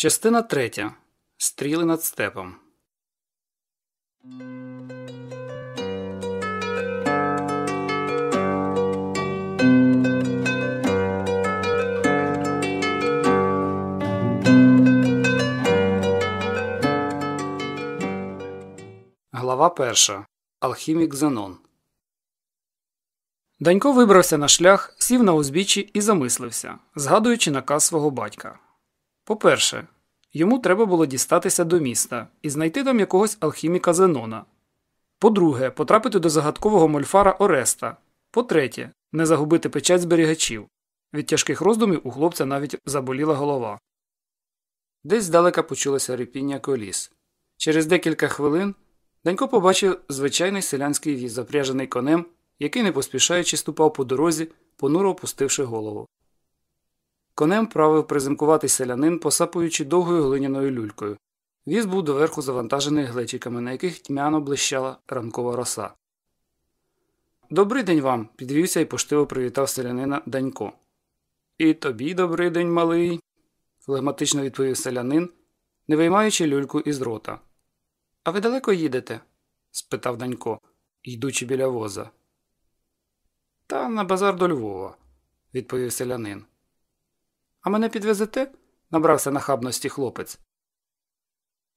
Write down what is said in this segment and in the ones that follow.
Частина третя. Стріли над степом. Глава перша. Алхімік Зенон. Данько вибрався на шлях, сів на узбіччі і замислився, згадуючи наказ свого батька. По-перше, йому треба було дістатися до міста і знайти там якогось алхіміка Зенона. По-друге, потрапити до загадкового мольфара Ореста. По-третє, не загубити печать зберігачів. Від тяжких роздумів у хлопця навіть заболіла голова. Десь здалека почулося рипіння коліс. Через декілька хвилин Данько побачив звичайний селянський віз, запряжений конем, який, не поспішаючи, ступав по дорозі, понуро опустивши голову. Конем правив приземкуватий селянин, посапуючи довгою глиняною люлькою. Віз був доверху завантажений глечиками, на яких тьмяно блищала ранкова роса. Добрий день вам, підвівся і поштиво привітав селянина Данько. І тобі добрий день, малий, флегматично відповів селянин, не виймаючи люльку із рота. А ви далеко їдете? спитав Данько, йдучи біля воза. Та на базар до Львова, відповів селянин. А мене підвезете? набрався нахабності хлопець.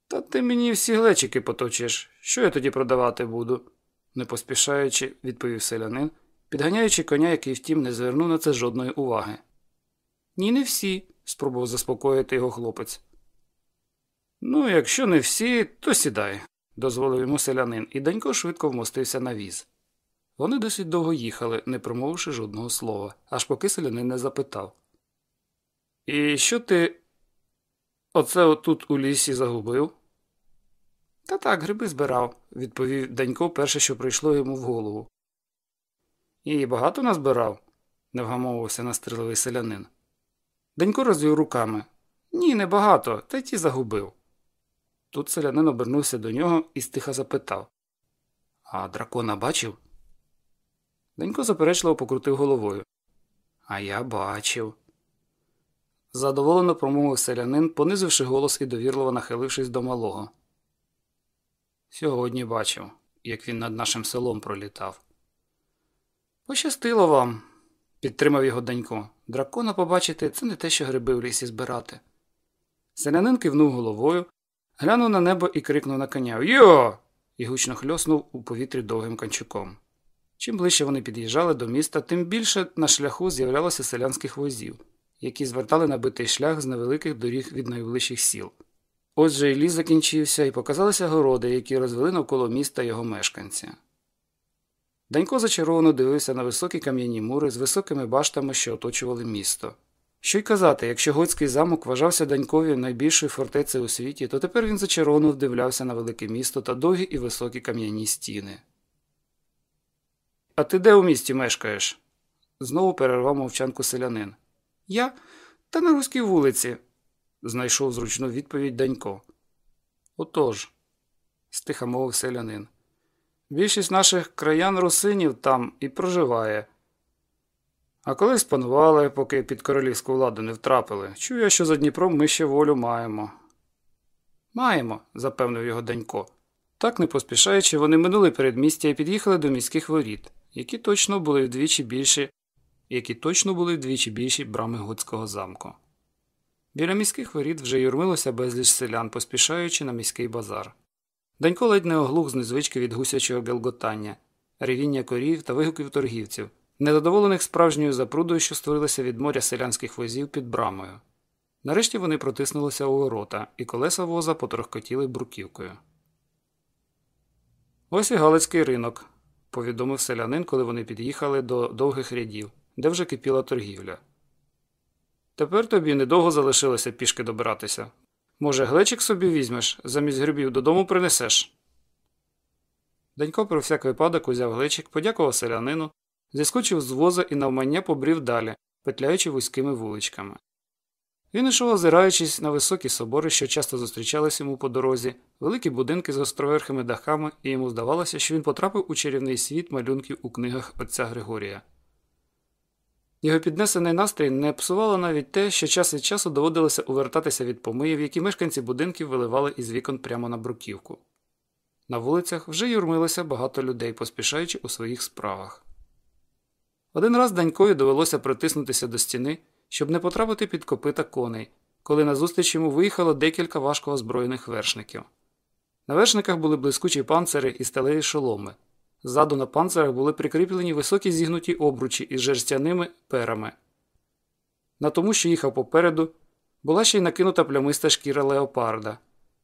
Та ти мені всі глечики поточиш. Що я тоді продавати буду? не поспішаючи, відповів селянин, підганяючи коня, який втім не звернув на це жодної уваги. Ні, не всі, спробував заспокоїти його хлопець. Ну, якщо не всі, то сідай, дозволив йому селянин, і Данько швидко вмостився на віз. Вони досить довго їхали, не промовивши жодного слова, аж поки селянин не запитав. І що ти оце отут у лісі загубив? Та так, гриби збирав, відповів Данько перше, що прийшло йому в голову. І багато назбирав? не вгамовувався настріливий селянин. Данько розвів руками. Ні, не багато, та й ті загубив. Тут селянин обернувся до нього і стиха запитав А дракона бачив? Данько заперечливо покрутив головою. А я бачив. Задоволено промовив селянин, понизивши голос і довірливо нахилившись до малого. Сьогодні бачив, як він над нашим селом пролітав. Пощастило вам, підтримав його Данько. Дракона побачити це не те, що гриби в лісі збирати. Селянин кивнув головою, глянув на небо і крикнув на коня Йо! і гучно хльоснув у повітрі довгим канчуком. Чим ближче вони під'їжджали до міста, тим більше на шляху з'являлося селянських возів, які звертали на битий шлях з невеликих доріг від найближчих сіл. Ось же і ліс закінчився, і показалися городи, які розвели навколо міста його мешканці. Данько зачаровано дивився на високі кам'яні мури з високими баштами, що оточували місто. Що й казати, якщо Готський замок вважався Данькові найбільшою фортецею у світі, то тепер він зачаровано вдивлявся на велике місто та довгі і високі кам'яні стіни. А ти де у місті мешкаєш? знову перервав мовчанку селянин. Я та на руській вулиці, знайшов зручну відповідь Данько. Отож, стиха мовив селянин. Більшість наших краян русинів там і проживає. А колись панували, поки під королівську владу не втрапили. Чую я, що за Дніпром ми ще волю маємо. Маємо, запевнив його Данько. Так не поспішаючи, вони минули передмістя і під'їхали до міських воріт, які точно були вдвічі більші, які точно були вдвічі більші брами Готського замку. Біля міських воріт вже юрмилося безліч селян, поспішаючи на міський базар. Данько ледь не оглух з незвички від гусячого гелготання, ревіння корів та вигуків торгівців, недодоволених справжньою запрудою, що створилася від моря селянських возів під брамою. Нарешті вони протиснулися у ворота, і колеса воза поторохкотіли бруківкою. Ось і Галицький ринок, повідомив селянин, коли вони під'їхали до довгих рядів, де вже кипіла торгівля. Тепер тобі недовго залишилося пішки добиратися. Може, глечик собі візьмеш, замість грибів додому принесеш. Данько про всяк випадок узяв глечик, подякував селянину, зіскочив з воза і навмання побрів далі, петляючи вузькими вуличками. Він ішов, озираючись на високі собори, що часто зустрічались йому по дорозі, великі будинки з гостроверхими дахами, і йому здавалося, що він потрапив у чарівний світ малюнків у книгах отця Григорія. Його піднесений настрій не псувало навіть те, що час від часу доводилося увертатися від помиїв, які мешканці будинків виливали із вікон прямо на бруківку. На вулицях вже юрмилося багато людей, поспішаючи у своїх справах. Один раз Данькові довелося притиснутися до стіни, щоб не потрапити під копита коней, коли назустріч йому виїхало декілька важко озброєних вершників. На вершниках були блискучі панцири і сталеві шоломи. Ззаду на панцирах були прикріплені високі зігнуті обручі із жерстяними перами. На тому, що їхав попереду, була ще й накинута плямиста шкіра леопарда.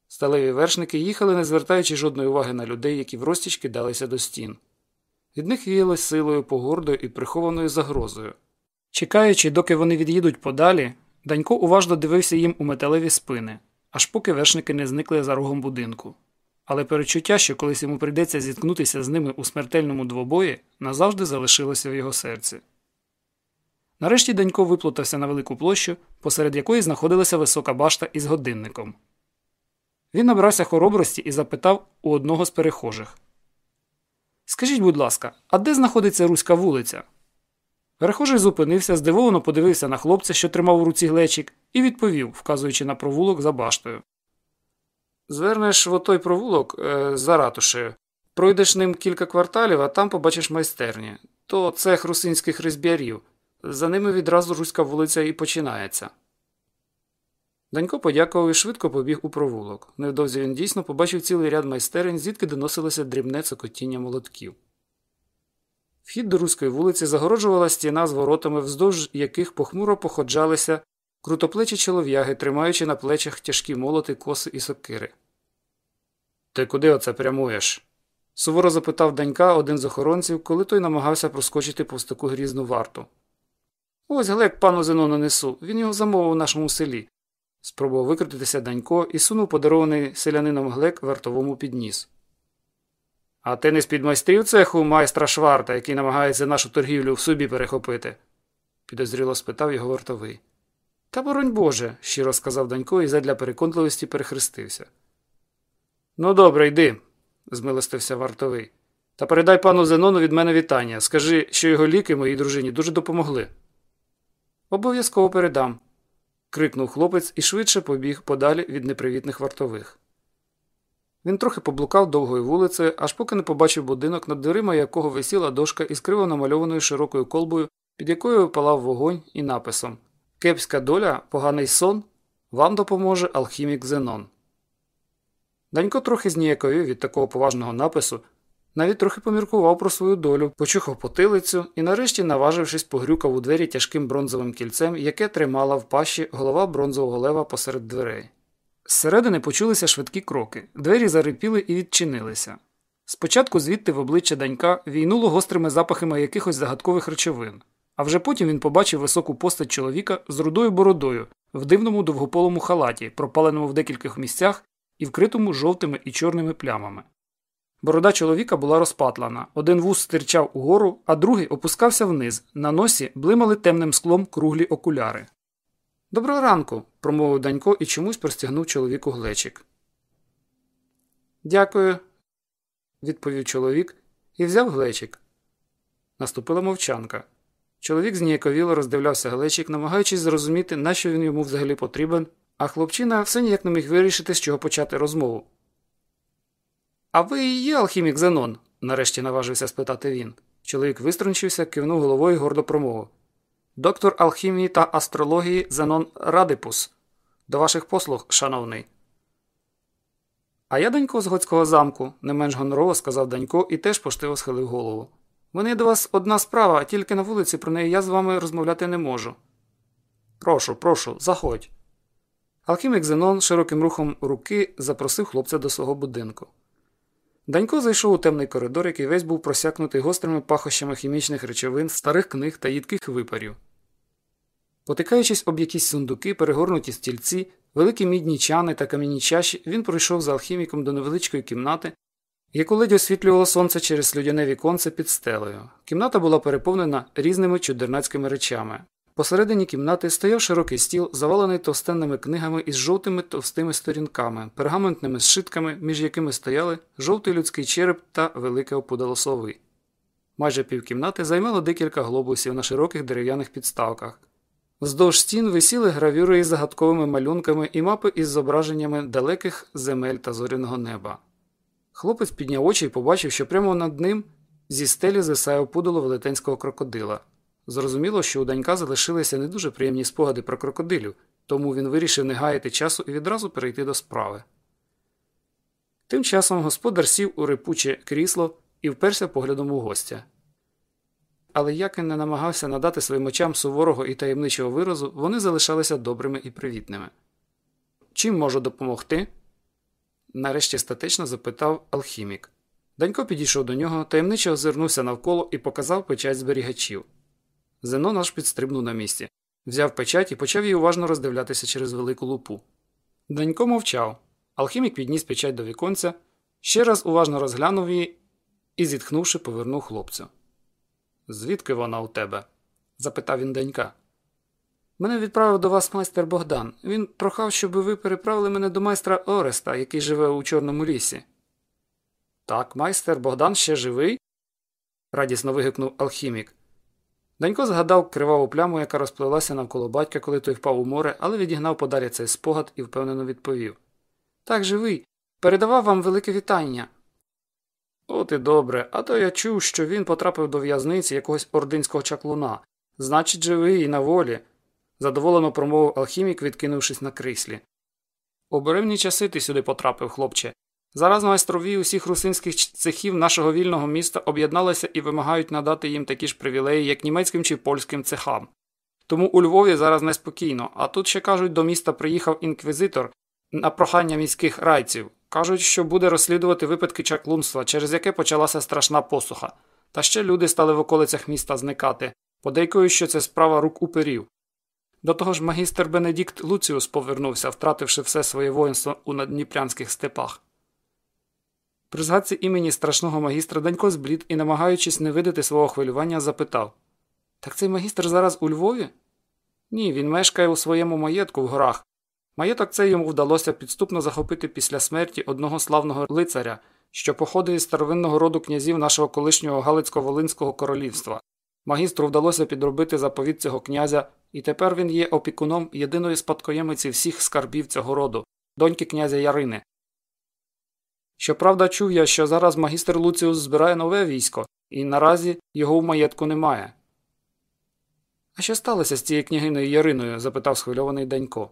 Сталеві вершники їхали, не звертаючи жодної уваги на людей, які врозтіч кидалися до стін. Від них віялось силою, погордою і прихованою загрозою. Чекаючи, доки вони від'їдуть подалі, Данько уважно дивився їм у металеві спини, аж поки вершники не зникли за рогом будинку. Але перечуття, що колись йому прийдеться зіткнутися з ними у смертельному двобої, назавжди залишилося в його серці. Нарешті Данько виплутався на велику площу, посеред якої знаходилася висока башта із годинником. Він набрався хоробрості і запитав у одного з перехожих Скажіть, будь ласка, а де знаходиться Руська вулиця? Перехожий зупинився, здивовано подивився на хлопця, що тримав у руці глечик, і відповів, вказуючи на провулок за баштою. Звернеш в отой провулок е, за ратушею, пройдеш ним кілька кварталів, а там побачиш майстерні. То цех русинських ризбярів. За ними відразу Руська вулиця і починається. Данько подякував і швидко побіг у провулок. Невдовзі він дійсно побачив цілий ряд майстерень, звідки доносилося дрібне цокотіння молотків. Вхід до Руської вулиці загороджувала стіна з воротами, вздовж яких похмуро походжалися крутоплечі чолов'яги, тримаючи на плечах тяжкі молоти, коси і сокири. Ти куди оце прямуєш? суворо запитав Данька один з охоронців, коли той намагався проскочити повз таку грізну варту. Ось глек пану Зенону несу, він його замовив у нашому селі. Спробував викрутитися Данько і сунув подарований селянином глек вартовому підніс. А ти не з під майстрів цеху майстра Шварта, який намагається нашу торгівлю в собі перехопити? підозріло спитав його вартовий. Та боронь Боже, щиро сказав Данько і задля переконливості перехрестився. Ну, добре, йди, змилостився вартовий. Та передай пану Зенону від мене вітання. Скажи, що його ліки моїй дружині дуже допомогли. Обов'язково передам. крикнув хлопець і швидше побіг подалі від непривітних вартових. Він трохи поблукав довгою вулицею, аж поки не побачив будинок, над дверима якого висіла дошка із криво намальованою широкою колбою, під якою палав вогонь і написом Кепська доля, поганий сон, вам допоможе алхімік Зенон. Данько трохи зніяковів від такого поважного напису, навіть трохи поміркував про свою долю, почухав потилицю і, нарешті, наважившись, погрюкав у двері тяжким бронзовим кільцем, яке тримала в пащі голова бронзового лева посеред дверей. Зсередини почулися швидкі кроки, двері зарипіли і відчинилися. Спочатку звідти в обличчя Данька війнуло гострими запахами якихось загадкових речовин, а вже потім він побачив високу постать чоловіка з рудою бородою в дивному довгополому халаті, пропаленому в декількох місцях і вкритому жовтими і чорними плямами. Борода чоловіка була розпатлана, один вуз стирчав угору, а другий опускався вниз. На носі блимали темним склом круглі окуляри. Доброго ранку, промовив Данько і чомусь простягнув чоловіку глечик. Дякую, відповів чоловік і взяв глечик. Наступила мовчанка. Чоловік зніяковіло роздивлявся глечик, намагаючись зрозуміти, на що він йому взагалі потрібен, а хлопчина все ніяк не міг вирішити, з чого почати розмову. А ви і є алхімік Зенон? нарешті наважився спитати він. Чоловік виструнчився, кивнув головою гордо промовив. Доктор алхімії та астрології Зенон Радипус. До ваших послуг, шановний. А я Данько з Готського замку, не менш гонорово сказав Данько і теж поштиво схилив голову. Мене до вас одна справа, а тільки на вулиці про неї я з вами розмовляти не можу. Прошу, прошу, заходь. Алхімік Зенон широким рухом руки запросив хлопця до свого будинку. Данько зайшов у темний коридор, який весь був просякнутий гострими пахощами хімічних речовин, старих книг та їдких випарів. Потикаючись об якісь сундуки, перегорнуті стільці, великі мідні чани та кам'яні чаші, він пройшов за алхіміком до невеличкої кімнати, яку ледь освітлювало сонце через слюдяне віконце під стелею. Кімната була переповнена різними чудернацькими речами. Посередині кімнати стояв широкий стіл, завалений товстенними книгами із жовтими товстими сторінками, пергаментними зшитками, між якими стояли жовтий людський череп та велике опудало сови. Майже півкімнати займало декілька глобусів на широких дерев'яних підставках. Вздовж стін висіли гравюри із загадковими малюнками і мапи із зображеннями далеких земель та зоряного неба. Хлопець підняв очі і побачив, що прямо над ним зі стелі звисає опудало велетенського крокодила. Зрозуміло, що у данька залишилися не дуже приємні спогади про крокодилів, тому він вирішив не гаяти часу і відразу перейти до справи. Тим часом господар сів у рипуче крісло і вперся поглядом у гостя. Але як він не намагався надати своїм очам суворого і таємничого виразу, вони залишалися добрими і привітними. Чим можу допомогти? Нарешті статично запитав алхімік. Данько підійшов до нього, таємничо озирнувся навколо і показав печать зберігачів. Зенон аж підстрибнув на місці, взяв печать і почав її уважно роздивлятися через велику лупу. Данько мовчав. Алхімік підніс печать до віконця, ще раз уважно розглянув її і, зітхнувши, повернув хлопцю. Звідки вона у тебе? запитав він Данька. Мене відправив до вас майстер Богдан. Він прохав, щоб ви переправили мене до майстра Ореста, який живе у Чорному лісі. Так, майстер Богдан ще живий? радісно вигукнув алхімік. Данько згадав криваву пляму, яка розпливлася навколо батька, коли той впав у море, але відігнав подалі цей спогад і впевнено відповів Так, живий. Передавав вам велике вітання. От і добре, а то я чув, що він потрапив до в'язниці якогось ординського чаклуна. Значить, живий і на волі задоволено промовив алхімік, відкинувшись на кріслі. У буремні часи ти сюди потрапив, хлопче. Зараз майстрові усіх русинських цехів нашого вільного міста об'єдналися і вимагають надати їм такі ж привілеї, як німецьким чи польським цехам. Тому у Львові зараз неспокійно, а тут ще кажуть, до міста приїхав інквізитор на прохання міських райців. Кажуть, що буде розслідувати випадки чаклунства, через яке почалася страшна посуха. Та ще люди стали в околицях міста зникати, подейкують, що це справа рук уперів. До того ж, магістр Бенедікт Луціус повернувся, втративши все своє воїнство у надніпрянських степах. При згадці імені страшного магістра Данько зблід і, намагаючись не видати свого хвилювання, запитав Так цей магістр зараз у Львові? Ні, він мешкає у своєму маєтку в горах. Маєток цей йому вдалося підступно захопити після смерті одного славного лицаря, що походить із старовинного роду князів нашого колишнього Галицько-Волинського королівства. Магістру вдалося підробити заповіт цього князя, і тепер він є опікуном єдиної спадкоємиці всіх скарбів цього роду, доньки князя Ярини. Щоправда, чув я, що зараз магістр Луціус збирає нове військо, і наразі його в маєтку немає. А що сталося з цією княгиною Яриною? запитав схвильований Данько.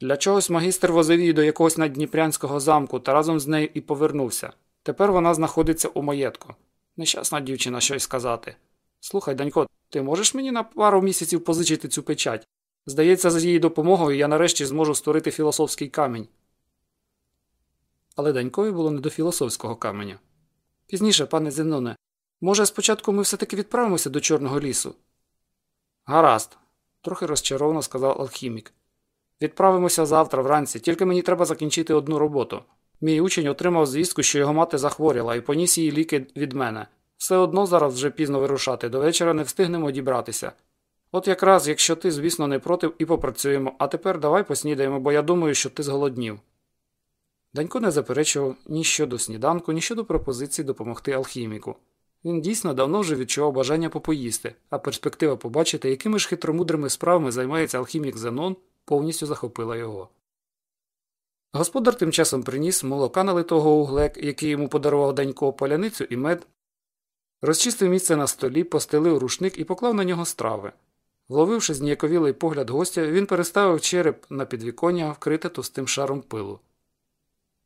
Для чогось магістр возив її до якогось наддніпрянського замку та разом з нею і повернувся. Тепер вона знаходиться у маєтку. Нещасна дівчина щось сказати. Слухай, Данько, ти можеш мені на пару місяців позичити цю печать? Здається, за її допомогою я нарешті зможу створити філософський камінь. Але Данькові було не до філософського каменя. Пізніше, пане Зеноне, може, спочатку ми все таки відправимося до Чорного лісу? Гаразд, трохи розчаровано сказав алхімік. Відправимося завтра вранці, тільки мені треба закінчити одну роботу. Мій учень отримав звістку, що його мати захворіла, і поніс її ліки від мене. Все одно зараз вже пізно вирушати, до вечора не встигнемо дібратися. От якраз, якщо ти, звісно, не проти, і попрацюємо, а тепер давай поснідаємо, бо я думаю, що ти зголоднів. Данько не заперечував ні щодо сніданку, ні щодо пропозиції допомогти алхіміку. Він дійсно давно вже відчував бажання попоїсти, а перспектива побачити, якими ж хитромудрими справами займається алхімік Зенон, повністю захопила його. Господар тим часом приніс молока налитого у глек, який йому подарував Данько, поляницю і мед, розчистив місце на столі, постелив рушник і поклав на нього страви. Вловивши зніяковілий погляд гостя, він переставив череп на підвіконня, вкрите товстим шаром пилу.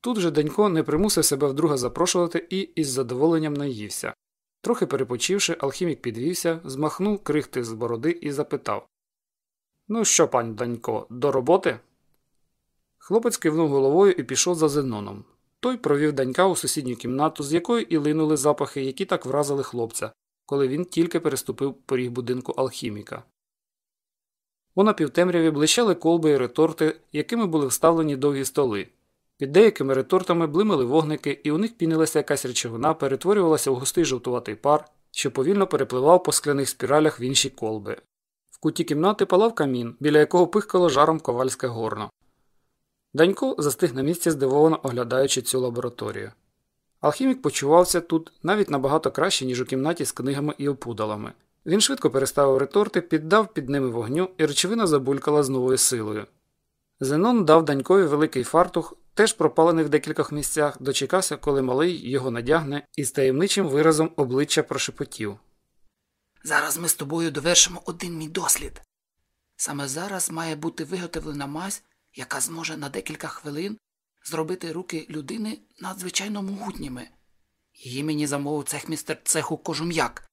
Тут же Данько не примусив себе вдруге запрошувати і із задоволенням наївся. Трохи перепочивши, алхімік підвівся, змахнув крихти з бороди і запитав Ну що, пань Данько, до роботи? Хлопець кивнув головою і пішов за Зеноном. Той провів данька у сусідню кімнату, з якої і линули запахи, які так вразили хлопця, коли він тільки переступив поріг будинку алхіміка. У напівтемряві блищали колби і реторти, якими були вставлені довгі столи. Під деякими ретортами блимали вогники, і у них пінилася якась речовина, перетворювалася в густий жовтуватий пар, що повільно перепливав по скляних спіралях в інші колби. В куті кімнати палав камін, біля якого пихкало жаром ковальське горно. Данько застиг на місці, здивовано оглядаючи цю лабораторію. Алхімік почувався тут навіть набагато краще, ніж у кімнаті з книгами і опудалами. Він швидко переставив реторти, піддав під ними вогню, і речовина забулькала з новою силою. Зенон дав данькові великий фартух, теж пропалений в декількох місцях, дочекався, коли малий його надягне, і з таємничим виразом обличчя прошепотів. Зараз ми з тобою довершимо один мій дослід. Саме зараз має бути виготовлена мазь, яка зможе на декілька хвилин зробити руки людини надзвичайно могутніми. Її мені замовив цехмістер цеху кожум'як.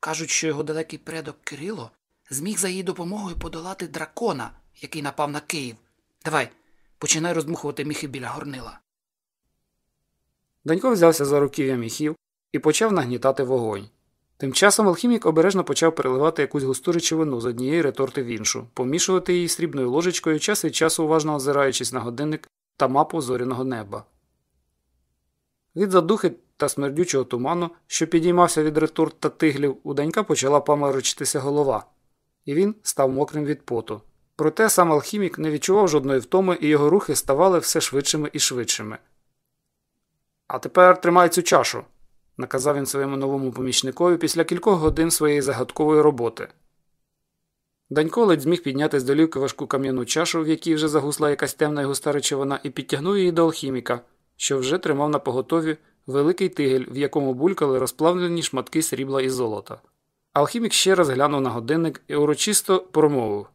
Кажуть, що його далекий предок Кирило зміг за її допомогою подолати дракона, який напав на Київ. Давай, починай роздмухувати міхи біля горнила. Данько взявся за руків'я міхів і почав нагнітати вогонь. Тим часом алхімік обережно почав переливати якусь густу речовину з однієї реторти в іншу, помішувати її срібною ложечкою, час від часу уважно озираючись на годинник та мапу зоряного неба. Від задухи та смердючого туману, що підіймався від ретурт та тиглів, у Данька почала паморочитися голова, і він став мокрим від поту. Проте сам алхімік не відчував жодної втоми, і його рухи ставали все швидшими і швидшими. А тепер тримай цю чашу, наказав він своєму новому помічникові після кількох годин своєї загадкової роботи. Данько ледь зміг підняти з долівки важку кам'яну чашу, в якій вже загусла якась темна і густа речовина, і підтягнув її до алхіміка, що вже тримав на поготові великий тигель, в якому булькали розплавлені шматки срібла і золота. Алхімік ще раз глянув на годинник і урочисто промовив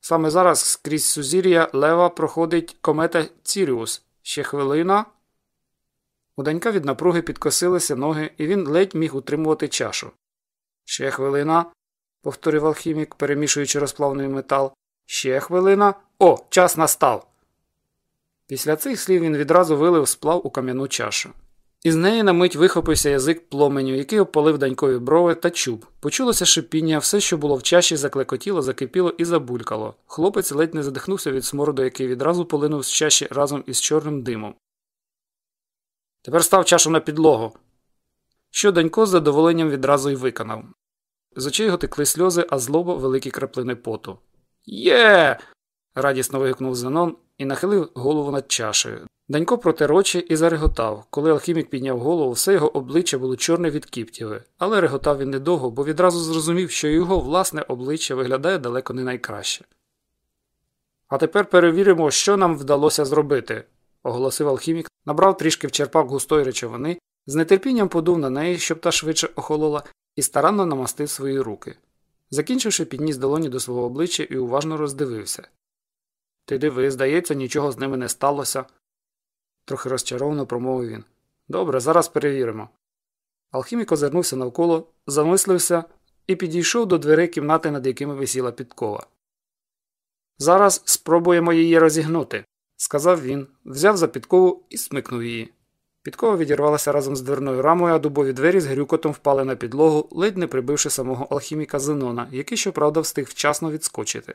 Саме зараз скрізь сузір'я лева проходить комета Ціріус. Ще хвилина. У Данька від напруги підкосилися ноги, і він ледь міг утримувати чашу. Ще хвилина, повторив алхімік, перемішуючи розплавний метал. Ще хвилина. О, час настав. Після цих слів він відразу вилив сплав у кам'яну чашу. Із неї на мить вихопився язик пломеню, який опалив данькові брови та чуб. Почулося шипіння, все, що було в чаші, заклекотіло, закипіло і забулькало. Хлопець ледь не задихнувся від смороду, який відразу полинув з чаші разом із чорним димом. Тепер став чашу на підлогу. Що Данько з задоволенням відразу й виконав. З очей його текли сльози, а злоба великі краплини поту. Є. радісно вигукнув Зенон і нахилив голову над чашею. Данько протер очі і зареготав. Коли алхімік підняв голову, все його обличчя було чорне від кіптєви. Але реготав він недовго, бо відразу зрозумів, що його власне обличчя виглядає далеко не найкраще. А тепер перевіримо, що нам вдалося зробити, оголосив алхімік, набрав трішки в черпак густої речовини, з нетерпінням подув на неї, щоб та швидше охолола, і старанно намастив свої руки. Закінчивши, підніс долоні до свого обличчя і уважно роздивився. Ти диви, здається, нічого з ними не сталося трохи розчаровано промовив він. Добре, зараз перевіримо. Алхімік озирнувся навколо, замислився і підійшов до дверей кімнати, над якими висіла підкова. Зараз спробуємо її розігнути, сказав він, взяв за підкову і смикнув її. Підкова відірвалася разом з дверною рамою, а дубові двері з грюкотом впали на підлогу, ледь не прибивши самого алхіміка Зенона, який, щоправда, встиг вчасно відскочити.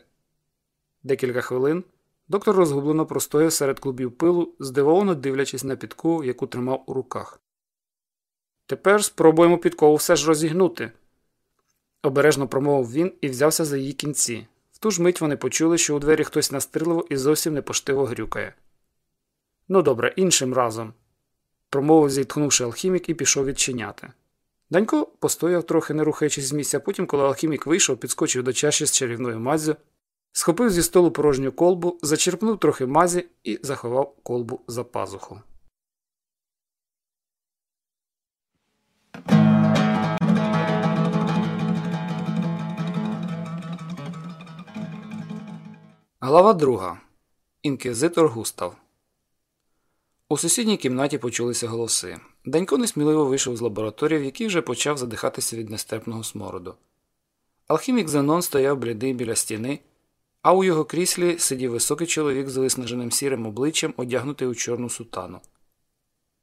Декілька хвилин Доктор розгублено простояв серед клубів пилу, здивовано дивлячись на підкову, яку тримав у руках. Тепер спробуємо підкову все ж розігнути, обережно промовив він і взявся за її кінці. Ту ж мить вони почули, що у двері хтось настирливо і зовсім непоштиво грюкає. Ну добре, іншим разом, промовив, зітхнувши алхімік і пішов відчиняти. Данько постояв трохи не рухаючись з місця, потім, коли алхімік вийшов, підскочив до чаші з чарівною маззю, Схопив зі столу порожню колбу, зачерпнув трохи мазі і заховав колбу за пазуху. Глава друга. Інквізитор Густав. У сусідній кімнаті почулися голоси. Данько несміливо вийшов з лабораторії, в якій вже почав задихатися від нестерпного смороду. Алхімік Зенон стояв блідий біля стіни а у його кріслі сидів високий чоловік з виснаженим сірим обличчям, одягнутий у чорну сутану.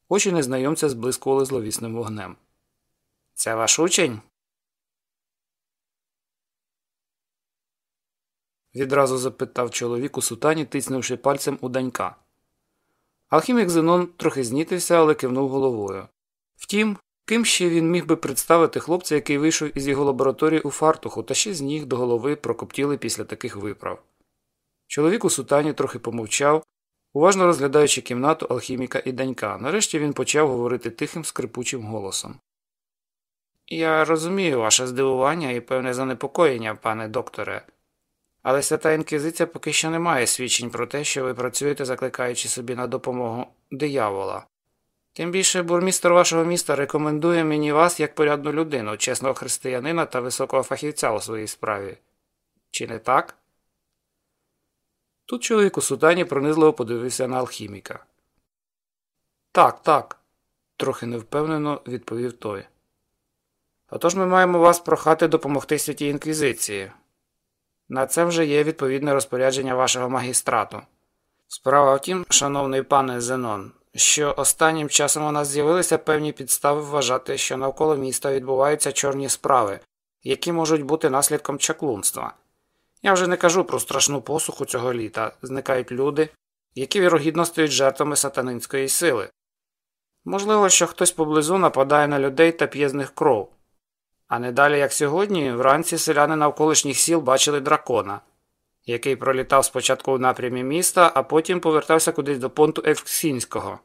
Очі незнайомця зблискували зловісним вогнем. Це ваш учень? Відразу запитав чоловік у сутані, тиснувши пальцем у данька. Алхімік Зенон трохи знітився, але кивнув головою. Втім, Ким ще він міг би представити хлопця, який вийшов із його лабораторії у фартуху, та ще з ніг до голови прокоптіли після таких виправ. Чоловік у сутані трохи помовчав, уважно розглядаючи кімнату алхіміка і данька. Нарешті він почав говорити тихим скрипучим голосом. Я розумію ваше здивування і певне занепокоєння, пане докторе, але свята інквізиція поки що не має свідчень про те, що ви працюєте, закликаючи собі на допомогу диявола. Тим більше бурмістр вашого міста рекомендує мені вас як порядну людину, чесного християнина та високого фахівця у своїй справі. Чи не так? Тут чоловік у сутані пронизливо подивився на алхіміка. Так, так, трохи невпевнено відповів той. Отож ми маємо вас прохати допомогти святій інквізиції. На це вже є відповідне розпорядження вашого магістрату. Справа в тім, шановний пане Зенон, що останнім часом у нас з'явилися певні підстави вважати, що навколо міста відбуваються чорні справи, які можуть бути наслідком чаклунства. Я вже не кажу про страшну посуху цього літа, зникають люди, які вірогідно стають жертвами сатанинської сили. Можливо, що хтось поблизу нападає на людей та п'є з них кров. А не далі, як сьогодні, вранці селяни навколишніх сіл бачили дракона, який пролітав спочатку у напрямі міста, а потім повертався кудись до понту Евксінського.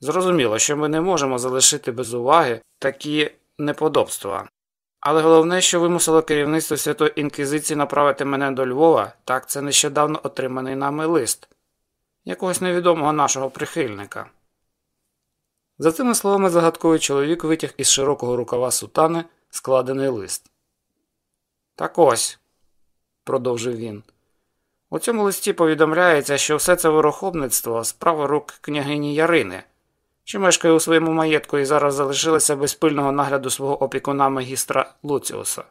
Зрозуміло, що ми не можемо залишити без уваги такі неподобства. Але головне, що вимусило керівництво Святої Інквізиції направити мене до Львова, так це нещодавно отриманий нами лист якогось невідомого нашого прихильника. За цими словами загадковий чоловік витяг із широкого рукава сутани складений лист. Так ось, продовжив він. У цьому листі повідомляється, що все це ворохобництво справа рук княгині Ярини, що мешкає у своєму маєтку і зараз залишилася без пильного нагляду свого опікуна магістра Луціуса.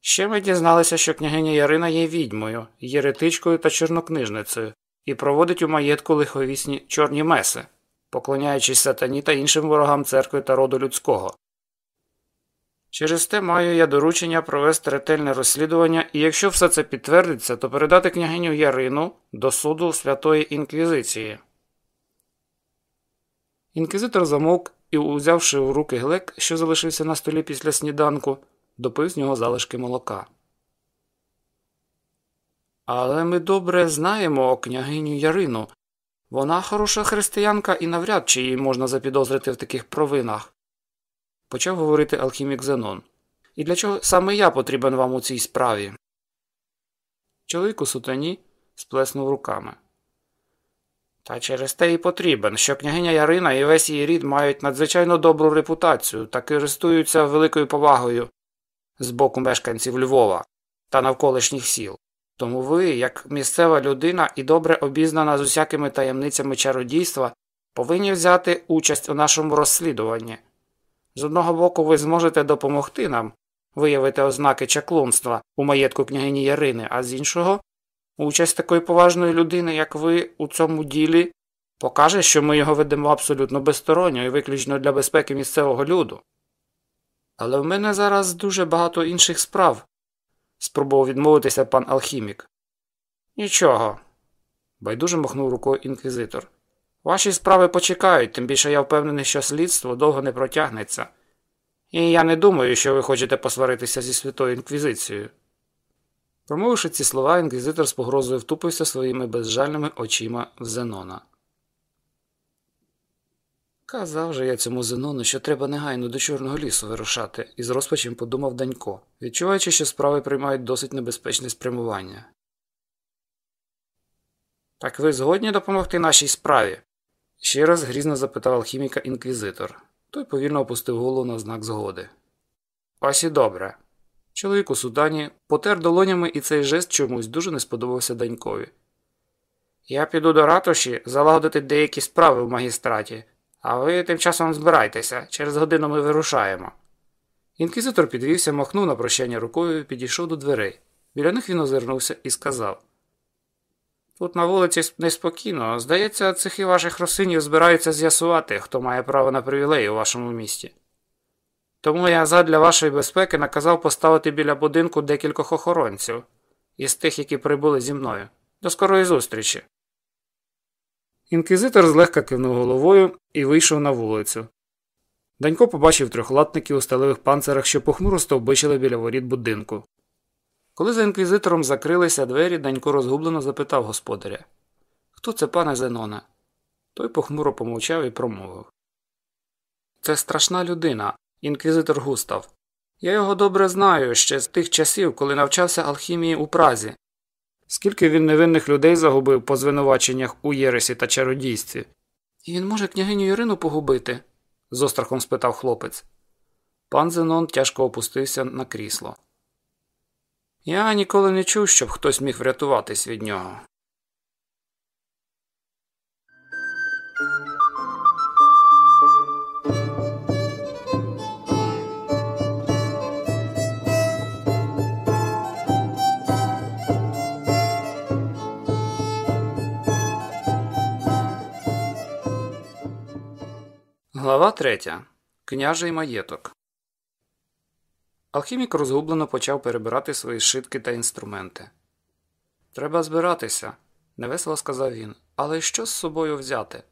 Ще ми дізналися, що княгиня Ярина є відьмою, єретичкою та чорнокнижницею і проводить у маєтку лиховісні чорні меси поклоняючись сатані та іншим ворогам церкви та роду людського. Через те маю я доручення провести ретельне розслідування, і якщо все це підтвердиться, то передати княгиню Ярину до суду Святої Інквізиції. Інквізитор замовк і, узявши в руки глек, що залишився на столі після сніданку, допив з нього залишки молока. Але ми добре знаємо княгиню Ярину, вона хороша християнка і навряд чи її можна запідозрити в таких провинах, почав говорити алхімік Зенон. І для чого саме я потрібен вам у цій справі? Чоловік у сутані сплеснув руками. Та через те і потрібен, що княгиня Ярина і весь її рід мають надзвичайно добру репутацію та користуються великою повагою з боку мешканців Львова та навколишніх сіл. Тому ви, як місцева людина і добре обізнана з усякими таємницями чародійства, повинні взяти участь у нашому розслідуванні. З одного боку, ви зможете допомогти нам виявити ознаки чаклунства у маєтку княгині Ярини, а з іншого, участь такої поважної людини, як ви, у цьому ділі, покаже, що ми його ведемо абсолютно безсторонньо і виключно для безпеки місцевого люду. Але в мене зараз дуже багато інших справ, спробував відмовитися пан алхімік. Нічого, байдуже махнув рукою інквізитор. Ваші справи почекають, тим більше я впевнений, що слідство довго не протягнеться. І я не думаю, що ви хочете посваритися зі святою інквізицією. Промовивши ці слова, інквізитор з погрозою втупився своїми безжальними очима в Зенона. Казав же я цьому Зенону, що треба негайно до Чорного лісу вирушати, і з розпачем подумав Данько, відчуваючи, що справи приймають досить небезпечне спрямування. Так ви згодні допомогти нашій справі? ще раз грізно запитав алхіміка інквізитор. Той повільно опустив голову на знак згоди. Ось і добре. Чоловік у судані потер долонями і цей жест чомусь дуже не сподобався Данькові. Я піду до ратуші залагодити деякі справи в магістраті. А ви тим часом збирайтеся, через годину ми вирушаємо. Інквізитор підвівся, махнув на прощання рукою і підійшов до дверей. Біля них він озирнувся і сказав Тут на вулиці неспокійно. Здається, цехи ваших росинів збираються з'ясувати, хто має право на привілеї у вашому місті. Тому я задля вашої безпеки наказав поставити біля будинку декількох охоронців із тих, які прибули зі мною. До скорої зустрічі. Інквізитор злегка кивнув головою і вийшов на вулицю. Данько побачив трьох латників у сталевих панцирах, що похмуро стовбичили біля воріт будинку. Коли за інквізитором закрилися двері, Данько розгублено запитав господаря Хто це, пане Зеноне? Той похмуро помовчав і промовив. Це страшна людина, інквізитор Густав. Я його добре знаю ще з тих часів, коли навчався алхімії у Празі. Скільки він невинних людей загубив по звинуваченнях у Єресі та чародійстві. І він може княгиню Ірину погубити? з острахом спитав хлопець. Пан Зенон тяжко опустився на крісло. Я ніколи не чув, щоб хтось міг врятуватись від нього. Глава 3. Княжий маєток. Алхімік розгублено почав перебирати свої шитки та інструменти. Треба збиратися, невесело сказав він. Але що з собою взяти?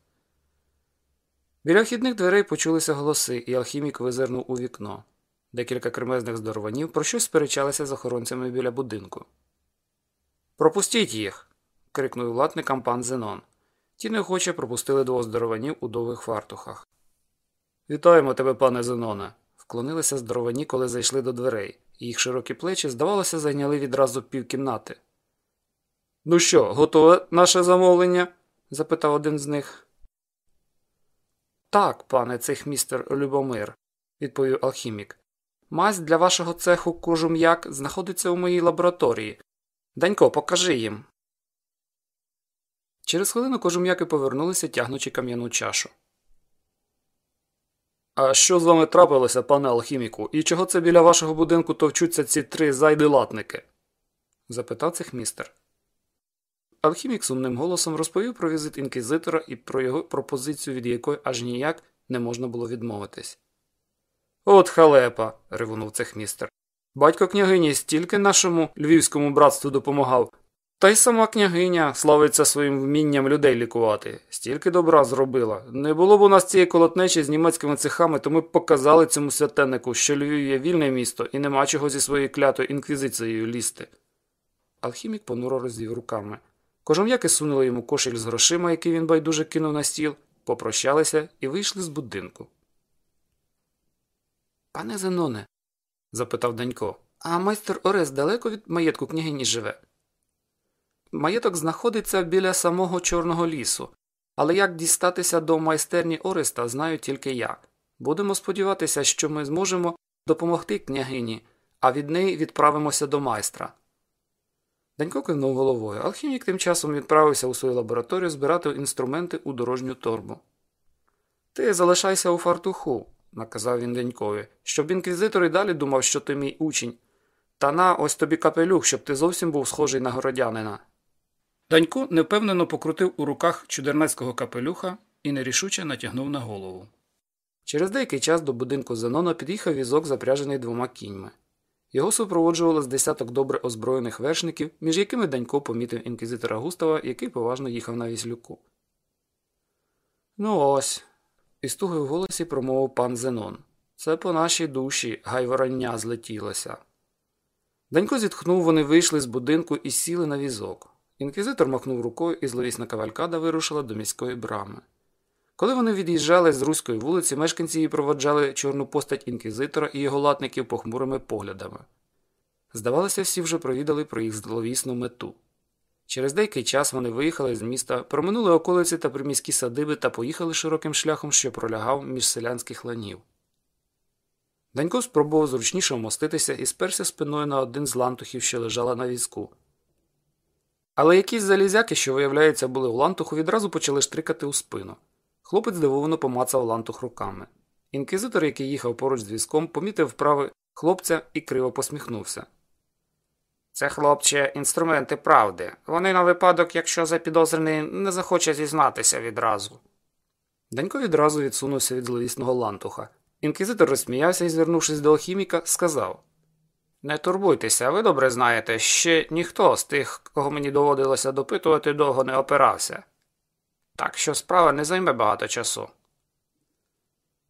Біля вхідних дверей почулися голоси, і алхімік визирнув у вікно. Декілька кремезних здорованів про щось сперечалися з охоронцями біля будинку. Пропустіть їх. крикнув латникам пан Зенон. Ті неохоче пропустили двох здорованів у довгих фартухах. Вітаємо тебе, пане Зеноне. Вклонилися здоровані, коли зайшли до дверей, їх широкі плечі, здавалося, зайняли відразу півкімнати. Ну що, готове наше замовлення? запитав один з них. Так, пане цих містер Любомир, відповів алхімік. Мазь для вашого цеху кожум'як знаходиться у моїй лабораторії. Данько, покажи їм. Через хвилину кожум'яки повернулися, тягнучи кам'яну чашу. А що з вами трапилося, пане алхіміку, і чого це біля вашого будинку товчуться ці три зайди-латники? запитав цих містер. Алхімік сумним голосом розповів про візит інквізитора і про його пропозицію, від якої аж ніяк не можна було відмовитись. От халепа. ревунув цехмістер. Батько княгині стільки нашому львівському братству допомагав, та й сама княгиня славиться своїм вмінням людей лікувати. Стільки добра зробила. Не було б у нас цієї колотнечі з німецькими цехами, то ми б показали цьому святеннику, що Львів є вільне місто і нема чого зі своєю клятою інквізицією лізти. Алхімік понуро розвів руками. Кожум'яки сунули йому кошель з грошима, який він байдуже кинув на стіл, попрощалися і вийшли з будинку. Пане Зеноне, запитав Данько, а майстер Орес далеко від маєтку княгині живе? Маєток знаходиться біля самого Чорного лісу, але як дістатися до майстерні Ореста, знаю тільки я. Будемо сподіватися, що ми зможемо допомогти княгині, а від неї відправимося до майстра. Данько кивнув головою. Алхімік тим часом відправився у свою лабораторію збирати інструменти у дорожню торбу. Ти залишайся у фартуху, наказав він Денькові, щоб інквізитор і далі думав, що ти мій учень. Та на ось тобі капелюх, щоб ти зовсім був схожий на городянина. Данько невпевнено покрутив у руках чудернацького капелюха і нерішуче натягнув на голову. Через деякий час до будинку Зенона під'їхав візок, запряжений двома кіньми. Його супроводжувало з десяток добре озброєних вершників, між якими Данько помітив інквізитора Густава, який поважно їхав на віслюку. Ну ось. із тугою в голосі промовив пан Зенон. Це по нашій душі гайворання злетілося. Данько зітхнув, вони вийшли з будинку і сіли на візок. Інквізитор махнув рукою і зловісна кавалькада вирушила до міської брами. Коли вони від'їжджали з Руської вулиці, мешканці її проводжали чорну постать інквізитора і його латників похмурими поглядами. Здавалося, всі вже провідали про їх зловісну мету. Через деякий час вони виїхали з міста, проминули околиці та приміські садиби та поїхали широким шляхом, що пролягав між селянських ланів. Данько спробував зручніше вмоститися і сперся спиною на один з лантухів, що лежала на візку. Але якісь залізяки, що, виявляється, були у лантуху, відразу почали штрикати у спину. Хлопець здивовано помацав лантух руками. Інквізитор, який їхав поруч з візком, помітив вправи хлопця і криво посміхнувся. Це, хлопче, інструменти правди. Вони на випадок, якщо запідозрений, не захоче зізнатися відразу. Данько відразу відсунувся від зловісного лантуха. Інквізитор розсміявся і, звернувшись до алхіміка, сказав не турбуйтеся, ви добре знаєте, ще ніхто з тих, кого мені доводилося допитувати, довго не опирався. Так що справа не займе багато часу.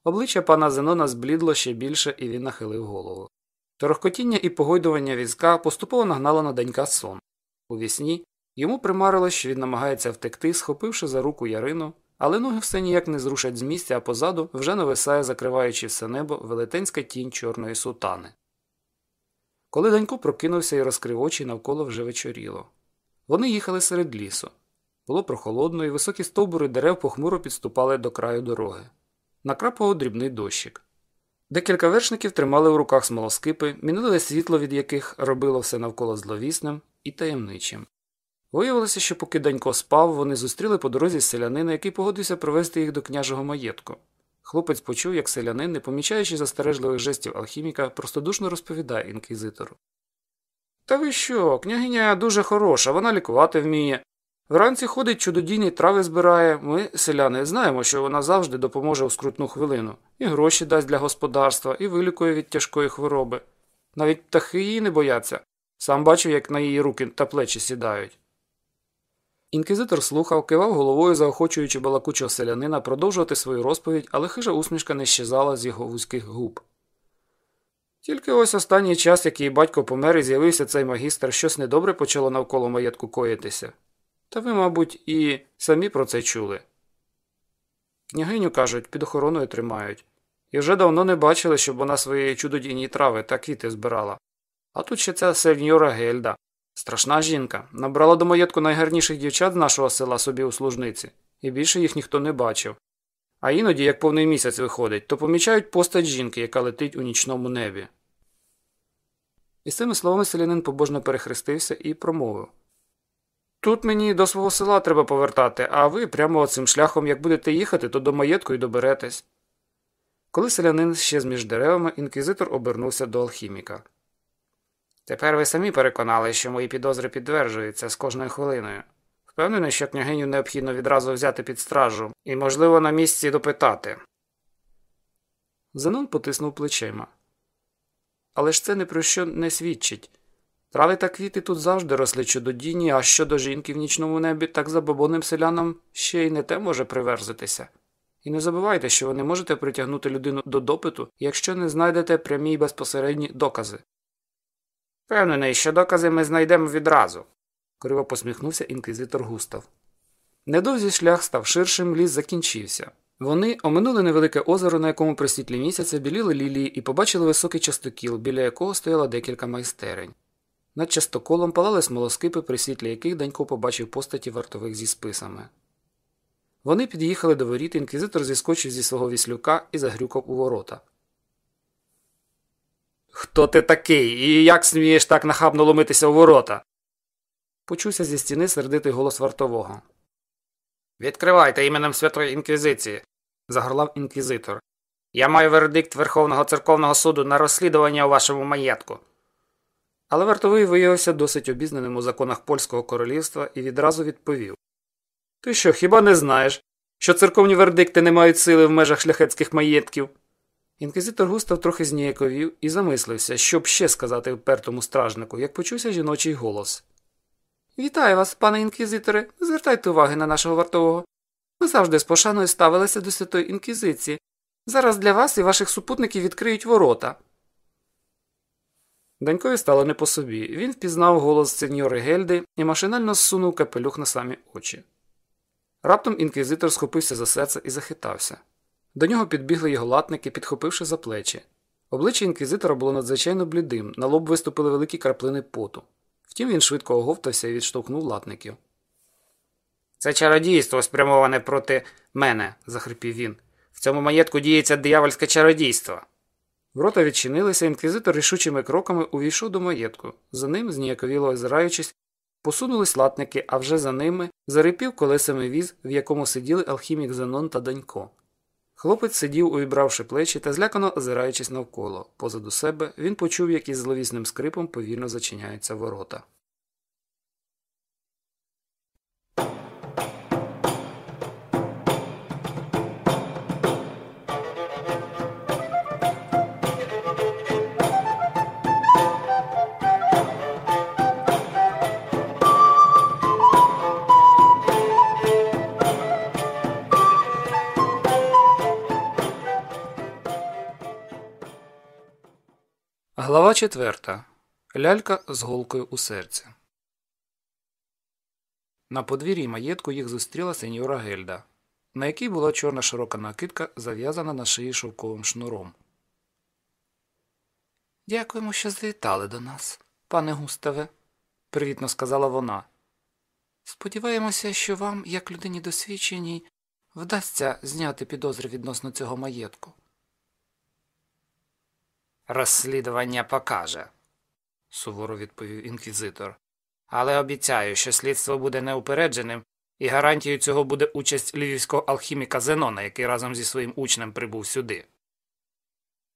Обличчя пана Зенона зблідло ще більше, і він нахилив голову. Торохкотіння і погойдування візка поступово нагнало на данька сон. У вісні йому примарилось, що він намагається втекти, схопивши за руку Ярину, але ноги все ніяк не зрушать з місця, а позаду вже нависає, закриваючи все небо, велетенська тінь чорної сутани. Коли Данько прокинувся і розкрив очі, навколо вже вечоріло. Вони їхали серед лісу. Було прохолодно, і високі стовбури дерев похмуро підступали до краю дороги. Накрапав дрібний дощик. Декілька вершників тримали в руках смолоскипи, мінили світло, від яких робило все навколо зловісним і таємничим. Виявилося, що поки Данько спав, вони зустріли по дорозі селянина, який погодився провести їх до княжого маєтку. Хлопець почув, як селянин, не помічаючи застережливих жестів алхіміка, простодушно розповідає інквізитору. Та ви що, княгиня дуже хороша, вона лікувати вміє. Вранці ходить чудодійні трави збирає. Ми, селяни, знаємо, що вона завжди допоможе у скрутну хвилину, і гроші дасть для господарства, і вилікує від тяжкої хвороби. Навіть птахи її не бояться. Сам бачив, як на її руки та плечі сідають. Інквізитор слухав, кивав головою, заохочуючи балакучого селянина продовжувати свою розповідь, але хижа усмішка не щезала з його вузьких губ. Тільки ось останній час, як її батько помер і з'явився цей магістр, щось недобре почало навколо маєтку коїтися. Та ви, мабуть, і самі про це чули. Княгиню, кажуть, під охороною тримають. І вже давно не бачили, щоб вона свої чудодійні трави та квіти збирала. А тут ще ця сеньора Гельда, страшна жінка, набрала до маєтку найгарніших дівчат з нашого села собі у служниці, і більше їх ніхто не бачив. А іноді, як повний місяць виходить, то помічають постать жінки, яка летить у нічному небі. І з цими словами селянин побожно перехрестився і промовив Тут мені до свого села треба повертати, а ви прямо цим шляхом, як будете їхати, то до маєтку й доберетесь. Коли селянин щез між деревами, інквізитор обернувся до алхіміка. Тепер ви самі переконали, що мої підозри підтверджуються з кожною хвилиною. Впевнений, що княгиню необхідно відразу взяти під стражу і, можливо, на місці допитати. Зенон потиснув плечима. Але ж це ні про що не свідчить. Трави та квіти тут завжди росли чудодійні, а щодо жінки в нічному небі, так забобонним селянам ще й не те може приверзитися. І не забувайте, що ви не можете притягнути людину до допиту, якщо не знайдете прямі й безпосередні докази. Певнений, що докази ми знайдемо відразу, криво посміхнувся інквізитор Густав. Недовзі шлях став ширшим, ліс закінчився. Вони оминули невелике озеро, на якому при світлі місяця біліли лілії, і побачили високий частокіл, біля якого стояло декілька майстерень. Над частоколом палали смолоскипи, при світлі яких Данько побачив постаті вартових зі списами. Вони під'їхали до воріт, інквізитор зіскочив зі свого віслюка і загрюкав у ворота. Хто ти такий? І як смієш так нахабно ломитися у ворота? Почувся зі стіни сердитий голос вартового. Відкривайте іменем Святої Інквізиції, загорлав інквізитор. Я маю вердикт Верховного церковного суду на розслідування у вашому маєтку. Але вартовий виявився досить обізнаним у законах польського королівства і відразу відповів Ти що, хіба не знаєш, що церковні вердикти не мають сили в межах шляхетських маєтків? Інквізитор Густав трохи зніяковів і замислився, що б ще сказати впертому стражнику, як почувся жіночий голос. Вітаю вас, пане інквізиторе, звертайте уваги на нашого вартового. Ми завжди з пошаною ставилися до святої інквізиції. Зараз для вас і ваших супутників відкриють ворота. Данькові стало не по собі. Він впізнав голос сеньори Гельди і машинально зсунув капелюх на самі очі. Раптом інквізитор схопився за серце і захитався. До нього підбігли його латники, підхопивши за плечі. Обличчя інквізитора було надзвичайно блідим, на лоб виступили великі краплини поту. Втім, він швидко оговтався і відштовхнув латників. Це чародійство спрямоване проти мене, захрипів він. В цьому маєтку діється диявольське чародійство. Ворота відчинилися, інквізитор рішучими кроками увійшов до маєтку. За ним, зніяковіло озираючись, посунулись латники, а вже за ними зарипів колесами віз, в якому сиділи алхімік Зенон та Данько. Хлопець сидів, увібравши плечі та злякано озираючись навколо. Позаду себе він почув, як із зловісним скрипом повільно зачиняються ворота. Глава четверта. Лялька з голкою у серці. На подвір'ї маєтку їх зустріла сеньора Гельда, на якій була чорна широка накидка, зав'язана на шиї шовковим шнуром. Дякуємо, що завітали до нас, пане Густаве, привітно сказала вона. Сподіваємося, що вам, як людині досвідченій, вдасться зняти підозри відносно цього маєтку. Розслідування покаже, суворо відповів інквізитор. Але обіцяю, що слідство буде неупередженим, і гарантією цього буде участь львівського алхіміка Зенона, який разом зі своїм учнем прибув сюди.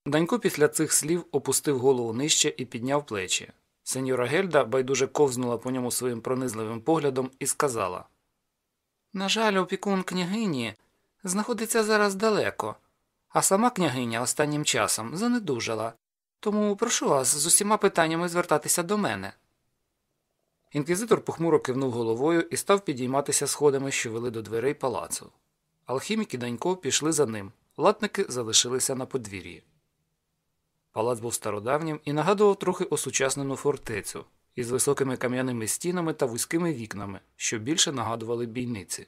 Данько після цих слів опустив голову нижче і підняв плечі. Сеньора Гельда байдуже ковзнула по ньому своїм пронизливим поглядом і сказала На жаль, опікун княгині знаходиться зараз далеко, а сама княгиня останнім часом занедужала, тому прошу вас з усіма питаннями звертатися до мене. Інквізитор похмуро кивнув головою і став підійматися сходами, що вели до дверей палацу. Алхімік і Данько пішли за ним, латники залишилися на подвір'ї. Палац був стародавнім і нагадував трохи осучаснену фортецю із високими кам'яними стінами та вузькими вікнами, що більше нагадували бійниці.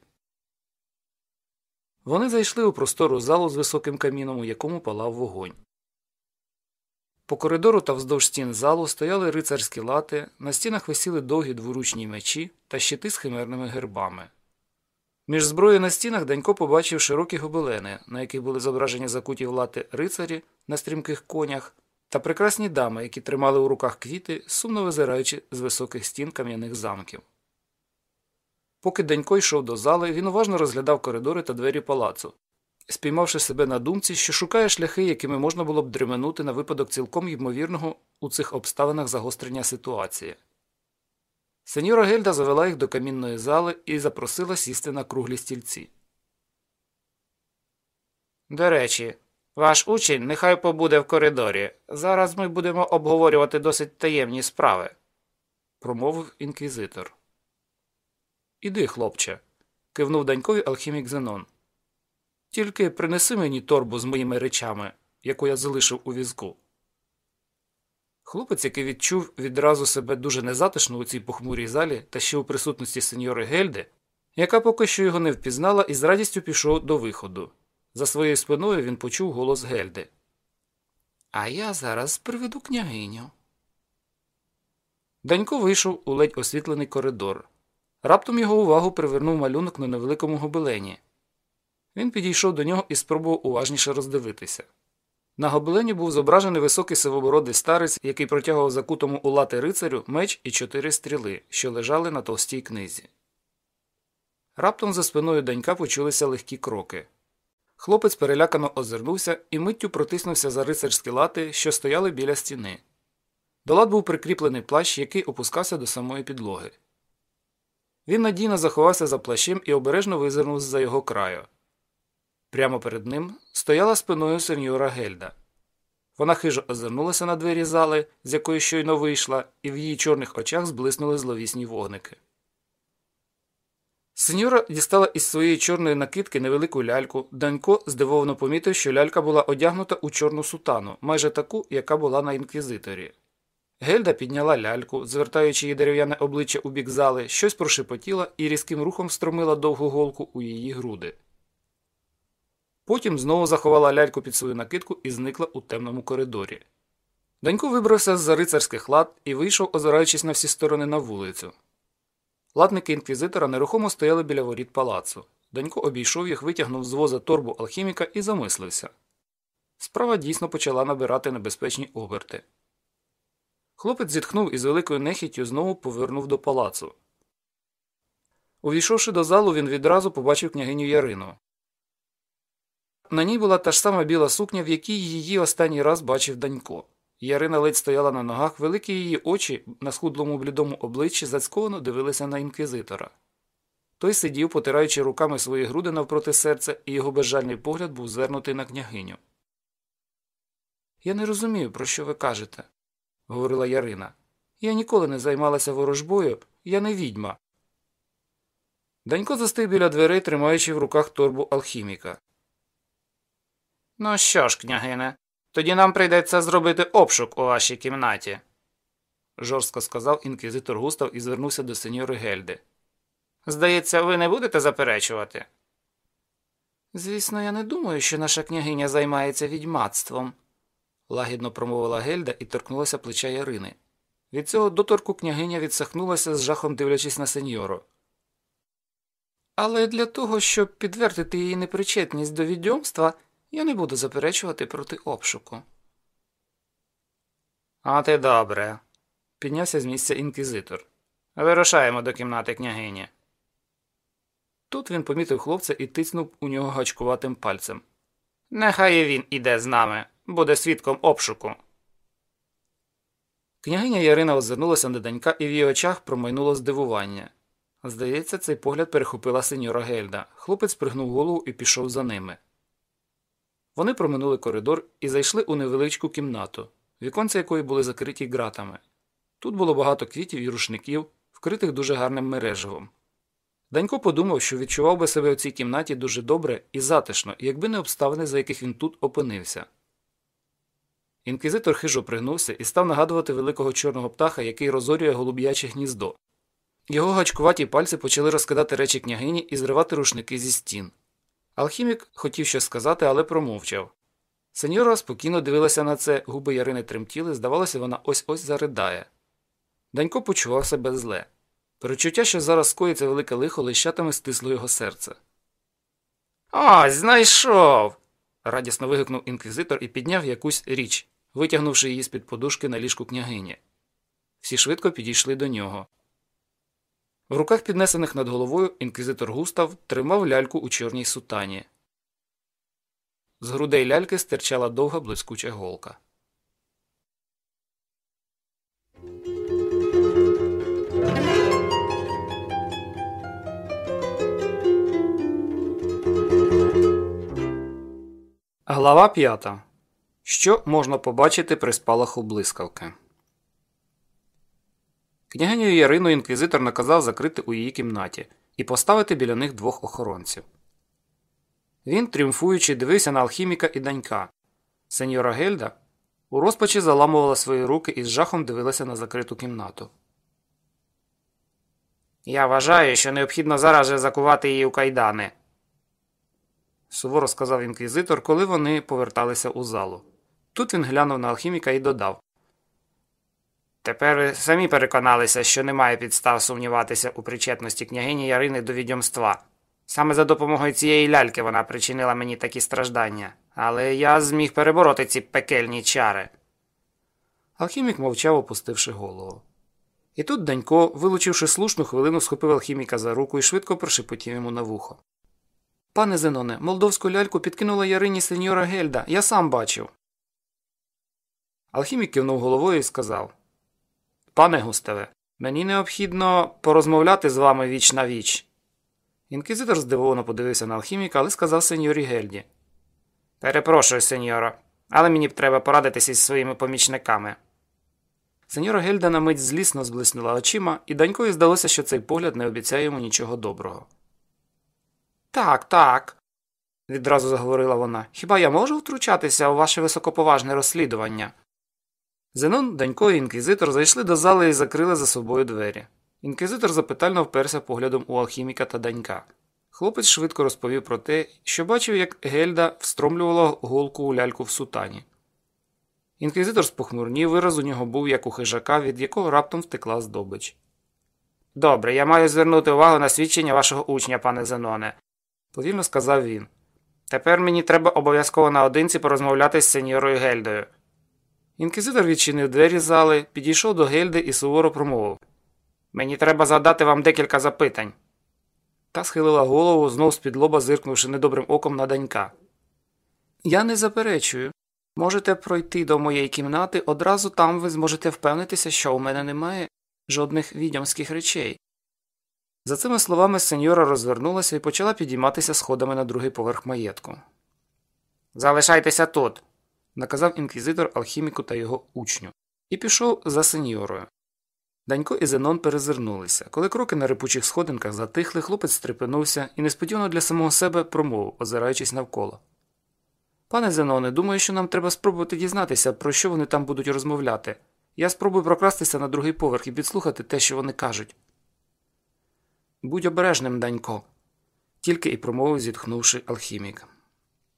Вони зайшли у простору залу з високим каміном, у якому палав вогонь. По коридору та вздовж стін залу стояли рицарські лати, на стінах висіли довгі дворучні мечі та щити з химерними гербами. Між зброєю на стінах Данько побачив широкі гобелени, на яких були зображені закуті в лати рицарі на стрімких конях та прекрасні дами, які тримали у руках квіти, сумно визираючи з високих стін кам'яних замків. Поки Данько йшов до зали, він уважно розглядав коридори та двері палацу, спіймавши себе на думці, що шукає шляхи, якими можна було б дременути на випадок цілком ймовірного у цих обставинах загострення ситуації. Сеньора Гельда завела їх до камінної зали і запросила сісти на круглі стільці. До речі, ваш учень нехай побуде в коридорі. Зараз ми будемо обговорювати досить таємні справи, промовив інквізитор. Іди, хлопче, кивнув Данькові алхімік Зенон. Тільки принеси мені торбу з моїми речами, яку я залишив у візку. Хлопець, який відчув відразу себе дуже незатишно у цій похмурій залі та ще у присутності сеньори Гельди, яка поки що його не впізнала і з радістю пішов до виходу. За своєю спиною він почув голос Гельди. А я зараз приведу княгиню. Данько вийшов у ледь освітлений коридор. Раптом його увагу привернув малюнок на невеликому гобелені. Він підійшов до нього і спробував уважніше роздивитися. На гобелені був зображений високий сивобородий старець, який протягував закутому у лати рицарю меч і чотири стріли, що лежали на товстій книзі. Раптом за спиною Данька почулися легкі кроки. Хлопець перелякано озирнувся і миттю протиснувся за рицарські лати, що стояли біля стіни. До лад був прикріплений плащ, який опускався до самої підлоги. Він надійно заховався за плащем і обережно визирнув з за його краю. Прямо перед ним стояла спиною сеньора Гельда. Вона хижо озирнулася на двері зали, з якої щойно вийшла, і в її чорних очах зблиснули зловісні вогники. Сеньора дістала із своєї чорної накидки невелику ляльку. Данько здивовано помітив, що лялька була одягнута у чорну сутану, майже таку, яка була на інквізиторі. Гельда підняла ляльку, звертаючи її дерев'яне обличчя у бік зали, щось прошепотіла і різким рухом стромила довгу голку у її груди. Потім знову заховала ляльку під свою накидку і зникла у темному коридорі. Данько вибрався з за рицарських лад і вийшов, озираючись на всі сторони на вулицю. Латники інквізитора нерухомо стояли біля воріт палацу. Данько обійшов їх, витягнув з воза торбу алхіміка і замислився. Справа дійсно почала набирати небезпечні оберти. Хлопець зітхнув і з великою нехіттю знову повернув до палацу. Увійшовши до залу, він відразу побачив княгиню Ярину. На ній була та ж сама біла сукня, в якій її останній раз бачив Данько. Ярина ледь стояла на ногах, великі її очі на схудлому блідому обличчі зацьковано дивилися на інквізитора. Той сидів, потираючи руками свої груди навпроти серця, і його безжальний погляд був звернутий на княгиню. Я не розумію, про що ви кажете, говорила Ярина. Я ніколи не займалася ворожбою, я не відьма. Данько застиг біля дверей, тримаючи в руках торбу алхіміка. Ну що ж, княгине, Тоді нам прийдеться зробити обшук у вашій кімнаті, жорстко сказав інквізитор Густав і звернувся до сеньори Гельди. Здається, ви не будете заперечувати? Звісно, я не думаю, що наша княгиня займається відьмацтвом, лагідно промовила Гельда і торкнулася плеча Ярини. Від цього доторку княгиня відсахнулася з жахом дивлячись на сеньору. Але для того, щоб підтвердити її непричетність до відьомства, я не буду заперечувати проти обшуку. А ти добре, піднявся з місця інквізитор. Вирушаємо до кімнати княгині. Тут він помітив хлопця і тиснув у нього гачкуватим пальцем. Нехай він іде з нами, буде свідком обшуку. Княгиня Ярина озирнулася на донька, і в її очах промайнуло здивування. Здається, цей погляд перехопила сеньора Гельда. Хлопець пригнув голову і пішов за ними. Вони проминули коридор і зайшли у невеличку кімнату, віконця якої були закриті ґратами. Тут було багато квітів і рушників, вкритих дуже гарним мереживом. Данько подумав, що відчував би себе у цій кімнаті дуже добре і затишно, якби не обставини, за яких він тут опинився. Інквізитор хижо пригнувся і став нагадувати великого чорного птаха, який розорює голуб'яче гніздо. Його гачкуваті пальці почали розкидати речі княгині і зривати рушники зі стін. Алхімік хотів щось сказати, але промовчав. Сеньора спокійно дивилася на це, губи Ярини тремтіли, здавалося, вона ось ось заридає. Данько почував себе зле. Перечуття, що зараз скоїться велике лихо, лищатами стисло його серце. Ось, знайшов. радісно вигукнув інквізитор і підняв якусь річ, витягнувши її з під подушки на ліжку княгині. Всі швидко підійшли до нього. В руках, піднесених над головою, інквізитор Густав тримав ляльку у чорній сутані. З грудей ляльки стирчала довга блискуча голка. Глава п'ята. Що можна побачити при спалаху блискавки? Княгиню Ярину інквізитор наказав закрити у її кімнаті і поставити біля них двох охоронців. Він, тріумфуючи, дивився на алхіміка і данька. Сеньора Гельда у розпачі заламувала свої руки і з жахом дивилася на закриту кімнату. Я вважаю, що необхідно зараз же закувати її у кайдани, суворо сказав інквізитор, коли вони поверталися у залу. Тут він глянув на алхіміка і додав Тепер ви самі переконалися, що немає підстав сумніватися у причетності княгині Ярини до відьомства. Саме за допомогою цієї ляльки вона причинила мені такі страждання, але я зміг перебороти ці пекельні чари. Алхімік мовчав, опустивши голову. І тут Данько, вилучивши слушну хвилину, схопив алхіміка за руку і швидко прошепотів йому на вухо. Пане Зеноне, молдовську ляльку підкинула Ярині сеньора Гельда, я сам бачив. Алхімік кивнув головою і сказав Пане Густаве, мені необхідно порозмовляти з вами віч на віч. Інквізитор здивовано подивився на алхіміка, але сказав сеньорі Гельді. Перепрошую, сеньоро, але мені б треба порадитися зі своїми помічниками. Сеньора Гельда на мить злісно зблиснула очима, і Данькові здалося, що цей погляд не обіцяє йому нічого доброго. Так, так, відразу заговорила вона. Хіба я можу втручатися у ваше високоповажне розслідування? Зенон, Данько і інквізитор зайшли до зали і закрили за собою двері. Інквізитор запитально вперся поглядом у алхіміка та данька. Хлопець швидко розповів про те, що бачив, як Гельда встромлювала голку у ляльку в сутані. Інквізитор спохмурнів, вираз у нього був як у хижака, від якого раптом втекла здобич. Добре, я маю звернути увагу на свідчення вашого учня, пане Зеноне, повільно сказав він. Тепер мені треба обов'язково наодинці порозмовляти з сеньорою Гельдою. Інквізитор відчинив двері зали, підійшов до Гельди і суворо промовив Мені треба задати вам декілька запитань. Та схилила голову, знов з-під лоба зиркнувши недобрим оком на данька. Я не заперечую. Можете пройти до моєї кімнати, одразу там ви зможете впевнитися, що у мене немає жодних відьомських речей. За цими словами сеньора розвернулася і почала підійматися сходами на другий поверх маєтку. Залишайтеся тут, наказав інквізитор алхіміку та його учню, і пішов за сеньорою. Данько і Зенон перезирнулися. Коли кроки на рипучих сходинках затихли, хлопець стрепенувся і несподівано для самого себе промовив, озираючись навколо. Пане Зеноне, думаю, що нам треба спробувати дізнатися, про що вони там будуть розмовляти. Я спробую прокрастися на другий поверх і підслухати те, що вони кажуть. Будь обережним, Данько, тільки і промовив, зітхнувши алхімік.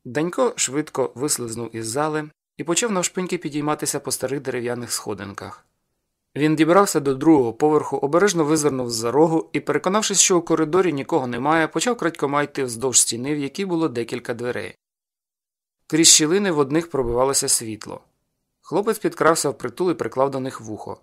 Данько швидко вислизнув із зали і почав навшпиньки підійматися по старих дерев'яних сходинках. Він дібрався до другого поверху, обережно визирнув з-за рогу і, переконавшись, що у коридорі нікого немає, почав крадькома йти вздовж стіни, в якій було декілька дверей. Крізь щілини в одних пробивалося світло. Хлопець підкрався в притул і приклав до них вухо.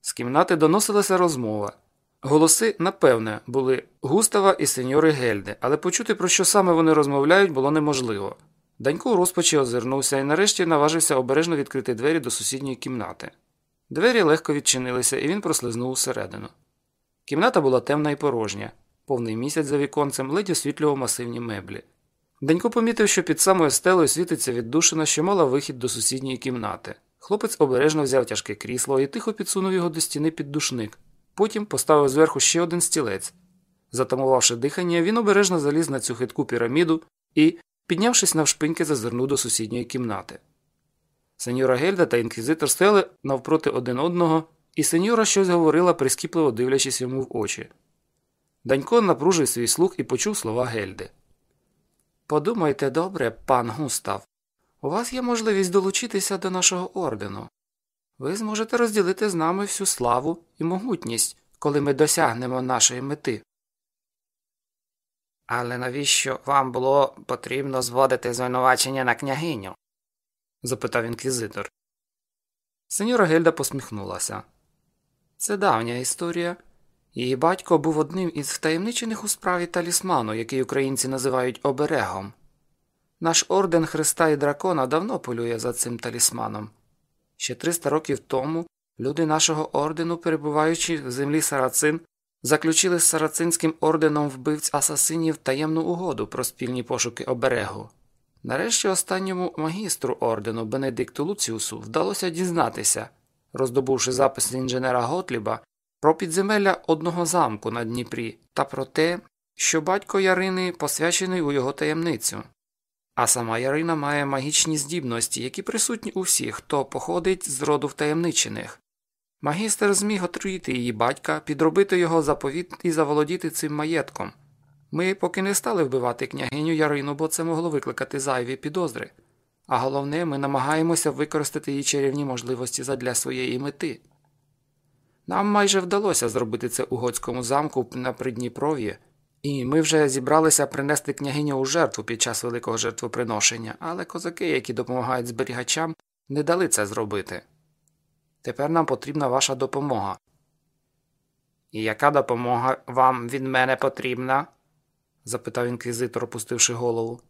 З кімнати доносилася розмова. Голоси, напевне, були Густава і сеньори Гельди, але почути, про що саме вони розмовляють, було неможливо. Данько у розпачі озирнувся і нарешті наважився обережно відкрити двері до сусідньої кімнати. Двері легко відчинилися, і він прослизнув усередину. Кімната була темна і порожня, повний місяць за віконцем ледь освітлював масивні меблі. Данько помітив, що під самою стелею світиться віддушина, що мала вихід до сусідньої кімнати. Хлопець обережно взяв тяжке крісло і тихо підсунув його до стіни під душник. Потім поставив зверху ще один стілець. Затамувавши дихання, він обережно заліз на цю хитку піраміду і, піднявшись навшпиньки, зазирнув до сусідньої кімнати. Сеньора Гельда та інквізитор стояли навпроти один одного, і сеньора щось говорила, прискіпливо дивлячись йому в очі. Данько напружив свій слух і почув слова Гельди. Подумайте добре, пан Густав. У вас є можливість долучитися до нашого ордену. Ви зможете розділити з нами всю славу і могутність, коли ми досягнемо нашої мети. Але навіщо вам було потрібно зводити звинувачення на княгиню? запитав інквізитор. Сеньора Гельда посміхнулася. Це давня історія. Її батько був одним із втаємничених у справі талісману, який українці називають оберегом. Наш орден Христа і Дракона давно полює за цим талісманом. Ще 300 років тому люди нашого ордену, перебуваючи в землі Сарацин, заключили з сарацинським орденом вбивць асасинів таємну угоду про спільні пошуки оберегу. Нарешті останньому магістру ордену Бенедикту Луціусу вдалося дізнатися, роздобувши записи інженера Готліба, про підземелля одного замку на Дніпрі та про те, що батько Ярини посвячений у його таємницю. А сама Ярина має магічні здібності, які присутні у всіх, хто походить з роду втаємничених. Магістр зміг отруїти її батька, підробити його заповіт і заволодіти цим маєтком. Ми поки не стали вбивати княгиню Ярину, бо це могло викликати зайві підозри. А головне, ми намагаємося використати її чарівні можливості задля своєї мети. Нам майже вдалося зробити це у готському замку на Придніпров'ї, і ми вже зібралися принести княгиню у жертву під час великого жертвоприношення, але козаки, які допомагають зберігачам, не дали це зробити. Тепер нам потрібна ваша допомога. І яка допомога вам від мене потрібна? запитав інквізитор, опустивши голову.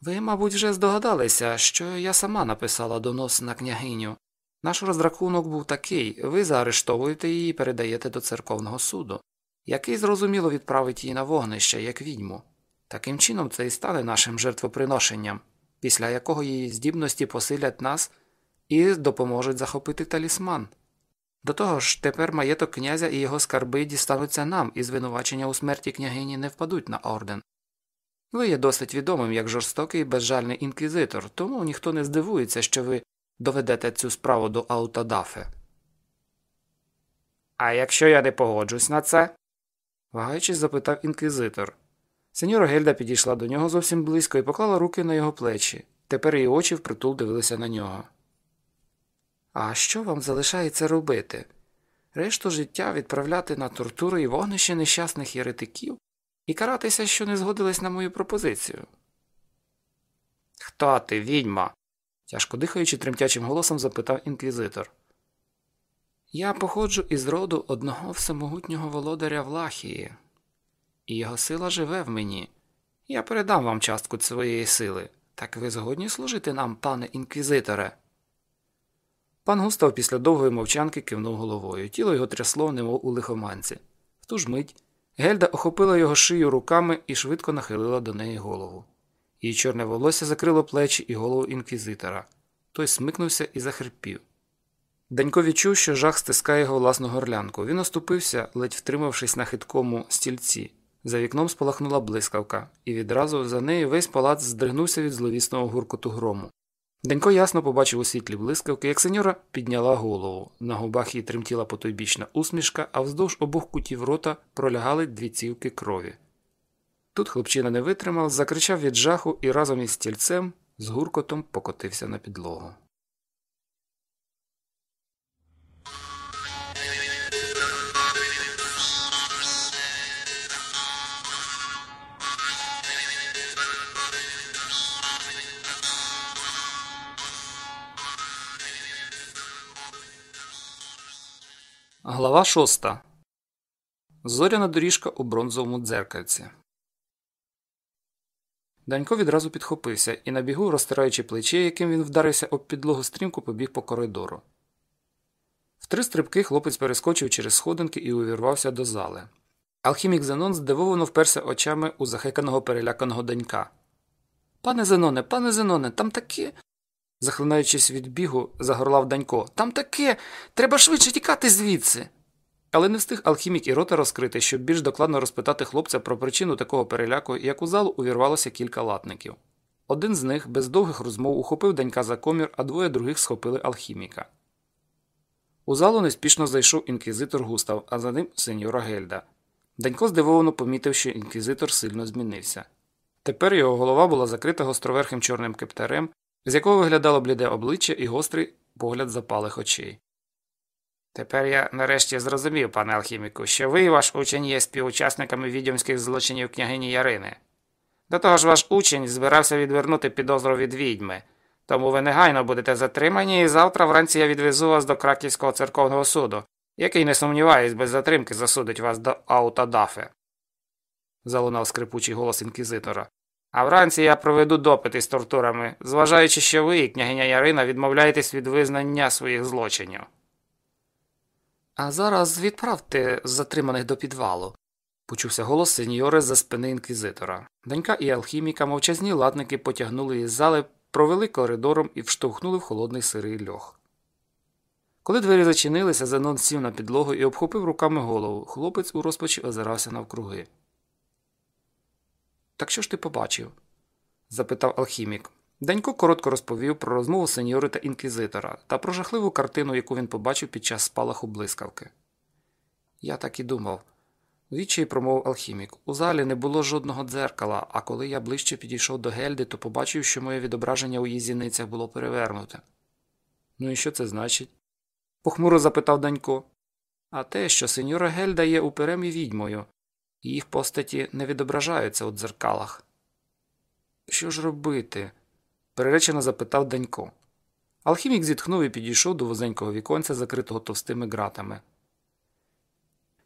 Ви, мабуть, вже здогадалися, що я сама написала донос на княгиню. Наш розрахунок був такий ви заарештовуєте її і передаєте до церковного суду, який зрозуміло відправить її на вогнище, як відьму. Таким чином це і стане нашим жертвоприношенням, після якого її здібності посилять нас і допоможуть захопити талісман. До того ж, тепер маєток князя і його скарби дістануться нам, і звинувачення у смерті княгині не впадуть на орден. Ви є досить відомим як жорстокий і безжальний інквізитор, тому ніхто не здивується, що ви доведете цю справу до аутодафе. А якщо я не погоджусь на це? вагаючись, запитав інквізитор. Сеньора Гельда підійшла до нього зовсім близько і поклала руки на його плечі. Тепер її очі впритул дивилися на нього. А що вам залишається робити? Решту життя відправляти на тортури і вогнище нещасних єретиків і каратися, що не згодились на мою пропозицію. Хто ти, відьма? тяжко дихаючи тремтячим голосом запитав інквізитор. Я походжу із роду одного всемогутнього володаря Влахії, і його сила живе в мені. Я передам вам частку своєї сили. Так ви згодні служити нам, пане інквізиторе? Пан Густав після довгої мовчанки кивнув головою, тіло його трясло, немов у лихоманці. В ту ж мить Гельда охопила його шию руками і швидко нахилила до неї голову. Її чорне волосся закрило плечі і голову інквізитора. Той смикнувся і захрипів. Данько відчув, що жах стискає його власну горлянку. Він оступився, ледь втримавшись на хиткому стільці. За вікном спалахнула блискавка, і відразу за нею весь палац здригнувся від зловісного гуркоту грому. Денько ясно побачив у світлі блискавки, як сеньора підняла голову. На губах її тремтіла потойбічна усмішка, а вздовж обох кутів рота пролягали дві цівки крові. Тут хлопчина не витримав, закричав від жаху і разом із стільцем з гуркотом покотився на підлогу. Глава шоста. Зоряна доріжка у бронзовому дзеркальці. Данько відразу підхопився і на бігу, розтираючи плече, яким він вдарився об підлогу стрімко побіг по коридору. В три стрибки хлопець перескочив через сходинки і увірвався до зали. Алхімік Зенон здивовано вперся очами у захеканого переляканого данька. Пане Зеноне, пане Зеноне, там таке. Захлинаючись від бігу, загорлав Данько. Там таке. Треба швидше тікати звідси. Але не встиг алхімік і рота розкрити, щоб більш докладно розпитати хлопця про причину такого переляку, як у залу увірвалося кілька латників. Один з них без довгих розмов ухопив Данька за комір, а двоє других схопили алхіміка. У залу неспішно зайшов інквізитор Густав, а за ним сеньора Гельда. Данько здивовано помітив, що інквізитор сильно змінився. Тепер його голова була закрита гостроверхим чорним кептарем, з якого виглядало бліде обличчя і гострий погляд запалих очей. Тепер я нарешті зрозумів, пане алхіміку, що ви і ваш учень є співучасниками відьомських злочинів княгині Ярини. До того ж, ваш учень збирався відвернути підозру від відьми, тому ви негайно будете затримані, і завтра вранці я відвезу вас до Краківського церковного суду, який, не сумніваюсь, без затримки засудить вас до аутодафе. Залунав скрипучий голос інквізитора. А вранці я проведу допит із тортурами, зважаючи, що ви, княгиня Ярина, відмовляєтесь від визнання своїх злочинів. А зараз відправте затриманих до підвалу, почувся голос сеньори за спини інквізитора. Донька і алхіміка мовчазні латники потягнули із зали, провели коридором і вштовхнули в холодний сирий льох. Коли двері зачинилися, Зенон сів на підлогу і обхопив руками голову. Хлопець у розпачі озирався навкруги. Так що ж ти побачив? запитав алхімік. Данько коротко розповів про розмову сеньори та інквізитора та про жахливу картину, яку він побачив під час спалаху блискавки. Я так і думав. Вічі промовив алхімік. У залі не було жодного дзеркала, а коли я ближче підійшов до гельди, то побачив, що моє відображення у її зіницях було перевернуте. Ну і що це значить? похмуро запитав Данько. А те, що сеньора Гельда є уперем і відьмою, їх постаті не відображаються у дзеркалах. Що ж робити? переречено запитав Данько. Алхімік зітхнув і підійшов до вузенького віконця, закритого товстими ґратами.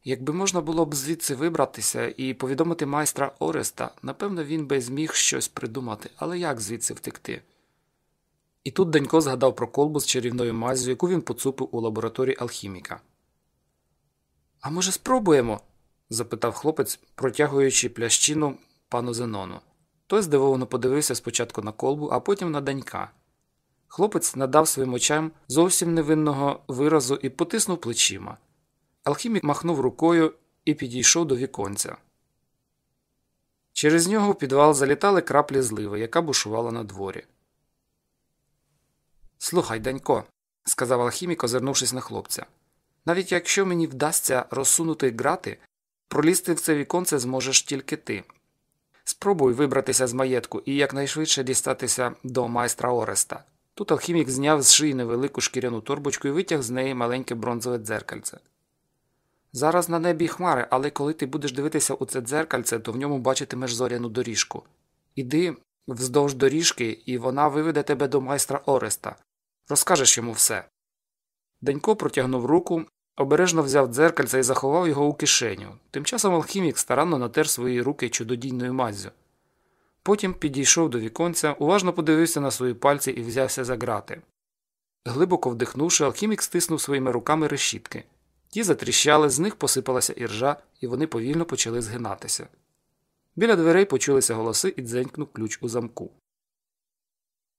Якби можна було б звідси вибратися і повідомити майстра Ореста, напевно, він би зміг щось придумати, але як звідси втекти? І тут Данько згадав про колбу з чарівною мазю, яку він поцупив у лабораторії алхіміка. А може, спробуємо? Запитав хлопець, протягуючи плящину пану Зенону. Той здивовано подивився спочатку на колбу, а потім на данька. Хлопець надав своїм очам зовсім невинного виразу і потиснув плечима. Алхімік махнув рукою і підійшов до віконця. Через нього в підвал залітали краплі зливи, яка бушувала на дворі. Слухай, Данько, сказав алхімік, озирнувшись на хлопця. Навіть якщо мені вдасться розсунути грати, пролізти в це віконце зможеш тільки ти. Спробуй вибратися з маєтку і якнайшвидше дістатися до майстра Ореста. Тут алхімік зняв з шиї невелику шкіряну торбочку і витяг з неї маленьке бронзове дзеркальце. Зараз на небі хмари, але коли ти будеш дивитися у це дзеркальце, то в ньому бачитимеш зоряну доріжку. Іди вздовж доріжки, і вона виведе тебе до майстра Ореста. Розкажеш йому все. Денько протягнув руку, обережно взяв дзеркальце і заховав його у кишеню. Тим часом алхімік старанно натер свої руки чудодійною маззю. Потім підійшов до віконця, уважно подивився на свої пальці і взявся за грати. Глибоко вдихнувши, алхімік стиснув своїми руками решітки. Ті затріщали, з них посипалася іржа, і вони повільно почали згинатися. Біля дверей почулися голоси і дзенькнув ключ у замку.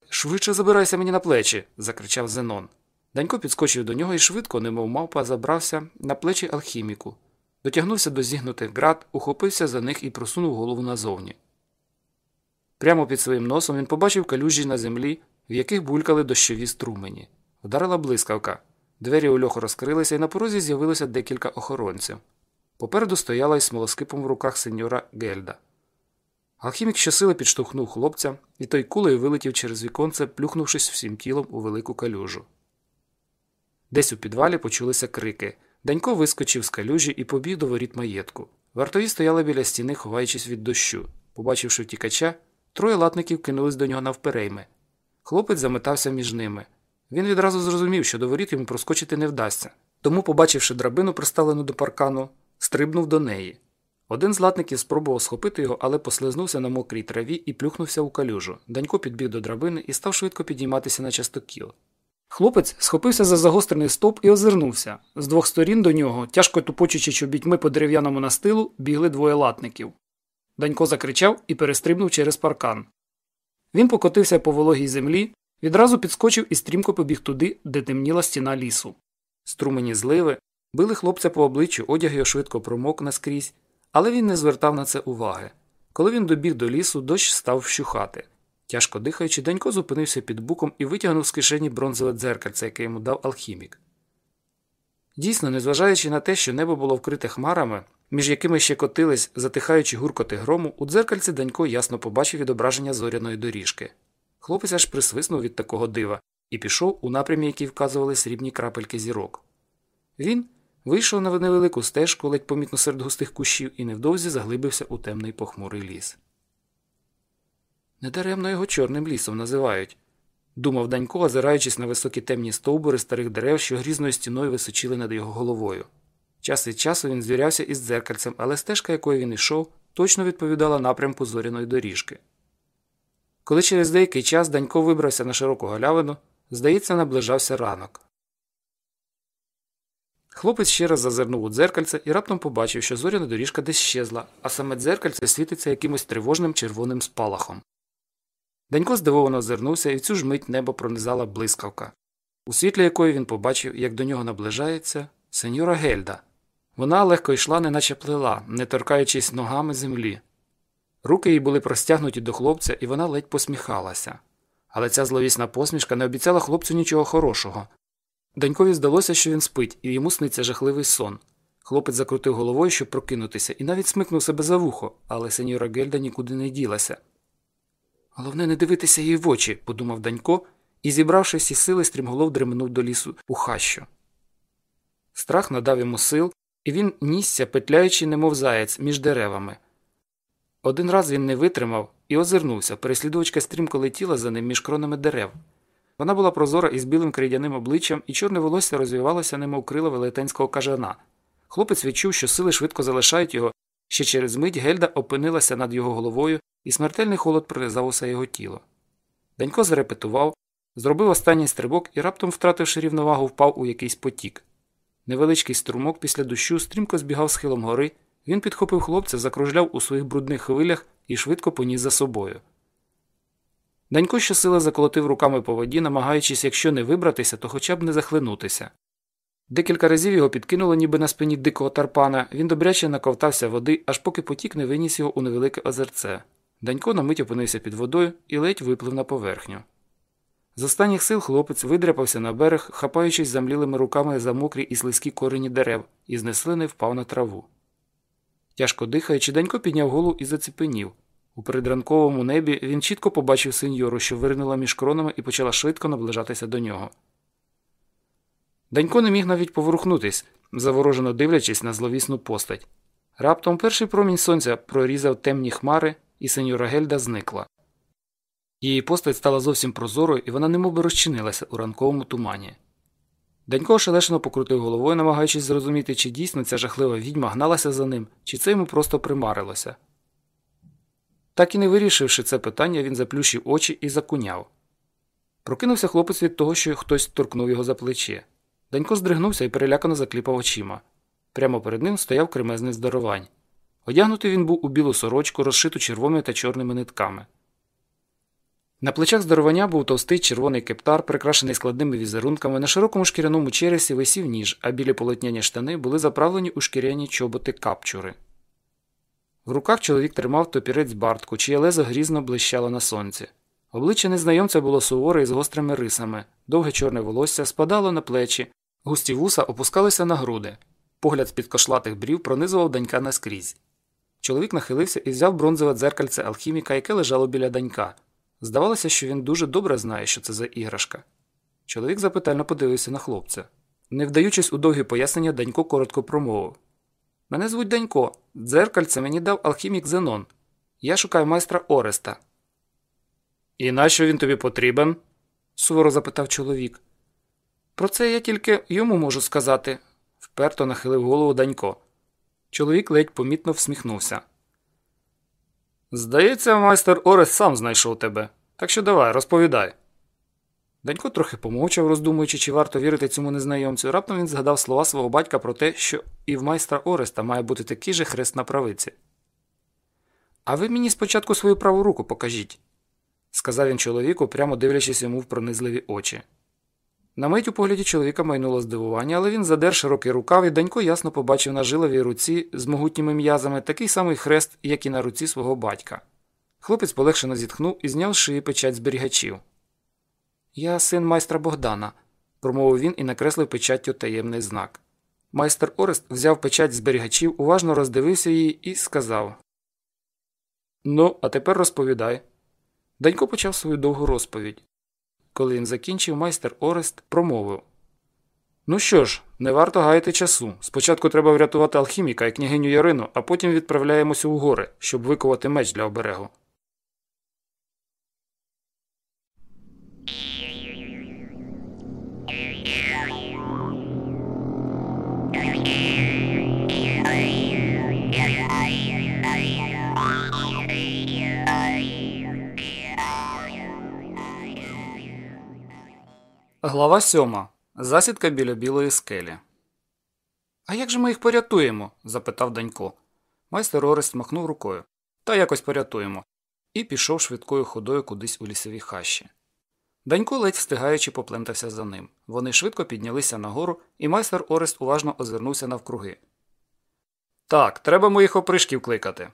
Швидше забирайся мені на плечі. закричав Зенон. Данько підскочив до нього і швидко, немов мавпа, забрався на плечі алхіміку. Дотягнувся до зігнутих град, ухопився за них і просунув голову назовні. Прямо під своїм носом він побачив калюжі на землі, в яких булькали дощові струмені. Вдарила блискавка. Двері у льоху розкрилися, і на порозі з'явилося декілька охоронців. Попереду стояла із смолоскипом в руках сеньора Гельда. Алхімік щосили підштовхнув хлопця, і той кулею вилетів через віконце, плюхнувшись всім тілом у велику калюжу. Десь у підвалі почулися крики. Данько вискочив з калюжі і побіг до воріт маєтку. Вартові стояли біля стіни, ховаючись від дощу. Побачивши втікача, троє латників кинулись до нього навперейми. Хлопець заметався між ними. Він відразу зрозумів, що до воріт йому проскочити не вдасться. Тому, побачивши драбину, приставлену до паркану, стрибнув до неї. Один з латників спробував схопити його, але послизнувся на мокрій траві і плюхнувся у калюжу. Данько підбіг до драбини і став швидко підійматися на частокіл. Хлопець схопився за загострений стоп і озирнувся. З двох сторін до нього, тяжко тупочучи чобітьми по дерев'яному настилу, бігли двоє латників. Данько закричав і перестрибнув через паркан. Він покотився по вологій землі, відразу підскочив і стрімко побіг туди, де темніла стіна лісу. Струмені зливи били хлопця по обличчю, одяг його швидко промок наскрізь, але він не звертав на це уваги. Коли він добіг до лісу, дощ став вщухати. Тяжко дихаючи, Данько зупинився під буком і витягнув з кишені бронзове дзеркальце, яке йому дав алхімік. Дійсно, незважаючи на те, що небо було вкрите хмарами, між якими ще котились, затихаючи гуркоти грому, у дзеркальці Данько ясно побачив відображення зоряної доріжки. Хлопець аж присвиснув від такого дива і пішов у напрямі, який вказували срібні крапельки зірок. Він вийшов на невелику стежку, ледь помітно серед густих кущів, і невдовзі заглибився у темний похмурий ліс. Недаремно його чорним лісом називають, думав Данько, озираючись на високі темні стовбури старих дерев, що грізною стіною височили над його головою. Час від часу він звірявся із дзеркальцем, але стежка, якою він йшов, точно відповідала напрямку зоряної доріжки. Коли через деякий час Данько вибрався на широку галявину, здається, наближався ранок. Хлопець ще раз зазирнув у дзеркальце і раптом побачив, що зоряна доріжка десь щезла, а саме дзеркальце світиться якимось тривожним червоним спалахом. Данько здивовано озирнувся, і в цю ж мить небо пронизала блискавка, у світлі якої він побачив, як до нього наближається сеньора Гельда. Вона легко йшла, неначе плила, не торкаючись ногами землі. Руки їй були простягнуті до хлопця, і вона ледь посміхалася. Але ця зловісна посмішка не обіцяла хлопцю нічого хорошого. Данькові здалося, що він спить, і йому сниться жахливий сон. Хлопець закрутив головою, щоб прокинутися, і навіть смикнув себе за вухо, але сеньора Гельда нікуди не ділася. Головне, не дивитися їй в очі, подумав Данько і, зібравши всі сили, стрімголов дременув до лісу у хащу. Страх надав йому сил, і він нісся, петляючи, немов заєць, між деревами. Один раз він не витримав і озирнувся. Переслідувачка стрімко летіла за ним між кронами дерев. Вона була прозора із білим крейдяним обличчям, і чорне волосся розвивалося, немов крила велетенського кажана. Хлопець відчув, що сили швидко залишають його. Ще через мить гельда опинилася над його головою, і смертельний холод прорізав усе його тіло. Данько зарепетував, зробив останній стрибок і, раптом, втративши рівновагу, впав у якийсь потік. Невеличкий струмок після дощу стрімко збігав схилом гори, він підхопив хлопця, закружляв у своїх брудних хвилях і швидко поніс за собою. Данько щосили заколотив руками по воді, намагаючись, якщо не вибратися, то хоча б не захлинутися. Декілька разів його підкинуло, ніби на спині дикого тарпана, він добряче наковтався води, аж поки потік не виніс його у невелике озерце. Данько на мить опинився під водою і ледь виплив на поверхню. З останніх сил хлопець видряпався на берег, хапаючись замлілими руками за мокрі і слизькі корені дерев, і з неслини впав на траву. Тяжко дихаючи, Данько підняв голову і заціпенів. У передранковому небі він чітко побачив сеньору, що виринула між кронами і почала швидко наближатися до нього. Данько не міг навіть поворухнутись, заворожено дивлячись на зловісну постать. Раптом перший промінь сонця прорізав темні хмари, і сеньора Гельда зникла. Її постать стала зовсім прозорою, і вона немовби розчинилася у ранковому тумані. Данько ошелешено покрутив головою, намагаючись зрозуміти, чи дійсно ця жахлива відьма гналася за ним, чи це йому просто примарилося. Так і не вирішивши це питання, він заплющив очі і закуняв. Прокинувся хлопець від того, що хтось торкнув його за плече. Данько здригнувся і перелякано закліпав очима. Прямо перед ним стояв кремезний здоровань. Одягнутий він був у білу сорочку, розшиту червоними та чорними нитками. На плечах здоровання був товстий червоний кептар, прикрашений складними візерунками, на широкому шкіряному чересі висів ніж, а білі полотняні штани були заправлені у шкіряні чоботи капчури. В руках чоловік тримав топірець бартку, чиє лезо грізно блищало на сонці. Обличчя незнайомця було суворе і з гострими рисами, довге чорне волосся спадало на плечі, густі вуса опускалися на груди. Погляд з-під кошлатих брів пронизував данька наскрізь. Чоловік нахилився і взяв бронзове дзеркальце алхіміка, яке лежало біля данька. Здавалося, що він дуже добре знає, що це за іграшка. Чоловік запитально подивився на хлопця. Не вдаючись у довгі пояснення, Данько коротко промовив Мене звуть Данько. Дзеркальце мені дав алхімік Зенон. Я шукаю майстра Ореста. І нащо він тобі потрібен? суворо запитав чоловік. Про це я тільки йому можу сказати, вперто нахилив голову Данько. Чоловік ледь помітно всміхнувся. Здається, майстер Орес сам знайшов тебе. Так що давай, розповідай. Данько трохи помовчав, роздумуючи, чи варто вірити цьому незнайомцю. Раптом він згадав слова свого батька про те, що і в майстра Ореста має бути такий же хрест на правиці. А ви мені спочатку свою праву руку покажіть, сказав він чоловіку, прямо дивлячись йому в пронизливі очі. На мить у погляді чоловіка майнуло здивування, але він задер широкий рукав і Данько ясно побачив на жиловій руці з могутніми м'язами такий самий хрест, як і на руці свого батька. Хлопець полегшено зітхнув і зняв з шиї печать зберігачів. Я син майстра Богдана, промовив він і накреслив печаттю таємний знак. Майстер Орест взяв печать зберігачів, уважно роздивився її і сказав: Ну, а тепер розповідай. Данько почав свою довгу розповідь. Коли він закінчив, майстер Орест промовив Ну що ж, не варто гаяти часу. Спочатку треба врятувати алхіміка і княгиню Ярину, а потім відправляємося у гори, щоб викувати меч для оберегу. Глава сьома. Засідка біля білої скелі. А як же ми їх порятуємо? запитав Данько. Майстер Орест махнув рукою. Та якось порятуємо. І пішов швидкою ходою кудись у лісовій хащі. Данько ледь встигаючи поплентався за ним. Вони швидко піднялися нагору, і майстер Орест уважно озирнувся навкруги. Так, треба моїх опришків кликати.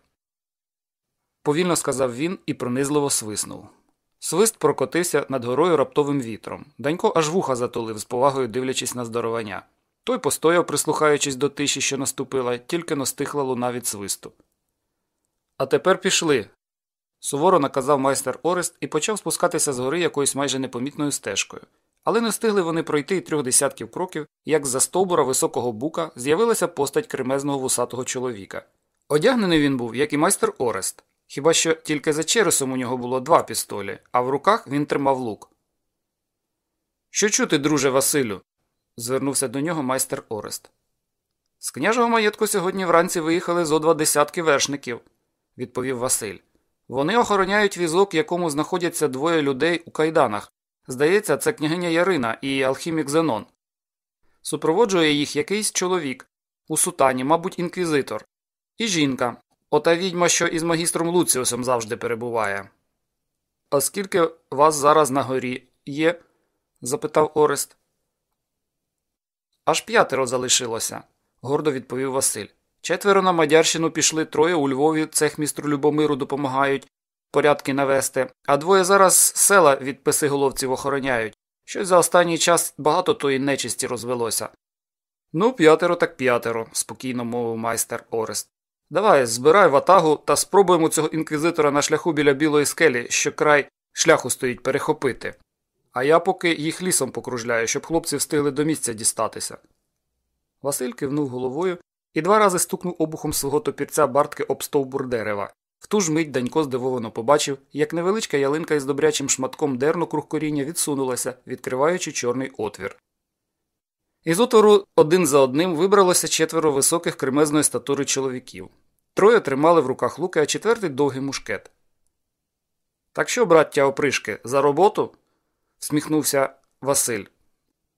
Повільно сказав він і пронизливо свиснув. Свист прокотився над горою раптовим вітром. Данько аж вуха затулив, з повагою дивлячись на здоровання. Той постояв, прислухаючись до тиші, що наступила, тільки настихла луна від свисту. А тепер пішли. Суворо наказав майстер Орест і почав спускатися з гори якоюсь майже непомітною стежкою. Але не встигли вони пройти й трьох десятків кроків, як з за стовбура високого бука з'явилася постать кремезного вусатого чоловіка. Одягнений він був, як і майстер Орест. Хіба що тільки за чересом у нього було два пістолі, а в руках він тримав лук. Що чути, друже Василю? звернувся до нього майстер Орест. З княжого маєтку сьогодні вранці виїхали зо два десятки вершників, відповів Василь. Вони охороняють візок, якому знаходяться двоє людей у кайданах. Здається, це княгиня Ярина і алхімік Зенон. Супроводжує їх якийсь чоловік у сутані, мабуть, інквізитор, і жінка, Ота відьма, що із магістром Луціусом завжди перебуває. А скільки вас зараз на горі є? запитав Орест. Аж п'ятеро залишилося, гордо відповів Василь. Четверо на Мадярщину пішли, троє у Львові цехмістру Любомиру допомагають порядки навести, а двоє зараз села від писиголовців охороняють. Щось за останній час багато тої нечисті розвелося. Ну, п'ятеро так п'ятеро, спокійно мовив майстер Орест. Давай, збирай ватагу та спробуємо цього інквізитора на шляху біля білої скелі, що край шляху стоїть перехопити. А я поки їх лісом покружляю, щоб хлопці встигли до місця дістатися. Василь кивнув головою і два рази стукнув обухом свого топірця бартки об стовбур дерева. В ту ж мить Данько здивовано побачив, як невеличка ялинка із добрячим шматком дерну круг коріння відсунулася, відкриваючи чорний отвір. Із отвору один за одним вибралося четверо високих кремезної статури чоловіків. Троє тримали в руках луки, а четвертий довгий мушкет. Так що, браття опришки, за роботу? всміхнувся Василь.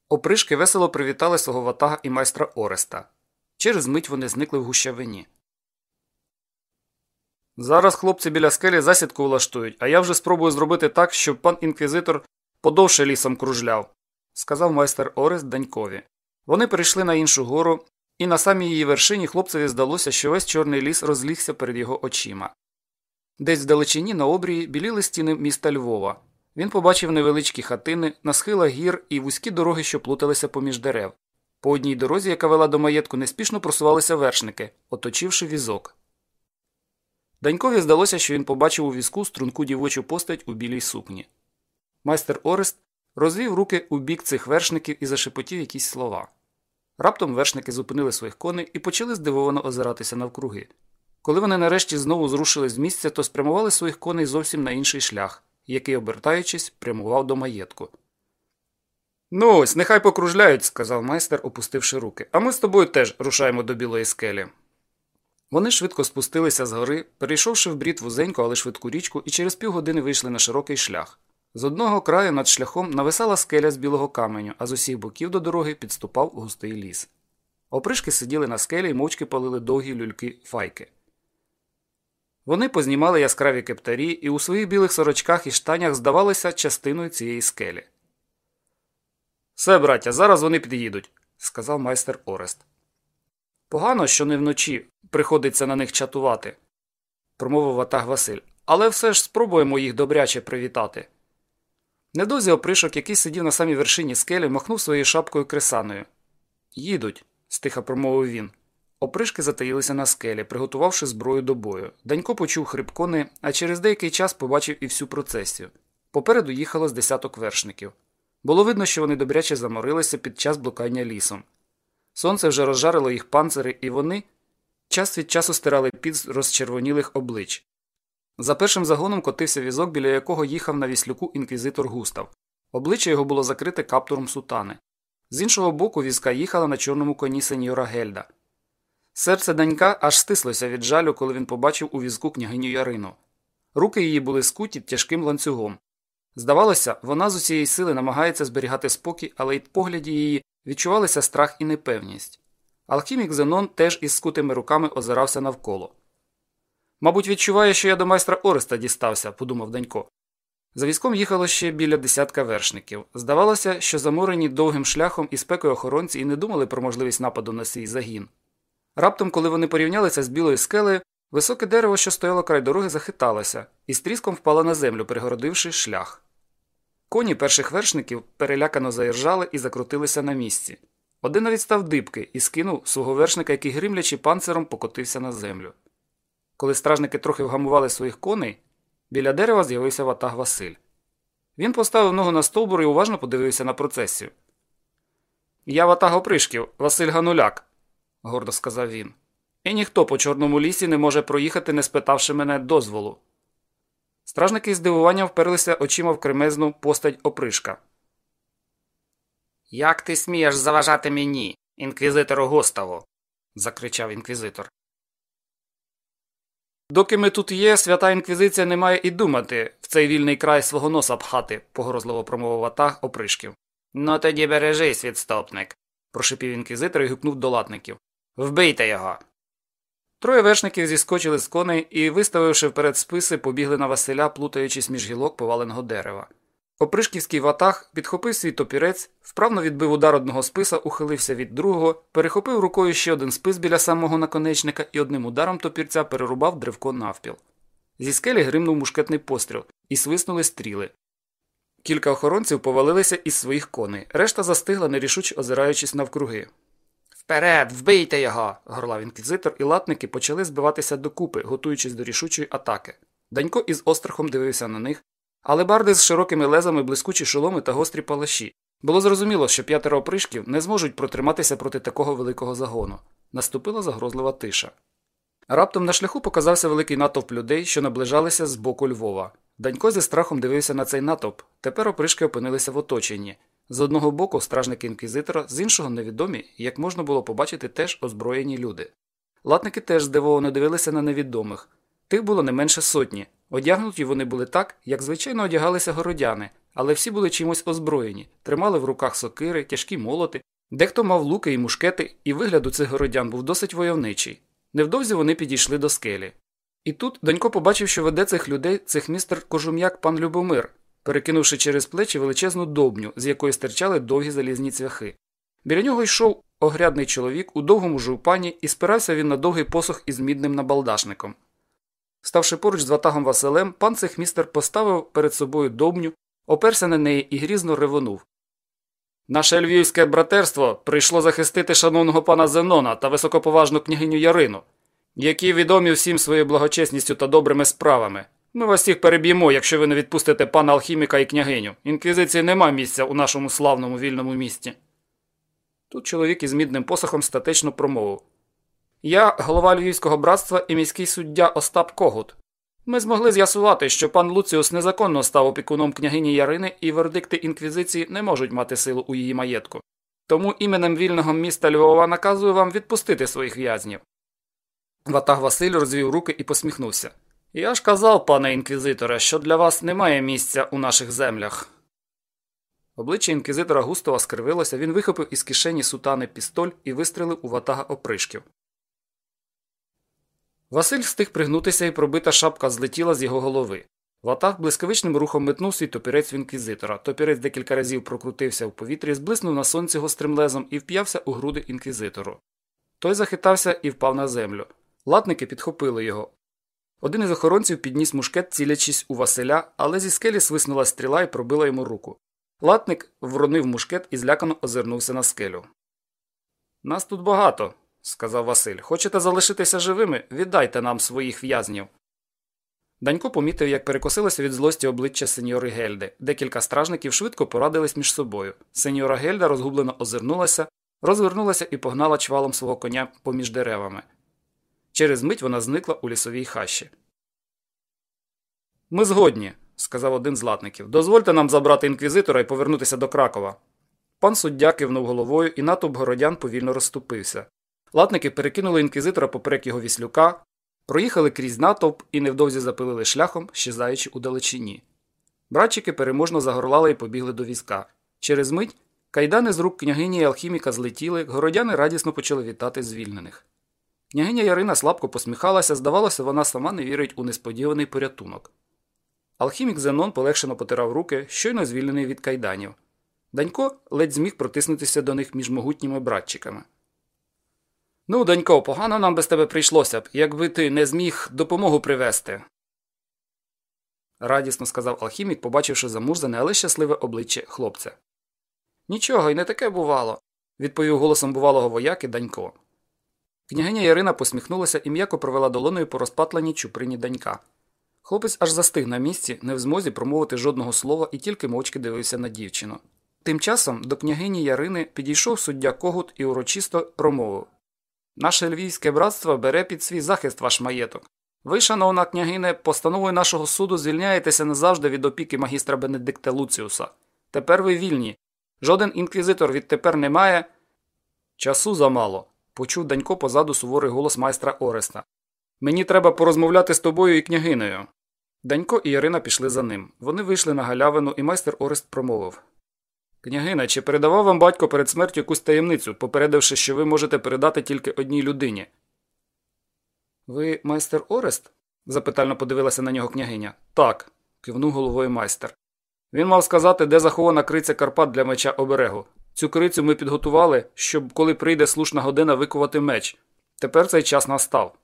Опришки весело привітали свого ватага і майстра Ореста. Через мить вони зникли в гущавині. Зараз хлопці біля скелі засідку влаштують, а я вже спробую зробити так, щоб пан інквізитор подовше лісом кружляв, сказав майстер Орест Данькові. Вони перейшли на іншу гору, і на самій її вершині хлопцеві здалося, що весь чорний ліс розлігся перед його очима. Десь вдалечині на обрії біліли стіни міста Львова. Він побачив невеличкі хатини, на схилах гір і вузькі дороги, що плуталися поміж дерев. По одній дорозі, яка вела до маєтку, неспішно просувалися вершники, оточивши візок. Данькові здалося, що він побачив у візку струнку дівочу постать у білій сукні. Майстер Орест розвів руки у бік цих вершників і зашепотів якісь слова. Раптом вершники зупинили своїх коней і почали здивовано озиратися навкруги. Коли вони нарешті знову зрушили з місця, то спрямували своїх коней зовсім на інший шлях, який, обертаючись, прямував до маєтку. Ну ось, нехай покружляють, сказав майстер, опустивши руки, а ми з тобою теж рушаємо до білої скелі. Вони швидко спустилися з гори, перейшовши в брід вузеньку, але швидку річку, і через півгодини вийшли на широкий шлях. З одного краю над шляхом нависала скеля з білого каменю, а з усіх боків до дороги підступав густий ліс. Опришки сиділи на скелі і мовчки палили довгі люльки файки. Вони познімали яскраві кептарі і у своїх білих сорочках і штанях здавалися частиною цієї скелі. Все, браття, зараз вони під'їдуть, сказав майстер Орест. Погано, що не вночі приходиться на них чатувати, промовив ватаг Василь, але все ж спробуємо їх добряче привітати. Недовзі опришок, який сидів на самій вершині скелі, махнув своєю шапкою кресаною. Їдуть, стиха промовив він. Опришки затаїлися на скелі, приготувавши зброю до бою. Данько почув хрип коней, а через деякий час побачив і всю процесію. Попереду їхало з десяток вершників. Було видно, що вони добряче заморилися під час блукання лісом. Сонце вже розжарило їх панцири, і вони час від часу стирали під розчервонілих облич. За першим загоном котився візок, біля якого їхав на віслюку інквізитор Густав. Обличчя його було закрите каптуром сутани. З іншого боку візка їхала на чорному коні сеньора Гельда. Серце данька аж стислося від жалю, коли він побачив у візку княгиню Ярину. Руки її були скуті тяжким ланцюгом. Здавалося, вона з усієї сили намагається зберігати спокій, але й в погляді її відчувалися страх і непевність. Алхімік Зенон теж із скутими руками озирався навколо. Мабуть, відчуває, що я до майстра Ореста дістався, подумав Данько. За візком їхало ще біля десятка вершників. Здавалося, що заморені довгим шляхом і спекою охоронці і не думали про можливість нападу на свій загін. Раптом, коли вони порівнялися з білою скелею, високе дерево, що стояло край дороги, захиталося і з тріском впало на землю, перегородивши шлях. Коні перших вершників перелякано заіржали і закрутилися на місці. Один навіть став дибки і скинув свого вершника, який гримлячи панциром покотився на землю. Коли стражники трохи вгамували своїх коней, біля дерева з'явився ватаг Василь. Він поставив ногу на стовбур і уважно подивився на процесію. Я ватаг опришків, Василь Гануляк, гордо сказав він. І ніхто по чорному лісі не може проїхати, не спитавши мене дозволу. Стражники з здивуванням вперлися очима в кремезну постать опришка. Як ти смієш заважати мені, інквізитору Густаву? закричав інквізитор. Доки ми тут є, свята інквізиція не має і думати в цей вільний край свого носа пхати, погрозливо промовив атаг опришків. Ну тоді бережись, відстопник, прошипів інквізитор і гукнув до латників. Вбийте його. Троє вершників зіскочили з коней і, виставивши вперед списи, побігли на Василя, плутаючись між гілок поваленого дерева. Опришківський ватаг підхопив свій топірець, вправно відбив удар одного списа, ухилився від другого, перехопив рукою ще один спис біля самого наконечника і одним ударом топірця перерубав древко навпіл. Зі скелі гримнув мушкетний постріл і свиснули стріли. Кілька охоронців повалилися із своїх коней, решта застигла, нерішуче озираючись навкруги. Вперед, вбийте його. горлав інквізитор, і латники почали збиватися докупи, готуючись до рішучої атаки. Данько із острахом дивився на них, але барди з широкими лезами, блискучі шоломи та гострі палаші. Було зрозуміло, що п'ятеро опришків не зможуть протриматися проти такого великого загону. Наступила загрозлива тиша. Раптом на шляху показався великий натовп людей, що наближалися з боку Львова. Данько зі страхом дивився на цей натовп. Тепер опришки опинилися в оточенні. З одного боку стражники інквізитора, з іншого невідомі, як можна було побачити, теж озброєні люди. Латники теж здивовано дивилися на невідомих. Тих було не менше сотні. Одягнуті вони були так, як звичайно одягалися городяни, але всі були чимось озброєні, тримали в руках сокири, тяжкі молоти. Дехто мав луки і мушкети, і вигляд у цих городян був досить войовничий. Невдовзі вони підійшли до скелі. І тут Данько побачив, що веде цих людей цих містер кожум'як пан Любомир, перекинувши через плечі величезну довбню, з якої стирчали довгі залізні цвяхи. Біля нього йшов огрядний чоловік у довгому жупані і спирався він на довгий посох із мідним набалдашником. Ставши поруч з ватагом Василем, пан цехмістер поставив перед собою довбню, оперся на неї і грізно ревонув. Наше львівське братерство прийшло захистити шановного пана Зенона та високоповажну княгиню Ярину, які відомі всім своєю благочесністю та добрими справами. Ми вас всіх переб'ємо, якщо ви не відпустите пана алхіміка і княгиню. Інквізиції нема місця у нашому славному вільному місті. Тут чоловік із мідним посохом статечно промовив Я голова Львівського братства і міський суддя Остап Когут. Ми змогли з'ясувати, що пан Луціус незаконно став опікуном княгині Ярини, і вердикти інквізиції не можуть мати силу у її маєтку. Тому іменем вільного міста Львова наказую вам відпустити своїх в'язнів. Ватаг Василь розвів руки і посміхнувся. Я ж казав, пане інквізиторе, що для вас немає місця у наших землях. Обличчя інквізитора Густова скривилося, він вихопив із кишені сутани пістоль і вистрелив у ватага опришків. Василь встиг пригнутися і пробита шапка злетіла з його голови. Ватаг блискавичним рухом метнув свій топірець в інквізитора. Топірець декілька разів прокрутився в повітрі, зблиснув на сонці гостремлезом і вп'явся у груди інквізитору. Той захитався і впав на землю. Латники підхопили його. Один із охоронців підніс мушкет, цілячись у Василя, але зі скелі свиснула стріла і пробила йому руку. Латник вронив мушкет і злякано озирнувся на скелю. Нас тут багато, сказав Василь. Хочете залишитися живими? Віддайте нам своїх в'язнів. Данько помітив, як перекосилося від злості обличчя сеньори Гельди. Декілька стражників швидко порадились між собою. Сеньора Гельда розгублено озирнулася, розвернулася і погнала чвалом свого коня поміж деревами. Через мить вона зникла у лісовій хащі. Ми згодні, сказав один з латників. Дозвольте нам забрати інквізитора і повернутися до Кракова. Пан суддя кивнув головою, і натовп городян повільно розступився. Латники перекинули інквізитора поперек його віслюка, проїхали крізь натовп і невдовзі запилили шляхом, щезаючи у далечині. Братчики переможно загорлали і побігли до візка. Через мить кайдани з рук княгині і алхіміка злетіли, городяни радісно почали вітати звільнених. Княгиня Ярина слабко посміхалася, здавалося, вона сама не вірить у несподіваний порятунок. Алхімік Зенон полегшено потирав руки, щойно звільнений від кайданів. Данько ледь зміг протиснутися до них між могутніми братчиками. Ну, Данько, погано нам без тебе прийшлося б, якби ти не зміг допомогу привезти. Радісно сказав алхімік, побачивши замурзане, але щасливе обличчя хлопця. Нічого, і не таке бувало, відповів голосом бувалого вояки Данько. Княгиня Ярина посміхнулася і м'яко провела долоною по розпатленій чуприні Данька. Хлопець аж застиг на місці, не в змозі промовити жодного слова і тільки мовчки дивився на дівчину. Тим часом до княгині Ярини підійшов суддя Когут і урочисто промовив Наше львівське братство бере під свій захист ваш маєток. Ви, шановна княгине, постановою нашого суду звільняєтеся назавжди від опіки магістра Бенедикта Луціуса. Тепер ви вільні. Жоден інквізитор відтепер не має. Часу замало, почув Данько позаду суворий голос майстра Ореста. Мені треба порозмовляти з тобою і княгинею. Данько і Ірина пішли за ним. Вони вийшли на галявину, і майстер Орест промовив Княгина, чи передавав вам батько перед смертю якусь таємницю, попередивши, що ви можете передати тільки одній людині? Ви майстер Орест? запитально подивилася на нього княгиня. Так, кивнув головою майстер. Він мав сказати, де захована криця Карпат для меча оберегу. Цю крицю ми підготували, щоб, коли прийде слушна година, викувати меч. Тепер цей час настав.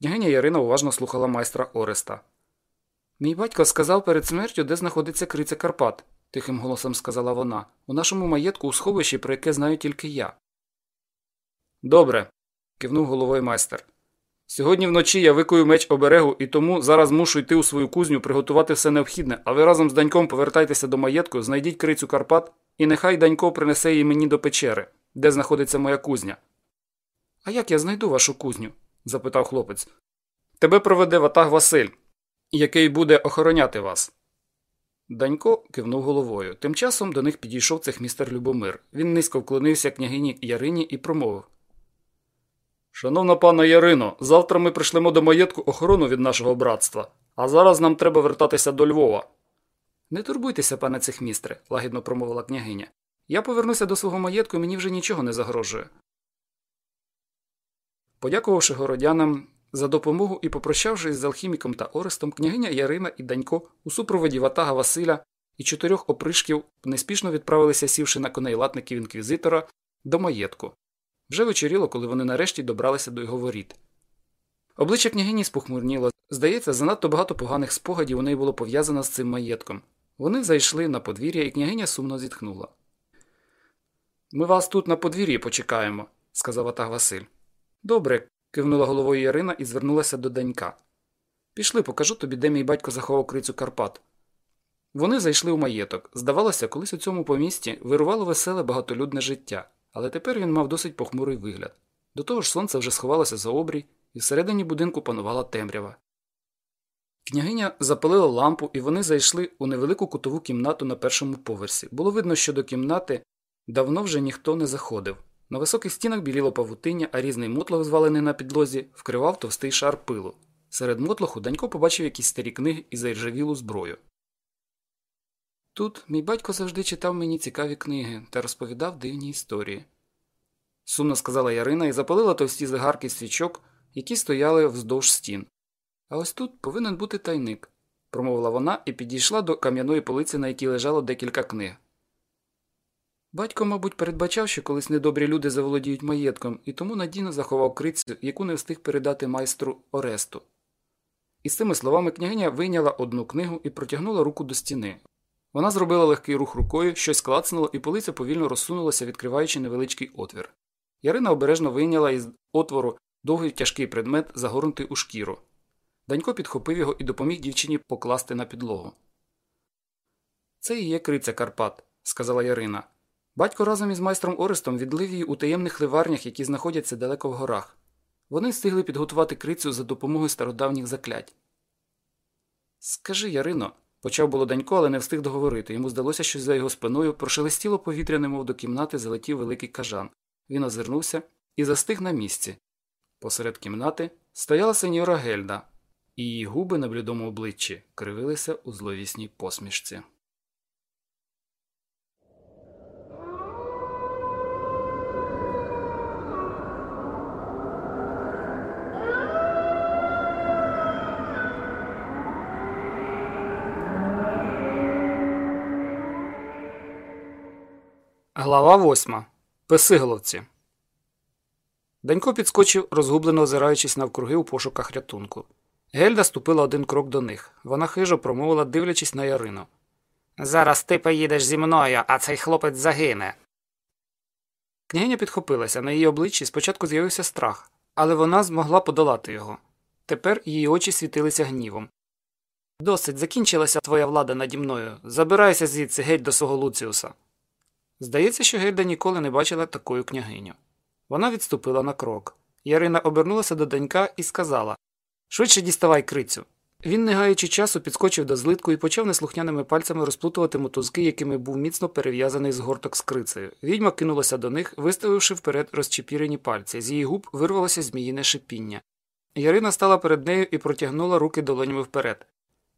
Княгиня Ярина уважно слухала майстра Ореста. Мій батько сказав перед смертю, де знаходиться криця Карпат, тихим голосом сказала вона. У нашому маєтку у сховищі, про яке знаю тільки я. Добре, кивнув головою майстер. Сьогодні вночі я викую меч оберегу і тому зараз мушу йти у свою кузню, приготувати все необхідне, а ви разом з Даньком повертайтеся до маєтку, знайдіть крицю Карпат, і нехай Данько принесе її мені до печери, де знаходиться моя кузня. А як я знайду вашу кузню? запитав хлопець. Тебе проведе ватаг Василь, який буде охороняти вас. Данько кивнув головою. Тим часом до них підійшов цехмістер Любомир. Він низько вклонився княгині Ярині і промовив Шановна пана Ярино, завтра ми прийшлемо до маєтку охорону від нашого братства, а зараз нам треба вертатися до Львова. Не турбуйтеся, пане цехмістре, лагідно промовила княгиня. Я повернуся до свого маєтку і мені вже нічого не загрожує. Подякувавши городянам, За допомогу і попрощавшись з алхіміком та Орестом, княгиня Ярина і Данько у супроводі ватага Василя і чотирьох опришків неспішно відправилися, сівши на коней латників інквізитора, до маєтку. Вже вечоріло, коли вони нарешті добралися до його воріт. Обличчя княгині спохмурніло. Здається, занадто багато поганих спогадів у неї було пов'язано з цим маєтком. Вони зайшли на подвір'я, і княгиня сумно зітхнула. Ми вас тут на подвір'ї почекаємо, сказав Атаг Василь. Добре, кивнула головою Ярина і звернулася до Данька. Пішли, покажу тобі, де мій батько заховав крицю Карпат. Вони зайшли у маєток. Здавалося, колись у цьому помісті вирувало веселе багатолюдне життя, але тепер він мав досить похмурий вигляд. До того ж сонце вже сховалося за обрій, і всередині будинку панувала темрява. Княгиня запалила лампу, і вони зайшли у невелику кутову кімнату на першому поверсі. Було видно, що до кімнати давно вже ніхто не заходив. На високих стінах біліло павутиння, а різний мотлох, звалений на підлозі, вкривав товстий шар пилу. Серед мотлоху Данько побачив якісь старі книги і заіржавілу зброю. Тут мій батько завжди читав мені цікаві книги та розповідав дивні історії. Сумно сказала Ярина і запалила товсті зигарки свічок, які стояли вздовж стін. А ось тут повинен бути тайник, промовила вона і підійшла до кам'яної полиці, на якій лежало декілька книг. Батько, мабуть, передбачав, що колись недобрі люди заволодіють маєтком, і тому надійно заховав крицю, яку не встиг передати майстру Оресту. І з цими словами княгиня вийняла одну книгу і протягнула руку до стіни. Вона зробила легкий рух рукою, щось клацнуло, і полиця повільно розсунулася, відкриваючи невеличкий отвір. Ярина обережно вийняла із отвору довгий тяжкий предмет, загорнутий у шкіру. Данько підхопив його і допоміг дівчині покласти на підлогу. Це і є криця Карпат, сказала Ярина. Батько разом із майстром Орестом відлив її у таємних ливарнях, які знаходяться далеко в горах. Вони встигли підготувати крицю за допомогою стародавніх заклять. Скажи, Ярино, почав було Данько, але не встиг договорити. Йому здалося, що за його спиною прошелестіло повітря, немов до кімнати залетів великий кажан. Він озирнувся і застиг на місці. Посеред кімнати стояла сеньора Гельда, і її губи на блідому обличчі кривилися у зловісній посмішці. Глава восьма. Песиголовці. Данько підскочив, розгублено озираючись навкруги у пошуках рятунку. Гельда ступила один крок до них. Вона хижо промовила, дивлячись на Ярину. Зараз ти поїдеш зі мною, а цей хлопець загине. Княгиня підхопилася. На її обличчі спочатку з'явився страх, але вона змогла подолати його. Тепер її очі світилися гнівом. Досить закінчилася твоя влада наді мною. Забирайся звідси геть до свого Луціуса. Здається, що Гельда ніколи не бачила такою княгиню. Вона відступила на крок. Ярина обернулася до донька і сказала Швидше діставай крицю. Він, не гаючи часу, підскочив до злитку і почав неслухняними пальцями розплутувати мотузки, якими був міцно перев'язаний згорток з крицею. Відьма кинулася до них, виставивши вперед розчепірені пальці. З її губ вирвалося зміїне шипіння. Ярина стала перед нею і протягнула руки долонями вперед.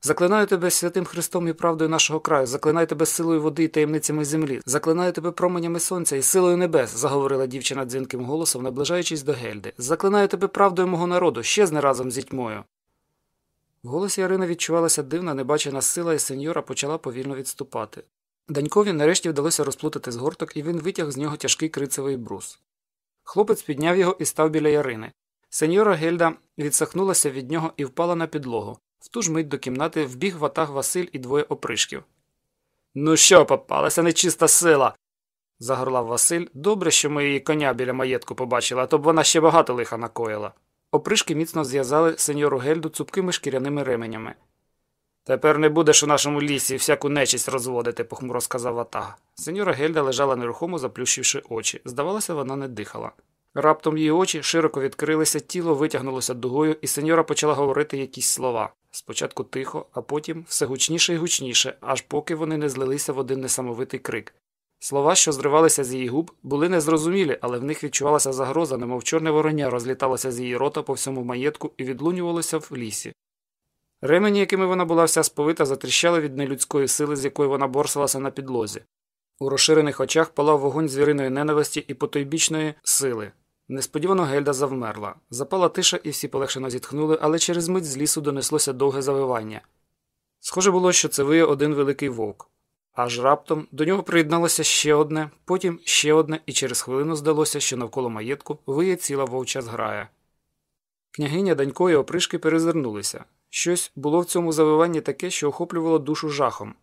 Заклинаю тебе святим Христом і правдою нашого краю, заклинаю тебе силою води і таємницями землі, заклинаю тебе променями сонця і силою небес, заговорила дівчина дзвінким голосом, наближаючись до Гельди. Заклинаю тебе правдою мого народу, щезни разом з дітьмою. В голосі Ярини відчувалася дивна, небачена сила, і сеньора почала повільно відступати. Данькові нарешті вдалося розплутати згорток, і він витяг з нього тяжкий крицевий брус. Хлопець підняв його і став біля Ярини. Сеньора Гельда відсахнулася від нього і впала на підлогу. В ту ж мить до кімнати вбіг ватаг Василь і двоє опришків. Ну що, попалася нечиста сила. загорлав Василь. Добре, що ми її коня біля маєтку побачили, а то б вона ще багато лиха накоїла. Опришки міцно зв'язали сеньору Гельду цупкими шкіряними ременями. Тепер не будеш у нашому лісі всяку нечисть розводити, похмуро сказав Ватаг. Сеньора Гельда лежала нерухомо, заплющивши очі. Здавалося, вона не дихала. Раптом її очі широко відкрилися, тіло витягнулося дугою, і сеньора почала говорити якісь слова. Спочатку тихо, а потім все гучніше і гучніше, аж поки вони не злилися в один несамовитий крик. Слова, що зривалися з її губ, були незрозумілі, але в них відчувалася загроза, немов чорне вороня розліталося з її рота по всьому маєтку і відлунювалося в лісі. Ремені, якими вона була вся сповита, затріщали від нелюдської сили, з якою вона борсалася на підлозі. У розширених очах палав вогонь звіриної ненависті і потойбічної сили. Несподівано Гельда завмерла. Запала тиша, і всі полегшено зітхнули, але через мить з лісу донеслося довге завивання. Схоже було, що це виє один великий вовк. Аж раптом до нього приєдналося ще одне, потім ще одне, і через хвилину здалося, що навколо маєтку виє ціла вовча зграя. Княгиня Данько і опришки перезирнулися. Щось було в цьому завиванні таке, що охоплювало душу жахом.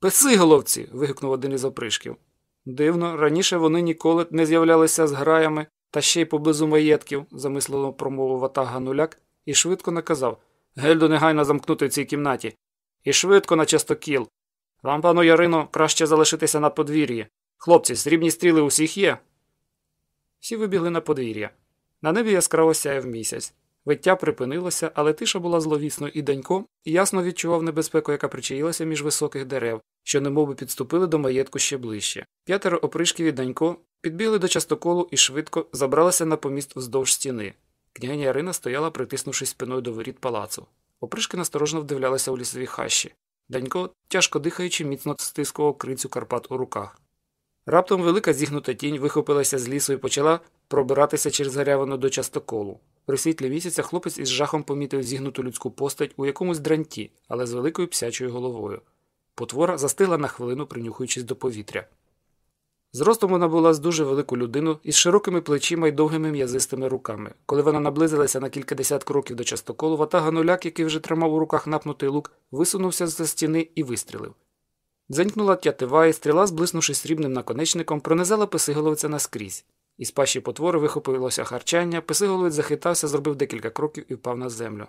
Песи, головці. вигукнув один із опришків. Дивно, раніше вони ніколи не з'являлися з граями та ще й поблизу маєтків, замислено промовив ватаг Гануляк і швидко наказав Гельду негайно замкнути в цій кімнаті. І швидко на частокіл. Вам, пану Ярино, краще залишитися на подвір'ї. Хлопці, срібні стріли усіх є. Всі вибігли на подвір'я. На небі яскраво сяяв місяць. Виття припинилося, але тиша була зловісною, і Данько ясно відчував небезпеку, яка причаїлася між високих дерев, що немовби підступили до маєтку ще ближче. П'ятеро опришків і Данько підбігли до частоколу і швидко забралися на поміст вздовж стіни. Княгиня Ярина стояла, притиснувшись спиною до воріт палацу. Опришки насторожно вдивлялися у лісові хащі. Данько, тяжко дихаючи, міцно стискував крицю Карпат у руках. Раптом велика зігнута тінь вихопилася з лісу і почала пробиратися через гарявину до частоколу. При світлі місяця хлопець із жахом помітив зігнуту людську постать у якомусь дранті, але з великою псячою головою. Потвора застигла на хвилину, принюхуючись до повітря. Зростом вона була з дуже велику людину із широкими плечима й довгими м'язистими руками. Коли вона наблизилася на кількадесят кроків до частоколу, ватага нуляк, який вже тримав у руках напнутий лук, висунувся з за стіни і вистрілив. Дзенькнула тятива, і стріла, зблиснувши срібним наконечником, пронизала писиголовця наскрізь. Із пащі потвори вихопилося харчання, писиголовець захитався, зробив декілька кроків і впав на землю.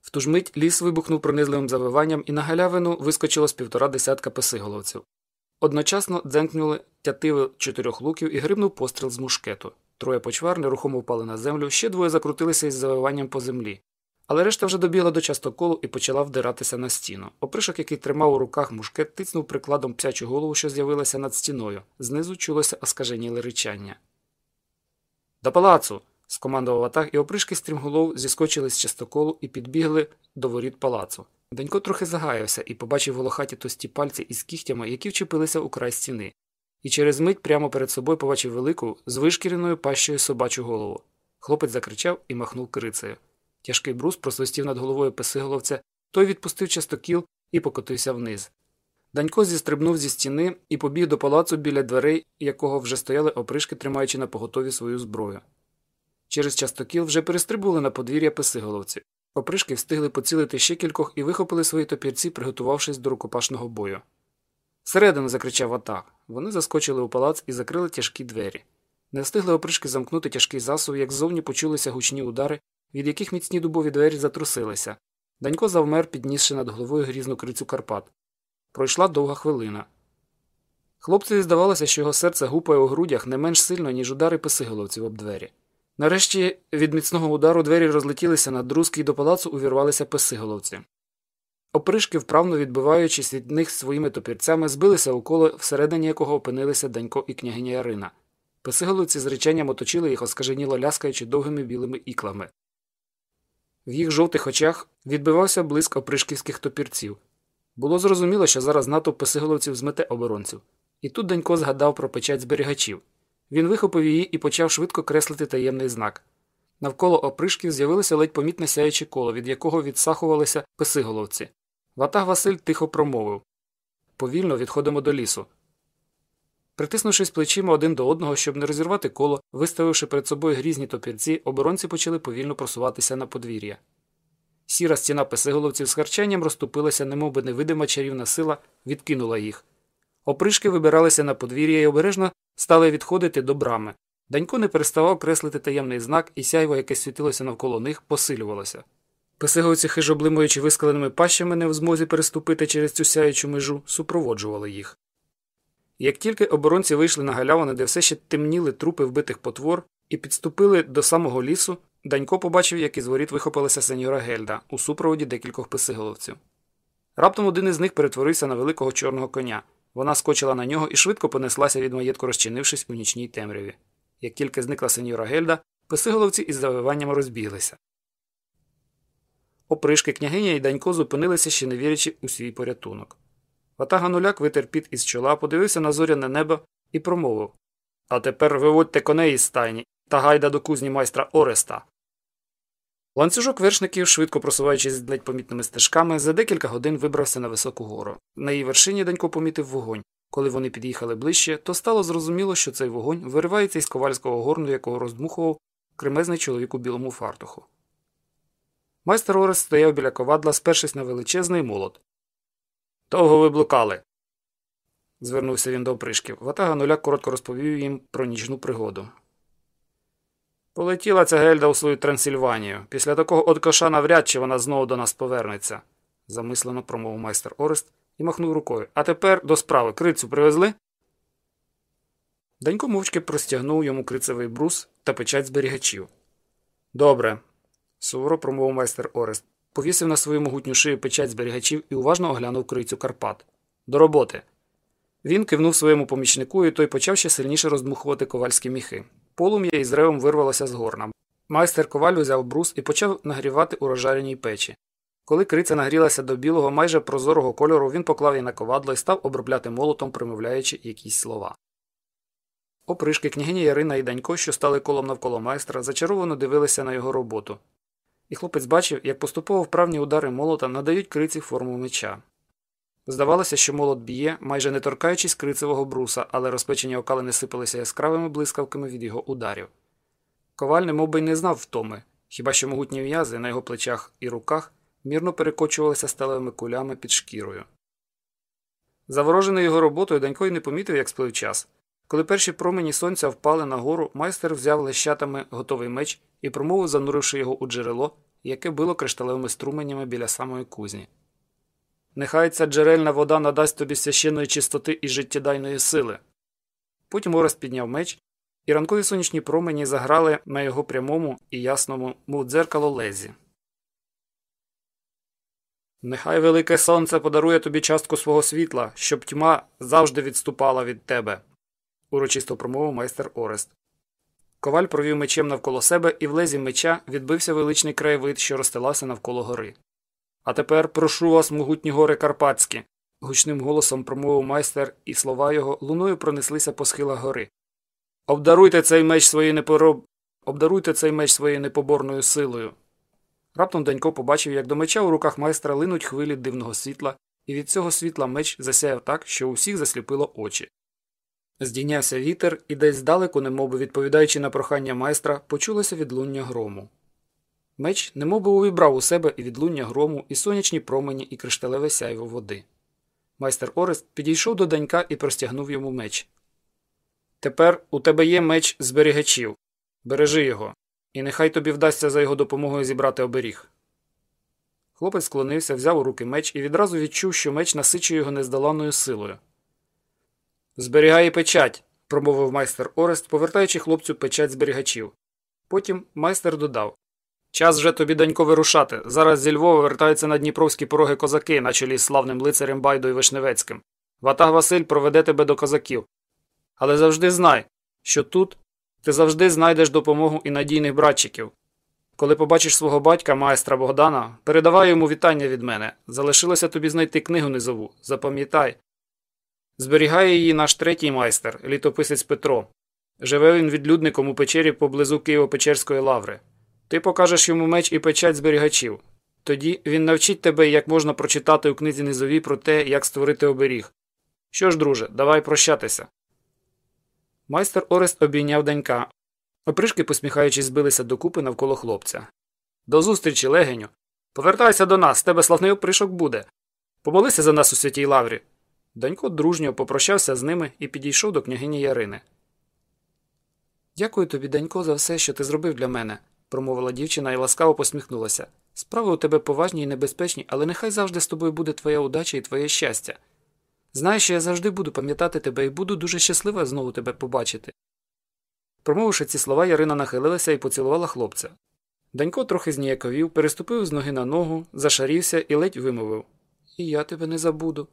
В ту ж мить ліс вибухнув пронизливим завиванням, і на галявину вискочило з півтора десятка писиголовців. Одночасно дзенькнули тятиви чотирьох луків і грибнув постріл з мушкету. Троє почвар нерухомо впали на землю, ще двоє закрутилися із завиванням по землі. Але решта вже добігла до частоколу і почала вдиратися на стіну. Опришок, який тримав у руках мушкет, тицнув прикладом псячу голову, що з'явилася над стіною. Знизу чулося оскаженіле ричання. До палацу. скомандував атак, і опришки стрімголов зіскочили з частоколу і підбігли до воріт палацу. Данько трохи загаявся і побачив волохаті тості пальці із кігтями, які вчепилися у край стіни, і через мить прямо перед собою побачив велику, з вишкіреною пащою собачу голову. Хлопець закричав і махнув крицею. Тяжкий брус просвистів над головою песиголовця, той відпустив частокіл і покотився вниз. Данько зістрибнув зі стіни і побіг до палацу біля дверей, якого вже стояли опришки, тримаючи на поготові свою зброю. Через частокіл вже перестрибували на подвір'я песиголовці. Опришки встигли поцілити ще кількох і вихопили свої топірці, приготувавшись до рукопашного бою. Всередину закричав атак. Вони заскочили у палац і закрили тяжкі двері. Не встигли опришки замкнути тяжкий засув, як ззовні почулися гучні удари, від яких міцні дубові двері затрусилися. Данько завмер, піднісши над головою грізну крицю Карпат. Пройшла довга хвилина. Хлопцеві здавалося, що його серце гупає у грудях не менш сильно, ніж удари писиголовців об двері. Нарешті від міцного удару двері розлетілися на друзки і до палацу увірвалися писиголовці. Опришки, вправно відбиваючись від них своїми топірцями, збилися у коло, всередині якого опинилися Данько і княгиня Ярина. Писиголовці з реченням оточили їх, оскаженіло ляскаючи довгими білими іклами. В їх жовтих очах відбивався блиск опришківських топірців. Було зрозуміло, що зараз натовп писиголовців змете оборонців. І тут Данько згадав про печать зберігачів. Він вихопив її і почав швидко креслити таємний знак. Навколо опришків з'явилося ледь помітне сяюче коло, від якого відсахувалися писиголовці. Ватаг Василь тихо промовив повільно відходимо до лісу. Притиснувшись плечима один до одного, щоб не розірвати коло, виставивши перед собою грізні топірці, оборонці почали повільно просуватися на подвір'я. Сіра стіна писиголовців з харчанням розступилася, немовби невидима чарівна сила, відкинула їх. Опришки вибиралися на подвір'я і обережно стали відходити до брами. Данько не переставав креслити таємний знак, і сяйво, яке світилося навколо них, посилювалося. Писиговці, хижо блимуючи вискаленими пащами, не в змозі переступити через цю сяючу межу, супроводжували їх. Як тільки оборонці вийшли на галявини, де все ще темніли трупи вбитих потвор, і підступили до самого лісу, Данько побачив, як із воріт вихопилася сеньора Гельда у супроводі декількох писиголовців. Раптом один із них перетворився на великого чорного коня. Вона скочила на нього і швидко понеслася від маєтку, розчинившись у нічній темряві. Як тільки зникла сеньора Гельда, писиголовці із завиванням розбіглися. Опришки княгиня і Данько зупинилися, ще не вірячи у свій порятунок. Ватага нуляк витер піт із чола, подивився на зоряне небо і промовив А тепер виводьте коней із стайні та гайда до кузні майстра Ореста. Ланцюжок вершників, швидко просуваючись ледь помітними стежками, за декілька годин вибрався на високу гору. На її вершині Данько помітив вогонь. Коли вони під'їхали ближче, то стало зрозуміло, що цей вогонь виривається із ковальського горну, якого роздмухував кремезний чоловік у білому фартуху. Майстер Орест стояв біля ковадла, спершись на величезний молот. Довго ви блукали. звернувся він до опришків. Ватага нуляк коротко розповів їм про нічну пригоду. Полетіла ця гельда у свою Трансильванію. Після такого откоша навряд чи вона знову до нас повернеться, замислено промовив майстер Орест і махнув рукою. А тепер до справи крицю привезли? Данько мовчки простягнув йому крицевий брус та печать зберігачів. Добре, суворо промовив майстер Орест, повісив на свою могутню шию печать зберігачів і уважно оглянув крицю Карпат. До роботи. Він кивнув своєму помічнику, і той почав ще сильніше роздмухувати ковальські міхи. Полум'я із ревом вирвалося з горна. Майстер коваль узяв брус і почав нагрівати у розжареній печі. Коли криця нагрілася до білого, майже прозорого кольору, він поклав її на ковадло і став обробляти молотом, примовляючи якісь слова. Опришки княгиня Ярина і Данько, що стали колом навколо майстра, зачаровано дивилися на його роботу. І хлопець бачив, як поступово вправні удари молота надають криці форму меча. Здавалося, що молот б'є, майже не торкаючись крицевого бруса, але розпечені окалини сипалися яскравими блискавками від його ударів. Коваль немов би й не знав втоми, хіба що могутні в'язи на його плечах і руках мірно перекочувалися сталевими кулями під шкірою. Заворожений його роботою, Данько й не помітив, як сплив час. Коли перші промені сонця впали на гору, майстер взяв лещатами готовий меч і промовив, зануривши його у джерело, яке било кришталевими струменями біля самої кузні. Нехай ця джерельна вода надасть тобі священної чистоти і життєдайної сили. Потім Орест підняв меч, і ранкові сонячні промені заграли на його прямому і ясному, мов дзеркало лезі. Нехай велике сонце подарує тобі частку свого світла, щоб тьма завжди відступала від тебе, урочисто промовив майстер Орест. Коваль провів мечем навколо себе, і в лезі меча відбився величний краєвид, що розстилався навколо гори. А тепер прошу вас, могутні гори Карпатські, гучним голосом промовив майстер, і слова його луною пронеслися по схилах гори. Обдаруйте цей меч своєю непороб... Обдаруйте непоборною силою. Раптом Данько побачив, як до меча у руках майстра линуть хвилі дивного світла, і від цього світла меч засяяв так, що у всіх засліпило очі. Здійнявся вітер, і десь здалеку, немовби відповідаючи на прохання майстра, почулося відлуння грому. Меч немовби увібрав у себе і відлуння грому, і сонячні промені, і кришталеве сяйво води. Майстер Орест підійшов до Данька і простягнув йому меч. Тепер у тебе є меч зберігачів. Бережи його, і нехай тобі вдасться за його допомогою зібрати оберіг. Хлопець склонився, взяв у руки меч і відразу відчув, що меч насичує його нездоланною силою. Зберігай печать, промовив майстер Орест, повертаючи хлопцю печать зберігачів. Потім майстер додав Час вже тобі, Данько, вирушати. Зараз зі Львова вертаються на дніпровські пороги козаки, на чолі з славним лицарем Байдою Вишневецьким. Ватаг Василь проведе тебе до козаків. Але завжди знай, що тут ти завжди знайдеш допомогу і надійних братчиків. Коли побачиш свого батька, майстра Богдана, передавай йому вітання від мене. Залишилося тобі знайти книгу низову. Запам'ятай. Зберігає її наш третій майстер, літописець Петро. Живе він відлюдником у печері поблизу Києво-Печерської лаври. Ти покажеш йому меч і печать зберігачів. Тоді він навчить тебе, як можна прочитати у книзі низовій про те, як створити оберіг. Що ж, друже, давай прощатися. Майстер Орест обійняв Данька. Опришки, посміхаючись, збилися докупи навколо хлопця. До зустрічі, легеню. Повертайся до нас, тебе славний опришок буде. Помолися за нас у святій лаврі. Данько дружньо попрощався з ними і підійшов до княгині Ярини. Дякую тобі, Данько, за все, що ти зробив для мене, промовила дівчина і ласкаво посміхнулася. Справи у тебе поважні і небезпечні, але нехай завжди з тобою буде твоя удача і твоє щастя. Знай, що я завжди буду пам'ятати тебе і буду дуже щаслива знову тебе побачити. Промовивши ці слова, Ярина нахилилася і поцілувала хлопця. Данько трохи зніяковів, переступив з ноги на ногу, зашарівся і ледь вимовив І я тебе не забуду.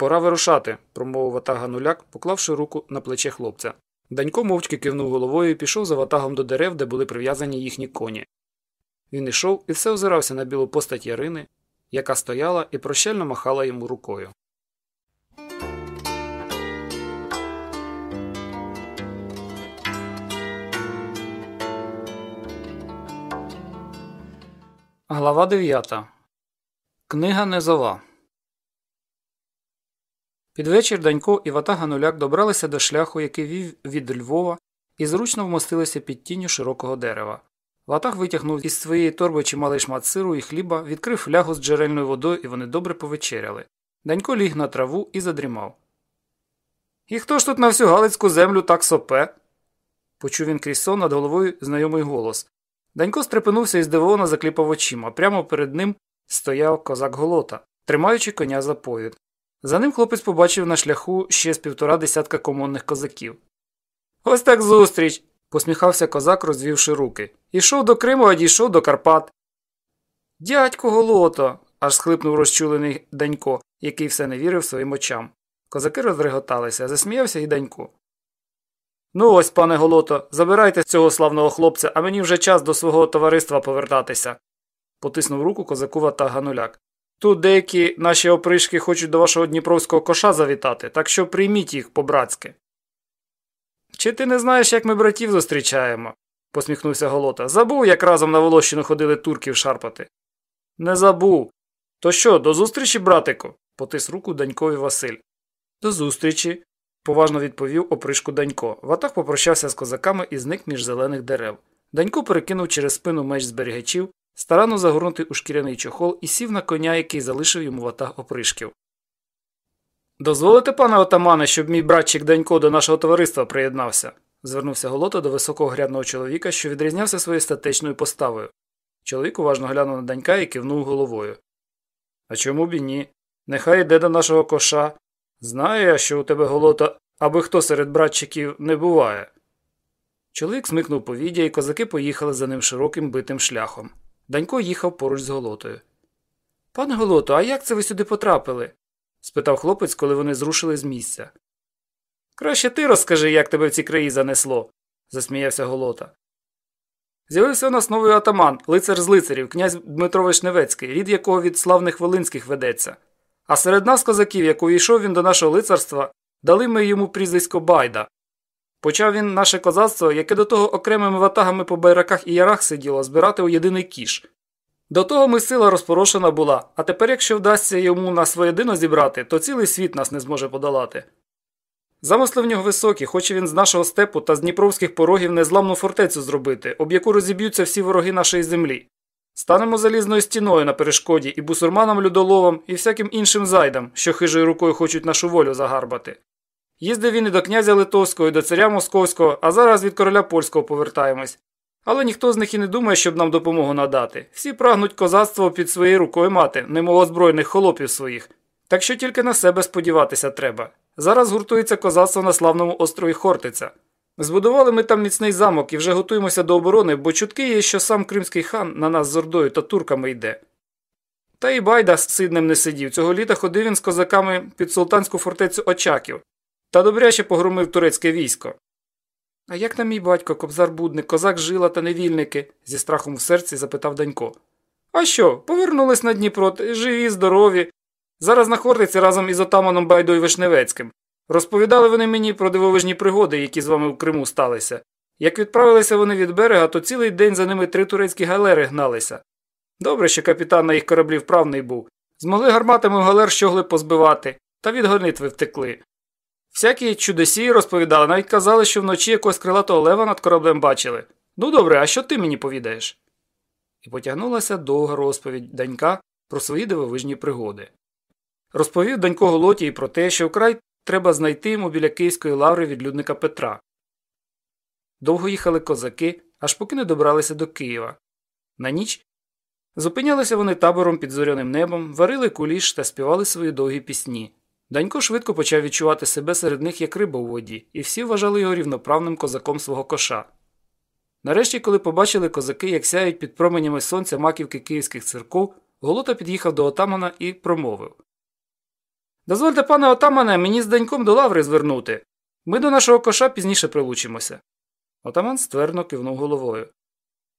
Пора вирушати, промовив ватага нуляк, поклавши руку на плече хлопця. Данько мовчки кивнув головою і пішов за ватагом до дерев, де були прив'язані їхні коні. Він ішов і все озирався на білу постать ярини, яка стояла і прощально махала йому рукою. Глава 9. Книга Незова під вечір Данько і Вата Гануляк добралися до шляху, який вів від Львова, і зручно вмостилися під тінню широкого дерева. Ватаг витягнув із своєї торби чималий шмат сиру і хліба, відкрив флягу з джерельною водою, і вони добре повечеряли. Данько ліг на траву і задрімав. І хто ж тут на всю Галицьку землю так сопе? почув він крізь сон над головою знайомий голос. Данько стрепенувся і здивовано закліпав очима. Прямо перед ним стояв козак голота, тримаючи коня за повід. За ним хлопець побачив на шляху ще з півтора десятка комонних козаків. Ось так зустріч. посміхався козак, розвівши руки. Ішов до Криму, а дійшов до Карпат. Дядько голото. аж схлипнув розчулений Данько, який все не вірив своїм очам. Козаки розреготалися, засміявся і Данько. Ну ось, пане голото, забирайте цього славного хлопця, а мені вже час до свого товариства повертатися. Потиснув руку козаку та Гануляк. Тут деякі наші опришки хочуть до вашого дніпровського коша завітати, так що прийміть їх по-братськи. Чи ти не знаєш, як ми братів зустрічаємо? посміхнувся голота. Забув, як разом на Волощину ходили турків шарпати. Не забув. То що, до зустрічі, братику? потис руку Данькові Василь. До зустрічі, поважно відповів опришку Данько. Ватах попрощався з козаками і зник між зелених дерев. Данько перекинув через спину меч зберігачів, старанно загорнутий у шкіряний чохол і сів на коня, який залишив йому ватаг опришків. Дозволите, пане отамане, щоб мій братчик Данько до нашого товариства приєднався? звернувся голота до високого грядного чоловіка, що відрізнявся своєю статечною поставою. Чоловік уважно глянув на Данька і кивнув головою. А чому б і ні? Нехай йде до нашого коша. Знаю я, що у тебе голота, аби хто серед братчиків не буває. Чоловік смикнув повіддя, і козаки поїхали за ним широким битим шляхом. Данько їхав поруч з голотою. Пане голото, а як це ви сюди потрапили? спитав хлопець, коли вони зрушили з місця. Краще ти розкажи, як тебе в ці краї занесло, засміявся голота. З'явився у нас новий атаман, лицар з лицарів, князь Дмитро Вишневецький, рід якого від славних Волинських ведеться. А серед нас, козаків, як увійшов він до нашого лицарства, дали ми йому прізвисько Байда. Почав він наше козацтво, яке до того окремими ватагами по байраках і ярах сиділо, збирати у єдиний кіш. До того ми сила розпорошена була, а тепер, якщо вдасться йому нас воєдино зібрати, то цілий світ нас не зможе подолати. Замисли в нього високі, хоче він з нашого степу та з дніпровських порогів незламну фортецю зробити, об яку розіб'ються всі вороги нашої землі. Станемо залізною стіною на перешкоді і бусурманам людоловам, і всяким іншим зайдам, що хижою рукою хочуть нашу волю загарбати. Їздив він і до князя Литовського, і до царя Московського, а зараз від короля польського повертаємось. Але ніхто з них і не думає, щоб нам допомогу надати. Всі прагнуть козацтво під своєю рукою мати, немов озброєних холопів своїх. Так що тільки на себе сподіватися треба. Зараз гуртується козацтво на славному острові Хортиця. Збудували ми там міцний замок і вже готуємося до оборони, бо чутки є, що сам кримський хан на нас з ордою та турками йде. Та і байда з сиднем не сидів. Цього літа ходив він з козаками під султанську фортецю Очаків та добряче погромив турецьке військо. А як на мій батько, кобзар будник, козак жила та невільники? зі страхом в серці запитав Данько. А що, повернулись на Дніпро, живі, здорові. Зараз на Хортиці разом із отаманом Байдою Вишневецьким. Розповідали вони мені про дивовижні пригоди, які з вами в Криму сталися. Як відправилися вони від берега, то цілий день за ними три турецькі галери гналися. Добре, що капітан на їх кораблі вправний був. Змогли гарматами галер щогли позбивати, та від гонитви втекли. Всякі чудесі розповідали, навіть казали, що вночі якогось крилатого лева над кораблем бачили. Ну добре, а що ти мені повідаєш? І потягнулася довга розповідь Данька про свої дивовижні пригоди. Розповів Данько Голоті і про те, що вкрай треба знайти йому біля Київської лаври відлюдника Петра. Довго їхали козаки, аж поки не добралися до Києва. На ніч зупинялися вони табором під зоряним небом, варили куліш та співали свої довгі пісні. Данько швидко почав відчувати себе серед них як риба у воді, і всі вважали його рівноправним козаком свого коша. Нарешті, коли побачили козаки, як сяють під променями сонця маківки київських церков, Голота під'їхав до отамана і промовив Дозвольте, пане отамане, мені з Даньком до лаври звернути. Ми до нашого коша пізніше прилучимося. Отаман ствердно кивнув головою.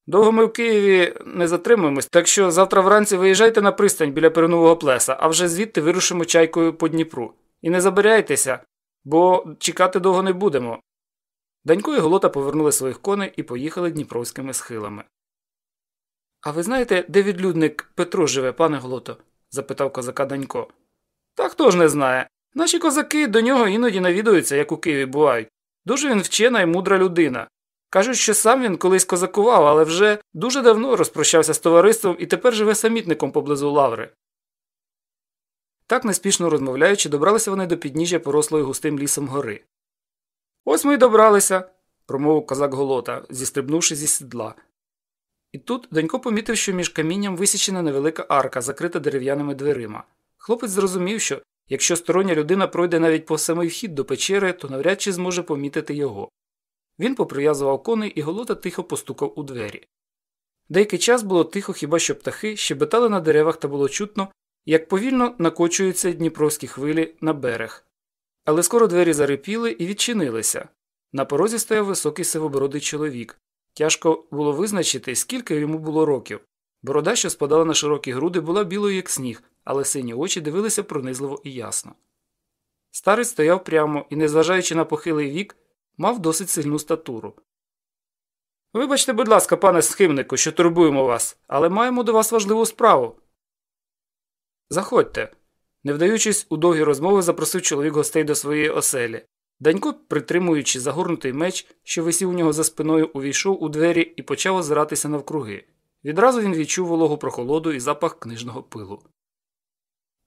Довго ми в Києві не затримуємось, так що завтра вранці виїжджайте на пристань біля перенового плеса, а вже звідти вирушимо чайкою по Дніпру. І не забиряйтеся, бо чекати довго не будемо. Данько і голота повернули своїх коней і поїхали дніпровськими схилами. А ви знаєте, де відлюдник Петро живе, пане Глото? запитав козака Данько. Та хто ж не знає. Наші козаки до нього іноді навідуються, як у Києві бувають. Дуже він вчена і мудра людина. Кажуть, що сам він колись козакував, але вже дуже давно розпрощався з товариством і тепер живе самітником поблизу лаври. Так неспішно розмовляючи, добралися вони до підніжжя порослої густим лісом гори. Ось ми й добралися, промовив козак голота, зістрибнувши зі сідла. І тут Данько помітив, що між камінням висічена невелика арка, закрита дерев'яними дверима. Хлопець зрозумів, що якщо стороння людина пройде навіть по самий вхід до печери, то навряд чи зможе помітити його. Він поприв'язував коней і голота тихо постукав у двері. Деякий час було тихо, хіба що птахи щебетали на деревах та було чутно, як повільно накочуються дніпровські хвилі на берег. Але скоро двері зарипіли і відчинилися. На порозі стояв високий сивобородий чоловік. Тяжко було визначити, скільки йому було років. Борода, що спадала на широкі груди, була білою, як сніг, але сині очі дивилися пронизливо і ясно. Старець стояв прямо і, незважаючи на похилий вік, мав досить сильну статуру. Вибачте, будь ласка, пане схимнику, що турбуємо вас, але маємо до вас важливу справу. Заходьте. Не вдаючись у довгі розмови, запросив чоловік гостей до своєї оселі. Данько, притримуючи загорнутий меч, що висів у нього за спиною, увійшов у двері і почав озиратися навкруги. Відразу він відчув вологу прохолоду і запах книжного пилу.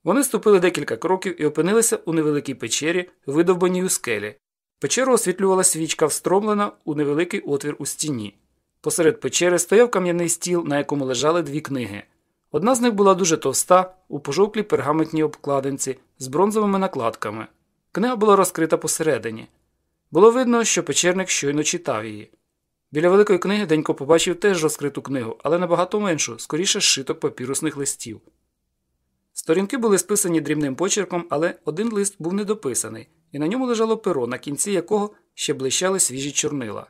Вони ступили декілька кроків і опинилися у невеликій печері, видовбаній у скелі. Печеру освітлювала свічка, встромлена у невеликий отвір у стіні. Посеред печери стояв кам'яний стіл, на якому лежали дві книги. Одна з них була дуже товста, у пожовклій пергаментній обкладинці з бронзовими накладками. Книга була розкрита посередині. Було видно, що печерник щойно читав її. Біля великої книги Денько побачив теж розкриту книгу, але набагато меншу, скоріше шиток папірусних листів. Сторінки були списані дрібним почерком, але один лист був недописаний, і на ньому лежало перо, на кінці якого ще блищали свіжі чорнила.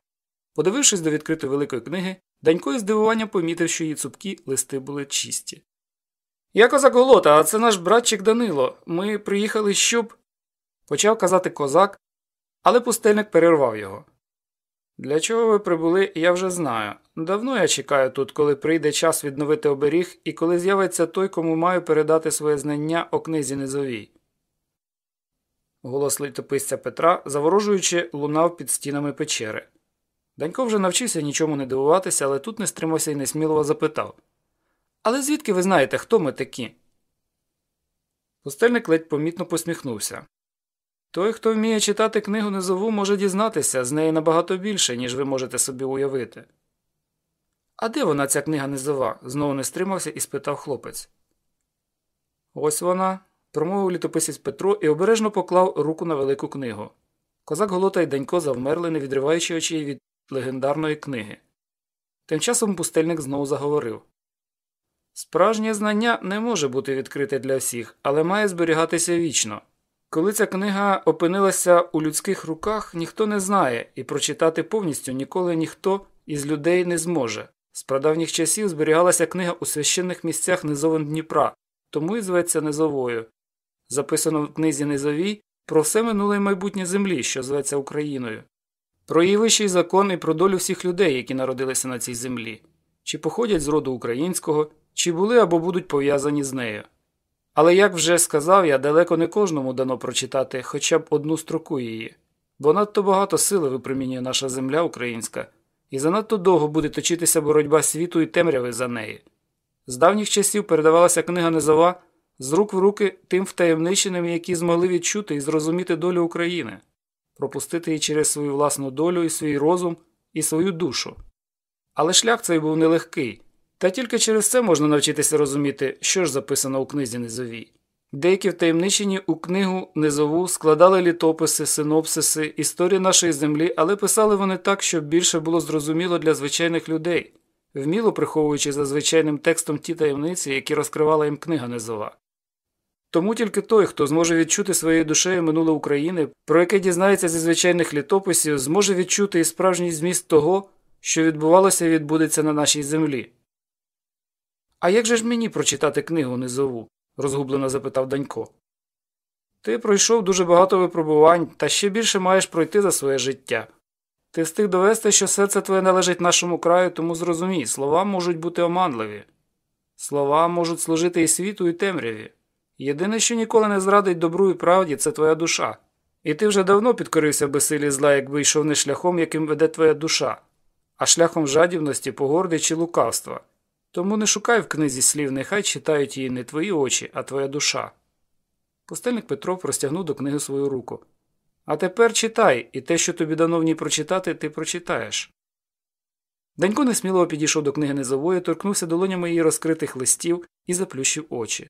Подивившись до відкритої великої книги, Данько із здивуванням помітив, що її цупкі листи були чисті. Я козак Голота, а це наш братчик Данило. Ми приїхали, щоб. почав казати козак, але пустельник перервав його. Для чого ви прибули, я вже знаю. Давно я чекаю тут, коли прийде час відновити оберіг і коли з'явиться той, кому маю передати своє знання о книзі Низовій. Голос літописця Петра, заворожуючи, лунав під стінами печери. Данько вже навчився нічому не дивуватися, але тут не стримався і несміливо запитав Але звідки ви знаєте, хто ми такі? Пустельник ледь помітно посміхнувся. Той, хто вміє читати книгу низову, може дізнатися з неї набагато більше, ніж ви можете собі уявити. А де вона, ця книга низова? знову не стримався і спитав хлопець. Ось вона, промовив літописець Петро і обережно поклав руку на велику книгу. Козак Голота й Данько завмерли, не відриваючи очей від легендарної книги. Тим часом пустельник знову заговорив Справжнє знання не може бути відкрите для всіх, але має зберігатися вічно. Коли ця книга опинилася у людських руках, ніхто не знає, і прочитати повністю ніколи ніхто із людей не зможе. З прадавніх часів зберігалася книга у священних місцях низовин Дніпра, тому і зветься Низовою. Записано в книзі Низовій про все минуле й майбутнє землі, що зветься Україною, про її вищий закон і про долю всіх людей, які народилися на цій землі, чи походять з роду українського, чи були або будуть пов'язані з нею. Але, як вже сказав я, далеко не кожному дано прочитати хоча б одну строку її, бо надто багато сили випромінює наша земля українська, і занадто довго буде точитися боротьба світу і темряви за неї. З давніх часів передавалася книга Низова з рук в руки тим втаємниченим, які змогли відчути і зрозуміти долю України, пропустити її через свою власну долю і свій розум і свою душу. Але шлях цей був нелегкий. Та тільки через це можна навчитися розуміти, що ж записано у книзі Низовій. Деякі втаємничені у книгу Низову складали літописи, синопсиси, історії нашої землі, але писали вони так, щоб більше було зрозуміло для звичайних людей, вміло приховуючи за звичайним текстом ті таємниці, які розкривала їм книга Низова. Тому тільки той, хто зможе відчути своєю душею минуле України, про яке дізнається зі звичайних літописів, зможе відчути і справжній зміст того, що відбувалося і відбудеться на нашій землі. А як же ж мені прочитати книгу низову? розгублено запитав Данько. Ти пройшов дуже багато випробувань та ще більше маєш пройти за своє життя. Ти встиг довести, що серце твоє належить нашому краю, тому зрозумій, слова можуть бути оманливі. Слова можуть служити і світу, і темряві. Єдине, що ніколи не зрадить добру і правді, це твоя душа. І ти вже давно підкорився безсилі зла, якби йшов не шляхом, яким веде твоя душа, а шляхом жадібності, погорди чи лукавства. Тому не шукай в книзі слів, нехай читають її не твої очі, а твоя душа. Пустельник Петро простягнув до книги свою руку. А тепер читай, і те, що тобі дано в ній прочитати, ти прочитаєш. Данько несміливо підійшов до книги низової, торкнувся долонями її розкритих листів і заплющив очі.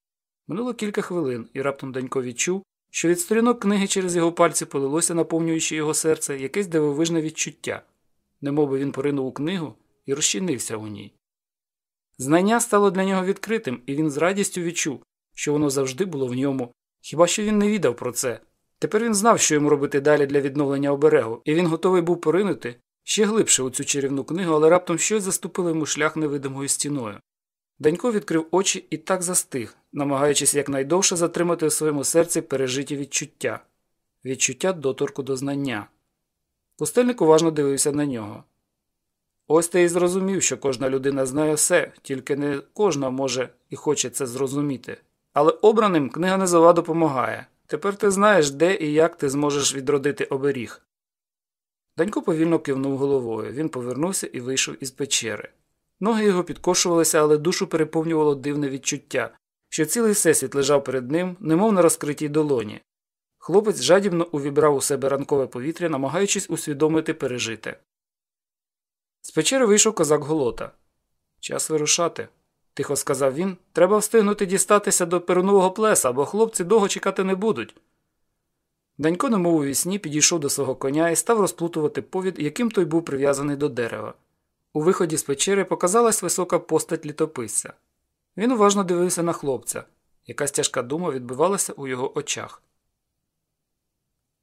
Минуло кілька хвилин, і раптом Данько відчув, що від сторінок книги через його пальці полилося, наповнюючи його серце, якесь дивовижне відчуття, немовби він поринув у книгу і розчинився у ній. Знання стало для нього відкритим, і він з радістю відчув, що воно завжди було в ньому, хіба що він не відав про це. Тепер він знав, що йому робити далі для відновлення оберегу, і він готовий був поринути ще глибше у цю чарівну книгу, але раптом щось заступило йому шлях невидимою стіною. Данько відкрив очі і так застиг, намагаючись якнайдовше затримати у своєму серці пережиті відчуття відчуття доторку до знання. Пустельник уважно дивився на нього. Ось ти і зрозумів, що кожна людина знає все, тільки не кожна може і хоче це зрозуміти. Але обраним книга Низова допомагає. Тепер ти знаєш, де і як ти зможеш відродити оберіг. Данько повільно кивнув головою. Він повернувся і вийшов із печери. Ноги його підкошувалися, але душу переповнювало дивне відчуття, що цілий всесвіт лежав перед ним, немов на розкритій долоні. Хлопець жадібно увібрав у себе ранкове повітря, намагаючись усвідомити пережите. З печери вийшов козак голота. Час вирушати, тихо сказав він. Треба встигнути дістатися до перунового плеса, бо хлопці довго чекати не будуть. Данько, немов у вісні, підійшов до свого коня і став розплутувати повід, яким той був прив'язаний до дерева. У виході з печери показалась висока постать літописця. Він уважно дивився на хлопця. Якась тяжка дума відбивалася у його очах.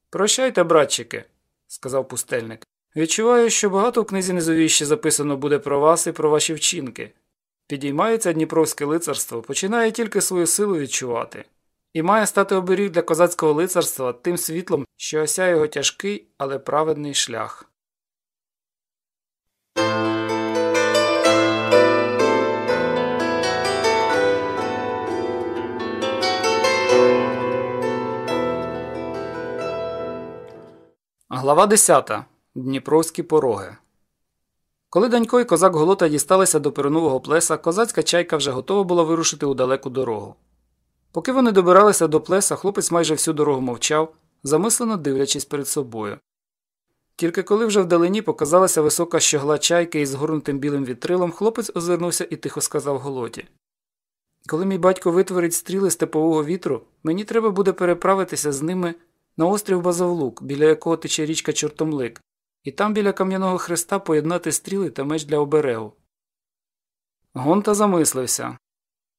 Прощайте, братчики, сказав пустельник. Відчуваю, що багато в книзі низовіще записано буде про вас і про ваші вчинки. Підіймається Дніпровське лицарство, починає тільки свою силу відчувати, і має стати оберіг для козацького лицарства тим світлом, що осяє його тяжкий, але праведний шлях. Глава 10. Дніпровські пороги. Коли Данько і козак Голота дісталися до перунового плеса, козацька чайка вже готова була вирушити у далеку дорогу. Поки вони добиралися до плеса, хлопець майже всю дорогу мовчав, замислено дивлячись перед собою. Тільки коли вже вдалині показалася висока щогла чайки із згорнутим білим вітрилом, хлопець озирнувся і тихо сказав голоті. Коли мій батько витворить стріли степового вітру, мені треба буде переправитися з ними на острів Базовлук, біля якого тече річка Чортомлик, і там біля кам'яного хреста поєднати стріли та меч для оберегу. Гонта замислився.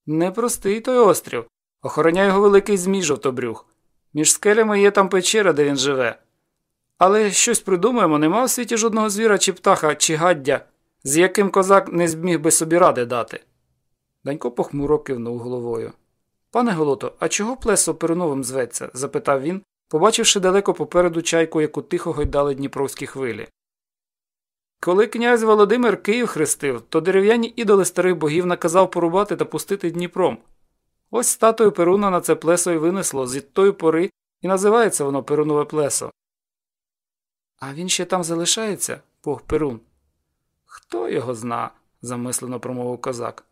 Непростий той острів. Охороняє його великий змій жовтобрюх. Між скелями є там печера, де він живе. Але щось придумаємо, нема в світі жодного звіра, чи птаха, чи гаддя, з яким козак не зміг би собі ради дати. Данько похмуро кивнув головою. Пане Голото, а чого плесо перуновим зветься? запитав він, побачивши далеко попереду чайку, яку тихо гойдали дніпровські хвилі. Коли князь Володимир Київ хрестив, то дерев'яні ідоли старих богів наказав порубати та пустити Дніпром. Ось статую Перуна на це плесо й винесло з тої пори і називається воно Перунове плесо. А він ще там залишається, бог Перун. Хто його зна, замислено промовив козак.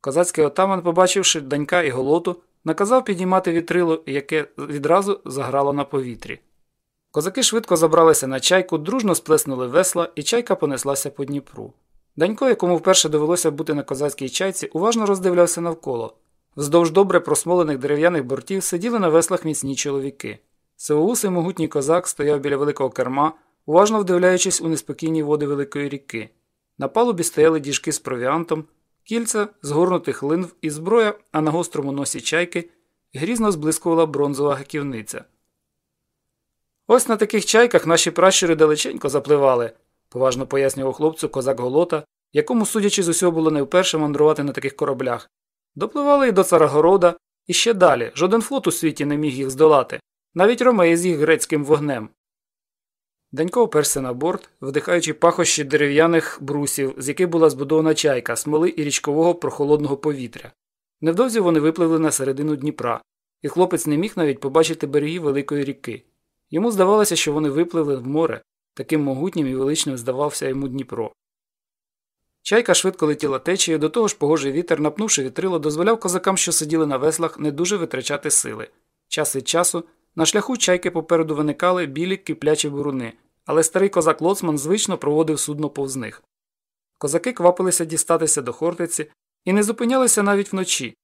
Козацький отаман, побачивши данька і голоту, наказав підіймати вітрило, яке відразу заграло на повітрі. Козаки швидко забралися на чайку, дружно сплеснули весла, і чайка понеслася по Дніпру. Данько, якому вперше довелося бути на козацькій чайці, уважно роздивлявся навколо. Вздовж добре просмолених дерев'яних бортів сиділи на веслах міцні чоловіки. Сивоусий могутній козак стояв біля великого керма, уважно вдивляючись у неспокійні води великої ріки. На палубі стояли діжки з провіантом, кільця згорнутих линв і зброя, а на гострому носі чайки грізно зблискувала бронзова гаківниця. Ось на таких чайках наші пращури далеченько запливали, поважно пояснював хлопцю козак Голота, якому, судячи з усього, було не вперше мандрувати на таких кораблях. Допливали і до Царагорода, і ще далі. Жоден флот у світі не міг їх здолати, навіть ромеї з їх грецьким вогнем. Данько оперся на борт, вдихаючи пахощі дерев'яних брусів, з яких була збудована чайка, смоли і річкового прохолодного повітря. Невдовзі вони випливли на середину Дніпра, і хлопець не міг навіть побачити береги великої ріки. Йому здавалося, що вони випливли в море, таким могутнім і величним здавався йому Дніпро. Чайка швидко летіла течією, до того ж погожий вітер, напнувши вітрило, дозволяв козакам, що сиділи на веслах, не дуже витрачати сили. Час від часу на шляху чайки попереду виникали білі киплячі буруни, але старий козак Лоцман звично проводив судно повз них. Козаки квапилися дістатися до Хортиці і не зупинялися навіть вночі.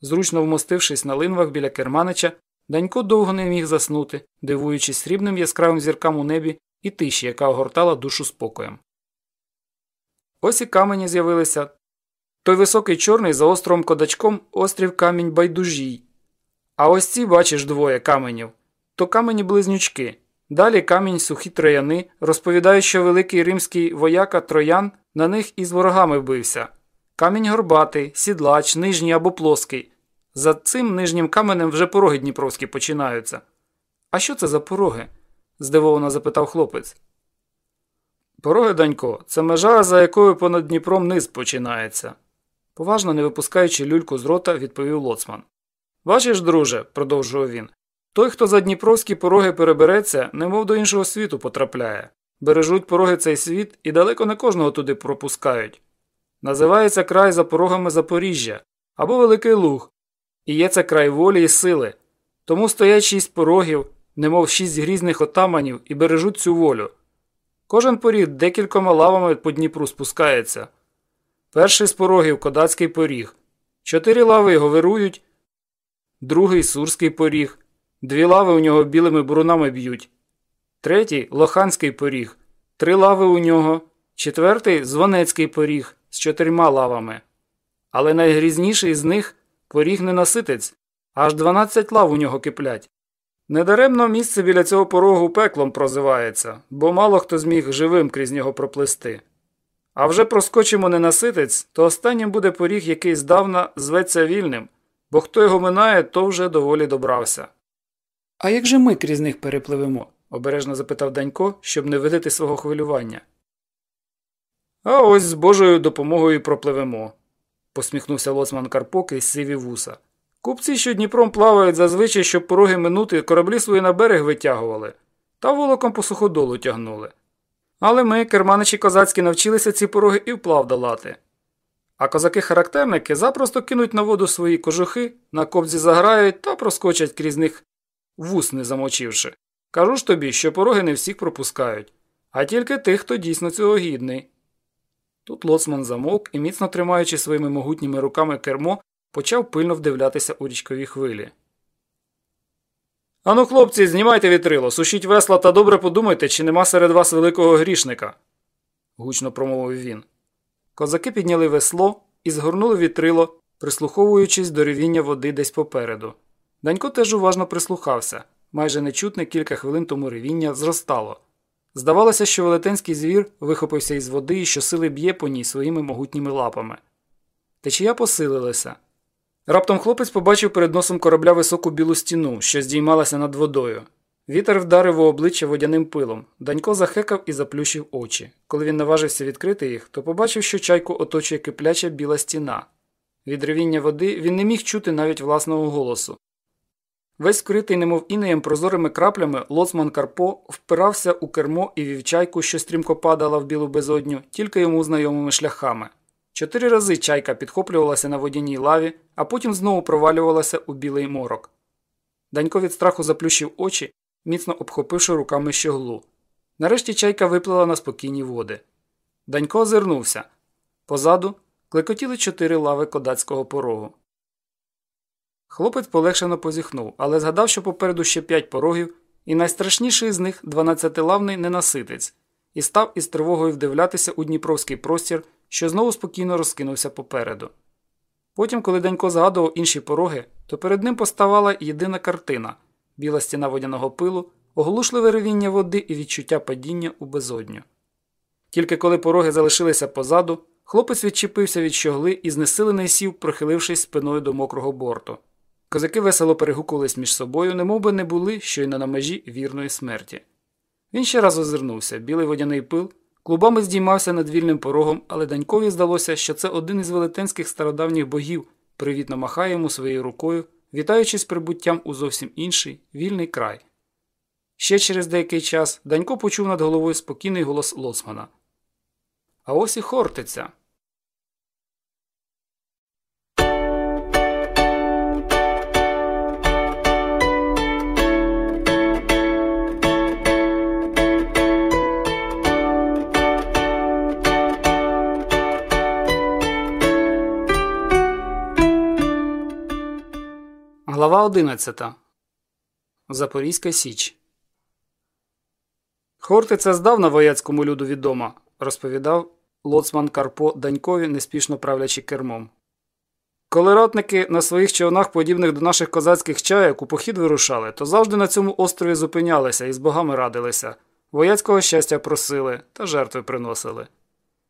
Зручно вмостившись на линвах біля Керманича, Данько довго не міг заснути, дивуючись срібним яскравим зіркам у небі і тиші, яка огортала душу спокоєм. Ось і камені з'явилися. Той високий чорний за островом кодачком острів камінь байдужій. А ось ці, бачиш, двоє каменів. То камені близнючки. Далі камінь сухі трояни, розповідають, що великий римський вояка троян на них із ворогами бився. Камінь горбатий, сідлач, нижній або плоский. За цим нижнім каменем вже пороги дніпровські починаються. А що це за пороги? здивовано запитав хлопець. Пороги, Данько, це межа, за якою понад Дніпром низ починається. Поважно не випускаючи люльку з рота, відповів лоцман. Бачиш, друже, продовжував він, той, хто за Дніпровські пороги перебереться, немов до іншого світу потрапляє. Бережуть пороги цей світ і далеко не кожного туди пропускають. Називається край за порогами Запоріжжя або Великий Луг, і є це край волі і сили. Тому стоять шість порогів, немов шість грізних отаманів, і бережуть цю волю. Кожен поріг декількома лавами по Дніпру спускається. Перший з порогів кодацький поріг. Чотири лави його вирують, другий сурський поріг, дві лави у нього білими бурунами б'ють, третій лоханський поріг, три лави у нього, четвертий звонецький поріг з чотирма лавами. Але найгрізніший з них поріг ненаситець, аж дванадцять лав у нього киплять. Недаремно місце біля цього порогу пеклом прозивається, бо мало хто зміг живим крізь нього проплисти. А вже проскочимо ненаситець, то останнім буде поріг, який здавна зветься вільним, бо хто його минає, то вже доволі добрався. А як же ми крізь них перепливемо? обережно запитав Данько, щоб не видати свого хвилювання. А ось з Божою допомогою пропливемо, посміхнувся лоцман Карпо крізь сиві вуса. Купці, що Дніпром плавають зазвичай, щоб пороги минути, кораблі свої на берег витягували та волоком по суходолу тягнули. Але ми, керманичі козацькі, навчилися ці пороги і вплав долати. А козаки-характерники запросто кинуть на воду свої кожухи, на кобзі заграють та проскочать крізь них вус не замочивши. Кажу ж тобі, що пороги не всіх пропускають, а тільки тих, хто дійсно цього гідний. Тут лоцман замовк і, міцно тримаючи своїми могутніми руками кермо, почав пильно вдивлятися у річкові хвилі. Ану, хлопці, знімайте вітрило, сушіть весла та добре подумайте, чи нема серед вас великого грішника, гучно промовив він. Козаки підняли весло і згорнули вітрило, прислуховуючись до ревіння води десь попереду. Данько теж уважно прислухався. Майже нечутне кілька хвилин тому ревіння зростало. Здавалося, що велетенський звір вихопився із води і щосили б'є по ній своїми могутніми лапами. Течія посилилася. Раптом хлопець побачив перед носом корабля високу білу стіну, що здіймалася над водою. Вітер вдарив у обличчя водяним пилом. Данько захекав і заплющив очі. Коли він наважився відкрити їх, то побачив, що чайку оточує кипляча біла стіна. Від ревіння води він не міг чути навіть власного голосу. Весь вкритий, немов інеєм прозорими краплями, лоцман Карпо впирався у кермо і вів чайку, що стрімко падала в білу безодню, тільки йому знайомими шляхами. Чотири рази чайка підхоплювалася на водяній лаві, а потім знову провалювалася у білий морок. Данько від страху заплющив очі, міцно обхопивши руками щоглу. Нарешті чайка виплила на спокійні води. Данько озирнувся. Позаду клекотіли чотири лави кодацького порогу. Хлопець полегшено позіхнув, але згадав, що попереду ще п'ять порогів, і найстрашніший з них дванадцятилавний ненаситець, і став із тривогою вдивлятися у Дніпровський простір, що знову спокійно розкинувся попереду. Потім, коли Данько згадував інші пороги, то перед ним поставала єдина картина біла стіна водяного пилу, оглушливе ревіння води і відчуття падіння у безодню. Тільки коли пороги залишилися позаду, хлопець відчепився від щогли і знесилений сів, прихилившись спиною до мокрого борту. Козаки весело перегукувались між собою, немов би не були щойно на межі вірної смерті. Він ще раз озирнувся, білий водяний пил, клубами здіймався над вільним порогом, але Данькові здалося, що це один із велетенських стародавніх богів, привітно махає йому своєю рукою, вітаючись прибуттям у зовсім інший вільний край. Ще через деякий час Данько почув над головою спокійний голос лоцмана. А ось і Хортиця. Глава 11. Запорізька Січ. Хортиця здавна вояцькому люду відома, розповідав лоцман Карпо Данькові, неспішно правлячи кермом. Коли ратники на своїх човнах, подібних до наших козацьких чаяк, у похід вирушали, то завжди на цьому острові зупинялися і з богами радилися, вояцького щастя просили та жертви приносили.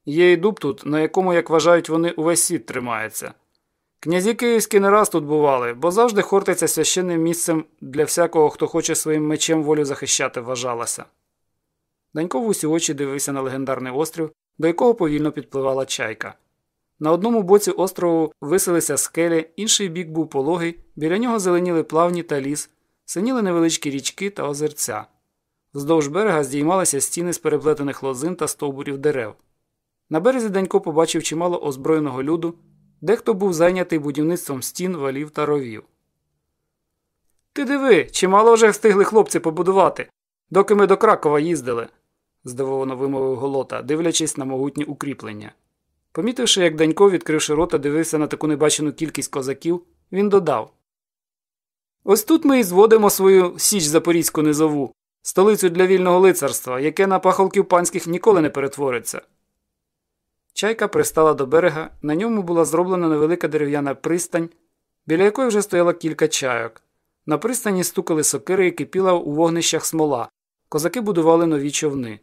Є і дуб тут, на якому, як вважають вони, увесь світ тримається. Князі київські не раз тут бували, бо завжди Хортиця священним місцем для всякого, хто хоче своїм мечем волю захищати, вважалася. Данько в усі очі дивився на легендарний острів, до якого повільно підпливала чайка. На одному боці острову виселися скелі, інший бік був пологий, біля нього зеленіли плавні та ліс, синіли невеличкі річки та озерця. Вздовж берега здіймалися стіни з переплетених лозин та стовбурів дерев. На березі Данько побачив чимало озброєного люду, дехто був зайнятий будівництвом стін, валів та ровів. Ти диви, чимало вже встигли хлопці побудувати, доки ми до Кракова їздили, здивовано вимовив голота, дивлячись на могутні укріплення. Помітивши, як Данько, відкривши рота, дивився на таку небачену кількість козаків, він додав Ось тут ми і зводимо свою Січ Запорізьку низову, столицю для вільного лицарства, яке на пахолків панських ніколи не перетвориться. Чайка пристала до берега, на ньому була зроблена невелика дерев'яна пристань, біля якої вже стояло кілька чайок. На пристані стукали сокири і кипіла у вогнищах смола. Козаки будували нові човни.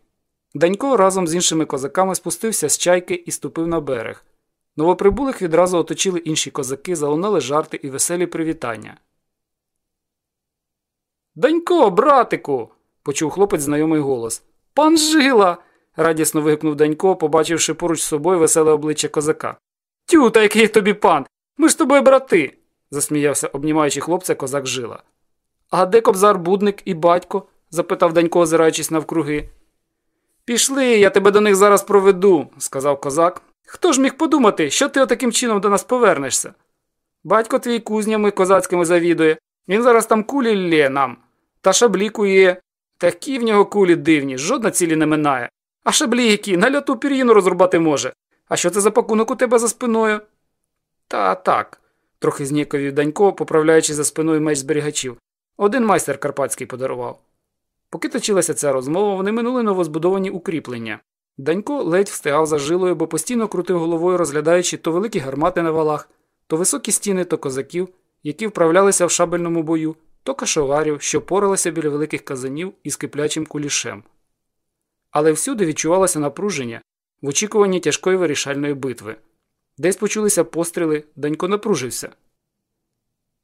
Данько разом з іншими козаками спустився з чайки і ступив на берег. Новоприбулих відразу оточили інші козаки, залунали жарти і веселі привітання. Данько, братику. почув хлопець знайомий голос. Пан жила. Радісно вигукнув Данько, побачивши поруч з собою веселе обличчя козака. Тю, та який тобі пан? Ми ж тобою брати, засміявся, обнімаючи хлопця, козак жила. А де кобзар будник і батько? запитав Данько, озираючись навкруги. Пішли, я тебе до них зараз проведу, сказав козак. Хто ж міг подумати, що ти отаким чином до нас повернешся? Батько твій кузнями козацькими завідує. Він зараз там кулі лє нам, та шаблі кує. Такі в нього кулі дивні, жодна цілі не минає. А шаблі які на льоту пір'їну розрубати може. А що це за пакунок у тебе за спиною? Та так, трохи зніковів Данько, поправляючи за спиною меч зберігачів. Один майстер карпатський подарував. Поки точилася ця розмова, вони минули новозбудовані укріплення. Данько ледь встигав за жилою, бо постійно крутив головою, розглядаючи то великі гармати на валах, то високі стіни, то козаків, які вправлялися в шабельному бою, то кашоварів, що поралися біля великих казанів із киплячим кулішем. Але всюди відчувалося напруження в очікуванні тяжкої вирішальної битви. Десь почулися постріли, Данько напружився.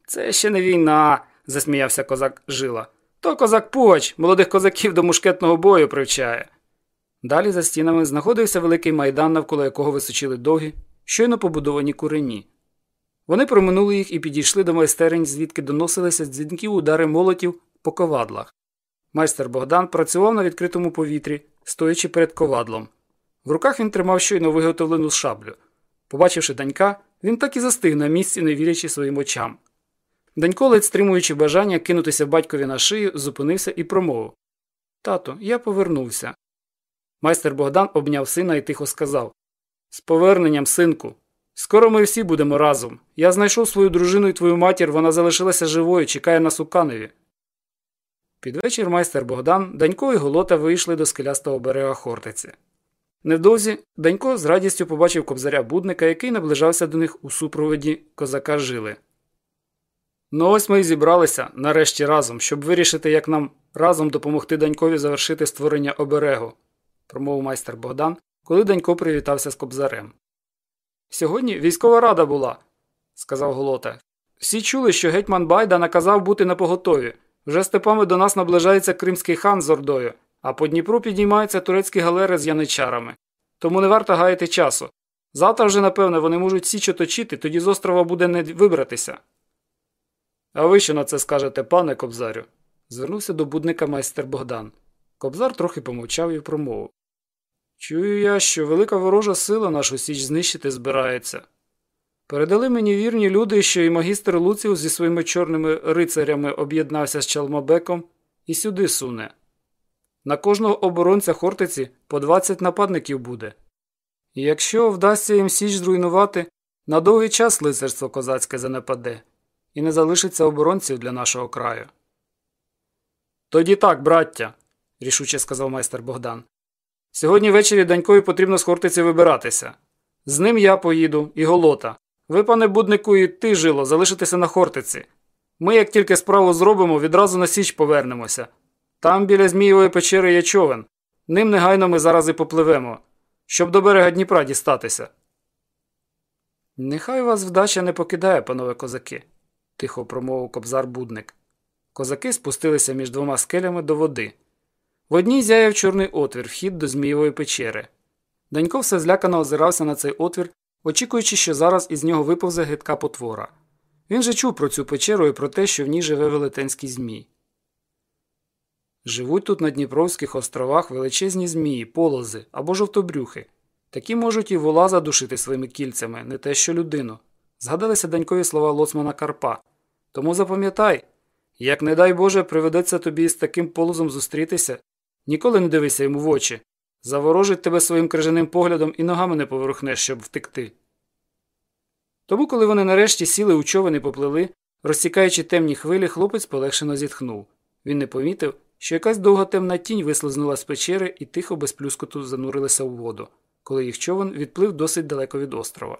Це ще не війна, засміявся козак жила. То козак Пугач молодих козаків до мушкетного бою привчає. Далі за стінами знаходився великий майдан, навколо якого височили довгі, щойно побудовані курені. Вони проминули їх і підійшли до майстерень, звідки доносилися дзвінки удари молотів по ковадлах. Майстер Богдан працював на відкритому повітрі, стоячи перед ковадлом. В руках він тримав щойно виготовлену шаблю. Побачивши данька, він так і застиг на місці, не вірячи своїм очам. Данько, ледь стримуючи бажання кинутися батькові на шию, зупинився і промовив Тато, я повернувся. Майстер Богдан обняв сина і тихо сказав З поверненням, синку. Скоро ми всі будемо разом. Я знайшов свою дружину і твою матір, вона залишилася живою, чекає нас у каневі. Під вечір майстер Богдан, Данько і Голота вийшли до скелястого берега Хортиці. Невдовзі Данько з радістю побачив кобзаря будника, який наближався до них у супроводі козака жили. Ну ось ми й зібралися нарешті разом, щоб вирішити, як нам разом допомогти Данькові завершити створення оберегу, промовив майстер Богдан, коли Данько привітався з кобзарем. Сьогодні військова рада була, сказав Голота. Всі чули, що гетьман Байда наказав бути на поготові. Вже степами до нас наближається кримський хан з Ордою, А по Дніпру піднімаються турецькі галери з яничарами. Тому не варто гаяти часу. Завтра вже, напевне, вони можуть січ оточити, тоді з острова буде не вибратися. А ви що на це скажете, пане Кобзарю? звернувся до будника майстер Богдан. Кобзар трохи помовчав і промовив. Чую я, що велика ворожа сила нашу січ знищити збирається. Передали мені вірні люди, що і магістр Луціус зі своїми чорними рицарями об'єднався з Чалмабеком і сюди суне. На кожного оборонця Хортиці по 20 нападників буде. І якщо вдасться їм січ зруйнувати, на довгий час лицарство козацьке занепаде, і не залишиться оборонців для нашого краю. Тоді так, браття, рішуче сказав майстер Богдан. Сьогодні ввечері Данькові потрібно з Хортиці вибиратися. З ним я поїду і голота. Ви, пане буднику, і ти, жило, залишитеся на Хортиці. Ми, як тільки справу зробимо, відразу на Січ повернемося. Там біля Змієвої печери є човен. Ним негайно ми зараз і попливемо, щоб до берега Дніпра дістатися. Нехай вас вдача не покидає, панове козаки, тихо промовив кобзар будник. Козаки спустилися між двома скелями до води. В одній зяяв чорний отвір, вхід до Змієвої печери. Данько все злякано озирався на цей отвір, очікуючи, що зараз із нього виповзе гидка потвора. Він же чув про цю печеру і про те, що в ній живе велетенський змій. Живуть тут на Дніпровських островах величезні змії, полози або жовтобрюхи. Такі можуть і вола задушити своїми кільцями, не те що людину. Згадалися данькові слова лоцмана Карпа. Тому запам'ятай, як, не дай Боже, приведеться тобі з таким полозом зустрітися, ніколи не дивися йому в очі. Заворожить тебе своїм крижаним поглядом і ногами не поворухнеш, щоб втекти. Тому, коли вони нарешті сіли у човен і поплили, розсікаючи темні хвилі, хлопець полегшено зітхнув. Він не помітив, що якась довга темна тінь вислизнула з печери і тихо без плюскоту занурилася у воду, коли їх човен відплив досить далеко від острова.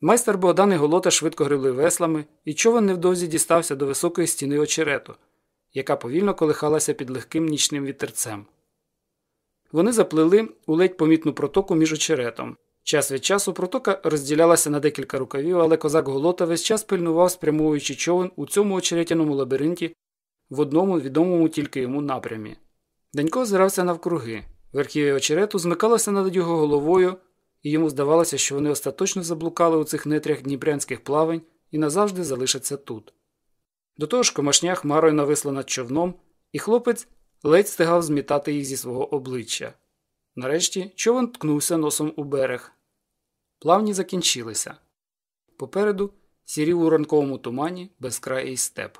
Майстер Богдан і Голота швидко гребли веслами, і човен невдовзі дістався до високої стіни очерету, яка повільно колихалася під легким нічним вітерцем. Вони заплили у ледь помітну протоку між очеретом. Час від часу протока розділялася на декілька рукавів, але козак Голота весь час пильнував, спрямовуючи човен у цьому очеретяному лабіринті в одному відомому тільки йому напрямі. Данько озирався навкруги. Верхів'я очерету змикалося над його головою, і йому здавалося, що вони остаточно заблукали у цих нетрях дніпрянських плавань і назавжди залишаться тут. До того ж, комашня хмарою нависла над човном, і хлопець ледь стигав змітати їх зі свого обличчя. Нарешті човен ткнувся носом у берег. Плавні закінчилися. Попереду сірів у ранковому тумані безкраїй степ.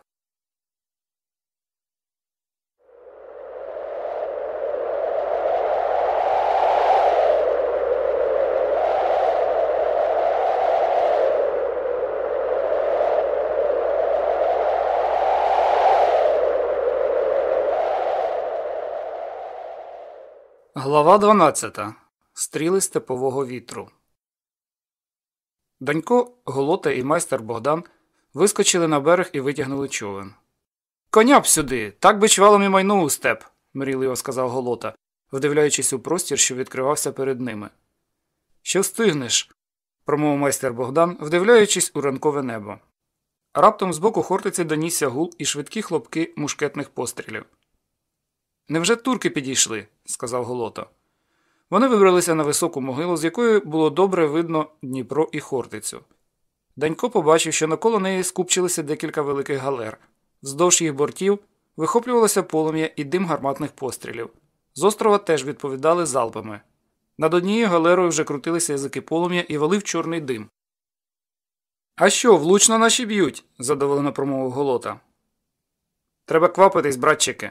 Глава 12. Стріли степового вітру. Данько, Голота і майстер Богдан вискочили на берег і витягнули човен. Коня б сюди, так би чвалом і майну у степ, мрійливо сказав Голота, вдивляючись у простір, що відкривався перед ними. Що встигнеш, промовив майстер Богдан, вдивляючись у ранкове небо. Раптом з боку хортиці донісся гул і швидкі хлопки мушкетних пострілів. Невже турки підійшли? сказав Голота. Вони вибралися на високу могилу, з якої було добре видно Дніпро і Хортицю. Данько побачив, що навколо неї скупчилися декілька великих галер. Вздовж їх бортів вихоплювалося полум'я і дим гарматних пострілів. З острова теж відповідали залпами. Над однією галерою вже крутилися язики полум'я і валив чорний дим. А що, влучно наші б'ють? задоволено промовив Голота. Треба квапитись, братчики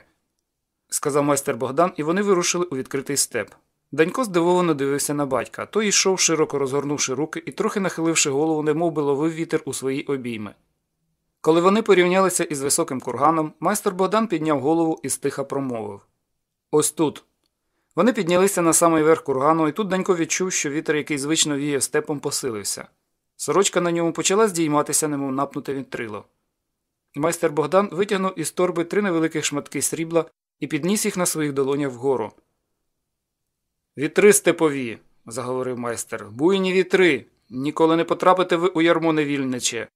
сказав майстер Богдан, і вони вирушили у відкритий степ. Данько здивовано дивився на батька. Той йшов, широко розгорнувши руки і, трохи нахиливши голову, немов би ловив вітер у свої обійми. Коли вони порівнялися із високим курганом, майстер Богдан підняв голову і стиха промовив Ось тут. Вони піднялися на самий верх кургану, і тут Данько відчув, що вітер, який звично віяв степом, посилився. Сорочка на ньому почала здійматися, немов напнуте вітрило. Майстер Богдан витягнув із торби три невеликих шматки срібла і підніс їх на своїх долонях вгору. Вітри степові, заговорив майстер. Буйні вітри. Ніколи не потрапите ви у ярмо невільниче.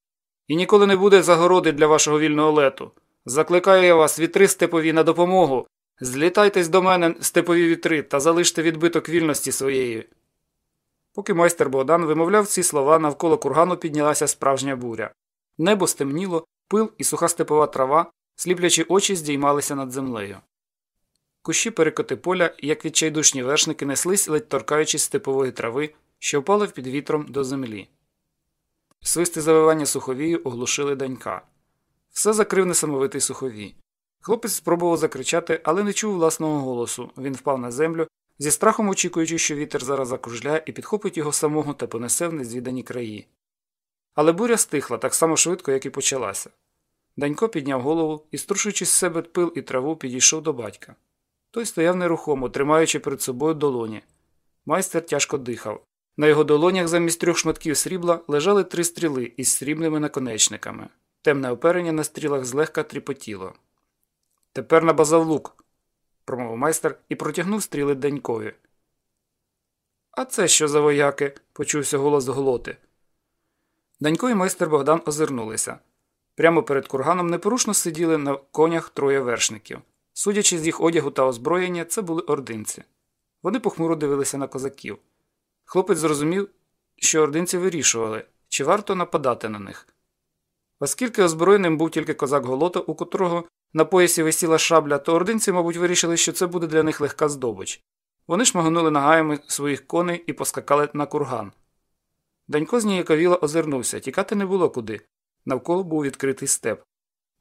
І ніколи не буде загороди для вашого вільного лету. Закликаю я вас, вітри степові, на допомогу. Злітайтесь до мене, степові вітри, та залиште відбиток вільності своєї. Поки майстер Богдан вимовляв ці слова, навколо кургану піднялася справжня буря. Небо стемніло, пил і суха степова трава, сліплячі очі здіймалися над землею. Кущі перекоти поля, як відчайдушні вершники, неслись, ледь торкаючись степової трави, що впали під вітром до землі. Свисти завивання суховію оглушили донька. Все закрив несамовитий суховій. Хлопець спробував закричати, але не чув власного голосу. Він впав на землю, зі страхом очікуючи, що вітер зараз закружляє і підхопить його самого та понесе в незвідані краї. Але буря стихла так само швидко, як і почалася. Данько підняв голову і, струшуючи з себе пил і траву, підійшов до батька. Той стояв нерухомо, тримаючи перед собою долоні. Майстер тяжко дихав. На його долонях замість трьох шматків срібла лежали три стріли із срібними наконечниками. Темне оперення на стрілах злегка тріпотіло. Тепер на базавлук, промовив майстер і протягнув стріли Данькові. А це що за вояки? почувся голос голоти. Данько і майстер Богдан озирнулися. Прямо перед курганом непорушно сиділи на конях троє вершників. Судячи з їх одягу та озброєння, це були ординці. Вони похмуро дивилися на козаків. Хлопець зрозумів, що ординці вирішували, чи варто нападати на них. Оскільки озброєним був тільки козак Голота, у котрого на поясі висіла шабля, то ординці, мабуть, вирішили, що це буде для них легка здобич. Вони шмагнули нагаями своїх коней і поскакали на курган. Данько зніяковіло озирнувся, тікати не було куди. Навколо був відкритий степ.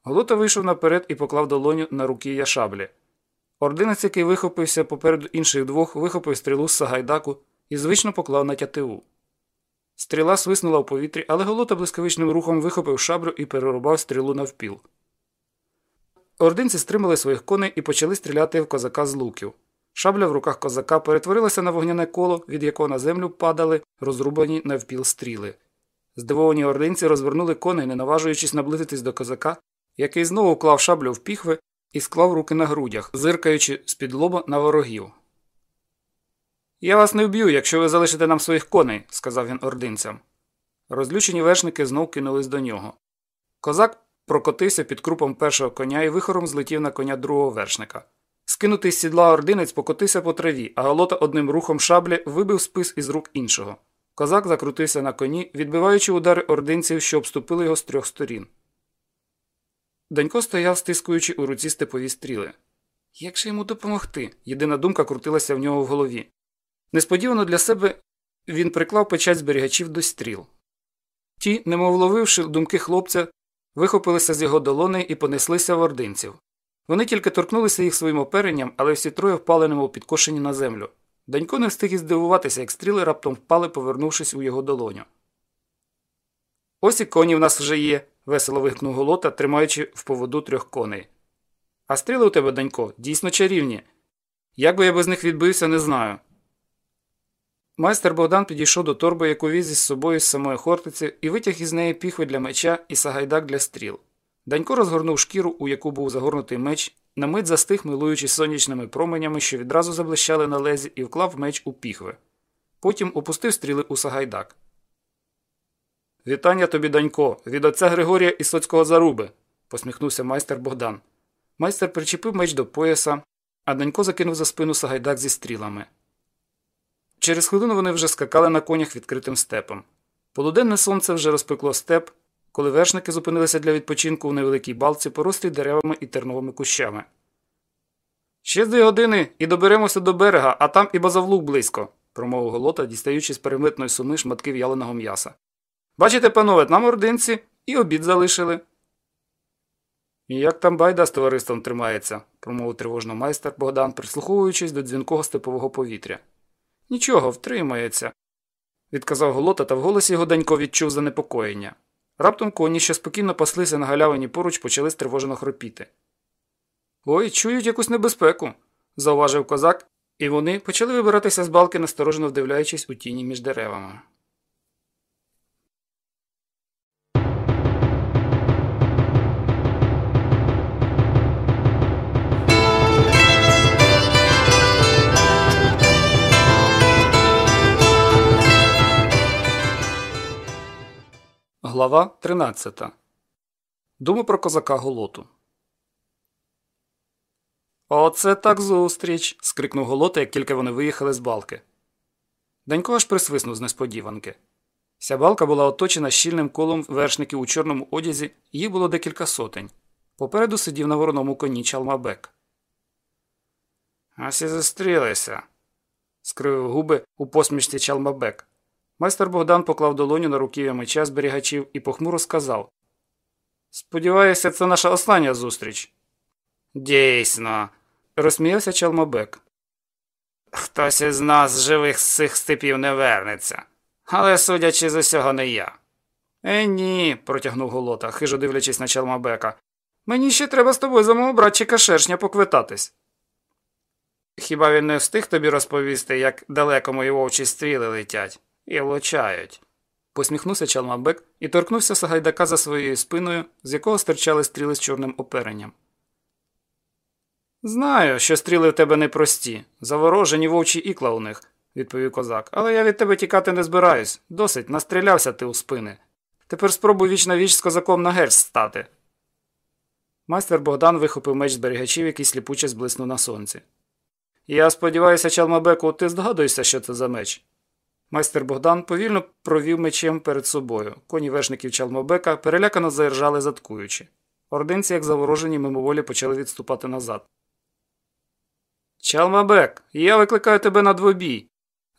Голота вийшов наперед і поклав долоню на руків'я шаблі. Ординець, який вихопився попереду інших двох, вихопив стрілу з сагайдаку і звично поклав на тятиву. Стріла свиснула в повітрі, але голота блискавичним рухом вихопив шаблю і перерубав стрілу навпіл. Ординці стримали своїх коней і почали стріляти в козака з луків. Шабля в руках козака перетворилася на вогняне коло, від якого на землю падали розрубані навпіл стріли. Здивовані ординці розвернули коней, не наважуючись наблизитись до козака, який знову вклав шаблю в піхви і склав руки на грудях, зиркаючи з-під лоба на ворогів. Я вас не вб'ю, якщо ви залишите нам своїх коней, сказав він ординцям. Розлючені вершники знов кинулись до нього. Козак прокотився під крупом першого коня і вихором злетів на коня другого вершника. Скинутий з сідла ординець покотився по траві, а голота одним рухом шаблі вибив спис із рук іншого. Козак закрутився на коні, відбиваючи удари ординців, що обступили його з трьох сторін. Данько стояв, стискуючи у руці степові стріли. Як же йому допомогти? Єдина думка крутилася в нього в голові. Несподівано для себе він приклав печать зберігачів до стріл. Ті, немов ловивши думки хлопця, вихопилися з його долони і понеслися в ординців. Вони тільки торкнулися їх своїм оперенням, але всі троє впали немов підкошені на землю. Данько не встиг і здивуватися, як стріли раптом впали, повернувшись у його долоню. Ось і коні в нас вже є, весело вигукнув голота, тримаючи в поводу трьох коней. А стріли у тебе, Данько, дійсно чарівні. Як би я без них відбився, не знаю. Майстер Богдан підійшов до торби, яку віз із собою з самої хортиці, і витяг із неї піхви для меча і сагайдак для стріл. Данько розгорнув шкіру, у яку був загорнутий меч, на мить застиг, милуючись сонячними променями, що відразу заблищали на лезі, і вклав меч у піхви. Потім опустив стріли у сагайдак. Вітання тобі, Данько, від отця Григорія і Соцького заруби, посміхнувся майстер Богдан. Майстер причепив меч до пояса, а Данько закинув за спину сагайдак зі стрілами. Через хвилину вони вже скакали на конях відкритим степом. Полуденне сонце вже розпекло степ, коли вершники зупинилися для відпочинку у невеликій балці, порослій деревами і терновими кущами. Ще дві години і доберемося до берега, а там і базавлук близько, промовив голота, дістаючи з перемитної суми шматки в'яленого м'яса. Бачите, панове, нам ординці і обід залишили. І як там байда з товариством тримається, промовив тривожно майстер Богдан, прислуховуючись до дзвінкого степового повітря. Нічого, втримається, відказав голота, та в голосі його Данько відчув занепокоєння. Раптом коні, що спокійно паслися на галявині поруч, почали стривожено хропіти. Ой, чують якусь небезпеку, зауважив козак, і вони почали вибиратися з балки, насторожено вдивляючись у тіні між деревами. Глава 13. Думи про козака Голоту. Оце так зустріч. скрикнув голота, як тільки вони виїхали з балки. Данько аж присвиснув з несподіванки. Вся балка була оточена щільним колом вершників у чорному одязі, їх було декілька сотень. Попереду сидів на вороному коні Чалмабек. Ось і зустрілися. скривив губи у посмішці Чалмабек. Майстер Богдан поклав долоню на руків'я меча зберігачів і похмуро сказав Сподіваюся, це наша остання зустріч. Дійсно, Розсміявся Чалмабек. хтось із нас живих з цих степів не вернеться. Але судячи з усього, не я. Е, ні, протягнув голота, хижо дивлячись на Чалмабека. Мені ще треба з тобою за мого братчика шершня поквитатись. Хіба він не встиг тобі розповісти, як далеко мої вовчі стріли летять і влучають? Посміхнувся Чалмабек і торкнувся Сагайдака за своєю спиною, з якого стирчали стріли з чорним оперенням. Знаю, що стріли в тебе непрості, заворожені вовчі ікла у них, відповів козак, але я від тебе тікати не збираюсь. Досить, настрілявся ти у спини. Тепер спробуй віч на віч з козаком на герць стати. Майстер Богдан вихопив меч зберігачів, який сліпуче зблиснув на сонці. Я сподіваюся, Чалмабеку, ти здогадуєшся, що це за меч. Майстер Богдан повільно провів мечем перед собою. Коні вершників Чалмабека перелякано заіржали, задкуючи. Ординці, як заворожені, мимоволі почали відступати назад. Чалмабек, я викликаю тебе на двобій.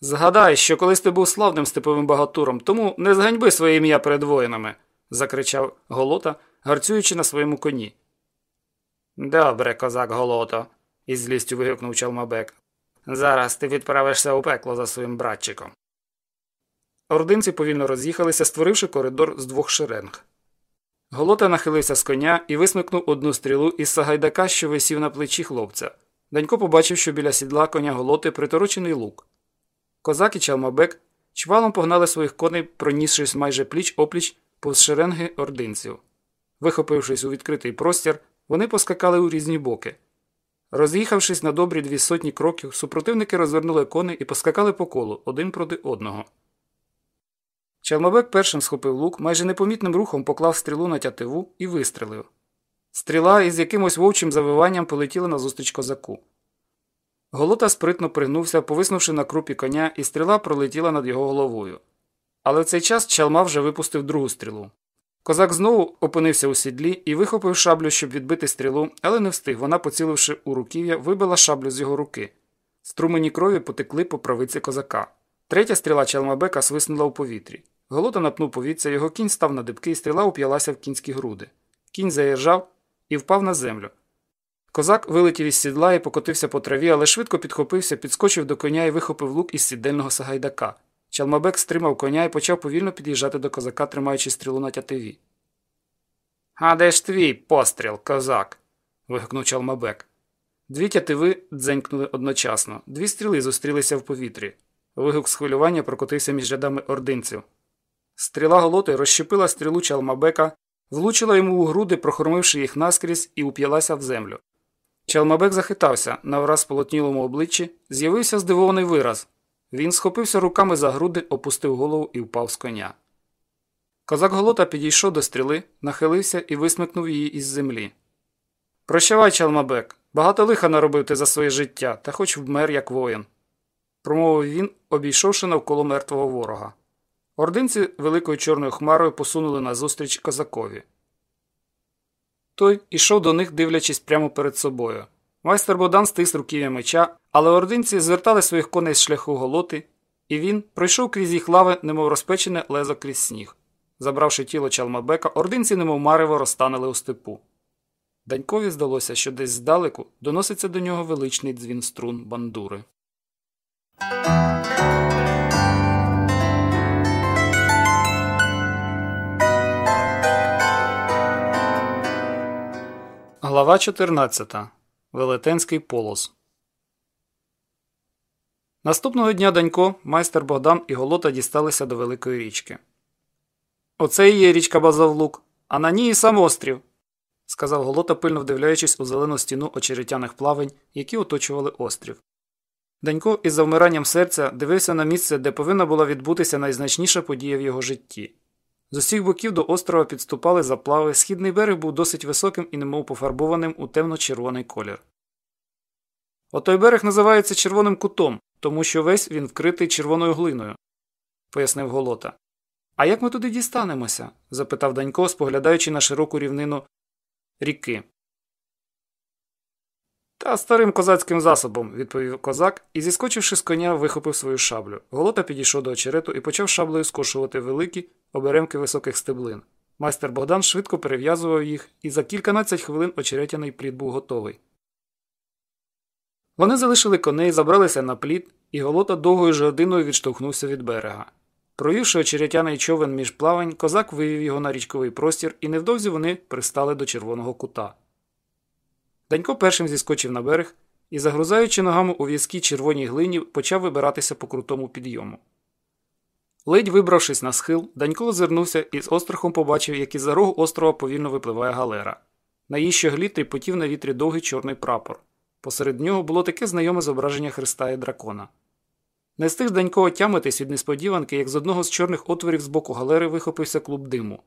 Згадай, що колись ти був славним степовим багатуром, тому не зганьби своє ім'я перед воїнами, закричав голота, гарцюючи на своєму коні. Добре, козак Голото, із злістю вигукнув Чалмабек. Зараз ти відправишся у пекло за своїм братчиком. Ординці повільно роз'їхалися, створивши коридор з двох шеренг. Голота нахилився з коня і висмикнув одну стрілу із сагайдака, що висів на плечі хлопця. Данько побачив, що біля сідла коня голоти приторочений лук. Козак і Чалмабек чвалом погнали своїх коней, пронісшись майже пліч опліч повз шеренги ординців. Вихопившись у відкритий простір, вони поскакали у різні боки. Роз'їхавшись на добрі дві сотні кроків, супротивники розвернули коней і поскакали по колу один проти одного. Чалмабек першим схопив лук, майже непомітним рухом поклав стрілу на тятиву і вистрелив. Стріла із якимось вовчим завиванням полетіла назустріч козаку. Голота спритно пригнувся, повиснувши на крупі коня, і стріла пролетіла над його головою. Але в цей час чалма вже випустив другу стрілу. Козак знову опинився у сідлі і вихопив шаблю, щоб відбити стрілу, але не встиг. Вона, поціливши у руків'я, вибила шаблю з його руки. Струмені крові потекли по правиці козака. Третя стріла Чалмабека свиснула у повітрі. Голота напнув повітря, його кінь став на дибки, і стріла уп'ялася в кінські груди. Кінь заіржав і впав на землю. Козак вилетів із сідла і покотився по траві, але швидко підхопився, підскочив до коня і вихопив лук із сідельного сагайдака. Чалмабек стримав коня і почав повільно під'їжджати до козака, тримаючи стрілу на тятиві. А де ж твій постріл, козак? вигукнув Чалмабек. Дві тятиви дзенькнули одночасно, дві стріли зустрілися в повітрі. Вигук з хвилювання прокотився між рядами ординців. Стріла голоти розщепила стрілу Чалмабека, влучила йому у груди, прохромивши їх наскрізь, і уп'ялася в землю. Чалмабек захитався, на враз полотнілому обличчі з'явився здивований вираз. Він схопився руками за груди, опустив голову і впав з коня. Козак Голота підійшов до стріли, нахилився і висмикнув її із землі. Прощавай, Чалмабек, багато лиха наробив ти за своє життя, та хоч вмер, як воїн, промовив він, обійшовши навколо мертвого ворога. Ординці великою чорною хмарою посунули назустріч козакові. Той ішов до них, дивлячись прямо перед собою. Майстер Богдан стис руків'я меча, але ординці звертали своїх коней з шляху голоти, і він пройшов крізь їх лави, немов розпечене лезо крізь сніг. Забравши тіло Чалмабека, ординці, немов марево, розтанили у степу. Данькові здалося, що десь здалеку доноситься до нього величний дзвін струн бандури. Глава 14. Велетенський полос. Наступного дня Данько, майстер Богдан і Голота дісталися до великої річки. Оце і є річка Базавлук, а на ній і сам острів, сказав Голота, пильно вдивляючись у зелену стіну очеретяних плавень, які оточували острів. Данько із завмиранням серця дивився на місце, де повинна була відбутися найзначніша подія в його житті. З усіх боків до острова підступали заплави, східний берег був досить високим і немов пофарбованим у темно-червоний колір. Отой берег називається червоним кутом, тому що весь він вкритий червоною глиною, пояснив Голота. А як ми туди дістанемося? запитав Данько, споглядаючи на широку рівнину ріки. Та старим козацьким засобом, відповів козак і, зіскочивши з коня, вихопив свою шаблю. Голота підійшов до очерету і почав шаблею скошувати великі оберемки високих стеблин. Майстер Богдан швидко перев'язував їх, і за кільканадцять хвилин очеретяний плід був готовий. Вони залишили коней, забралися на плід, і голота довгою ж відштовхнувся від берега. Провівши очеретяний човен між плавань, козак вивів його на річковий простір, і невдовзі вони пристали до червоного кута. Данько першим зіскочив на берег і, загрузаючи ногами у в'язкій червоній глині, почав вибиратися по крутому підйому. Ледь вибравшись на схил, Данько озирнувся і з острахом побачив, як із за рогу острова повільно випливає галера. На її щоглі тріпотів на вітрі довгий чорний прапор. Посеред нього було таке знайоме зображення Христа і дракона. Не встиг Данько отямитись від несподіванки, як з одного з чорних отворів з боку галери вихопився клуб диму.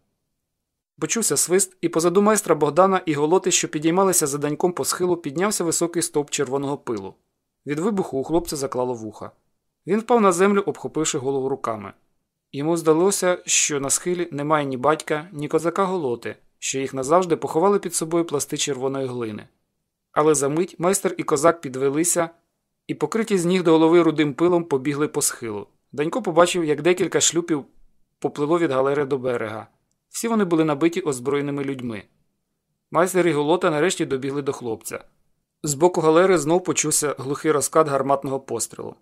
Почувся свист, і позаду майстра Богдана і голоти, що підіймалися за даньком по схилу, піднявся високий стовп червоного пилу. Від вибуху у хлопця заклало вуха. Він впав на землю, обхопивши голову руками. Йому здалося, що на схилі немає ні батька, ні козака голоти, що їх назавжди поховали під собою пласти червоної глини. Але за мить майстер і козак підвелися і, покриті з ніг до голови рудим пилом, побігли по схилу. Данько побачив, як декілька шлюпів поплило від галери до берега. Всі вони були набиті озброєними людьми. Майстер і голота нарешті добігли до хлопця. З боку галери знов почувся глухий розкат гарматного пострілу.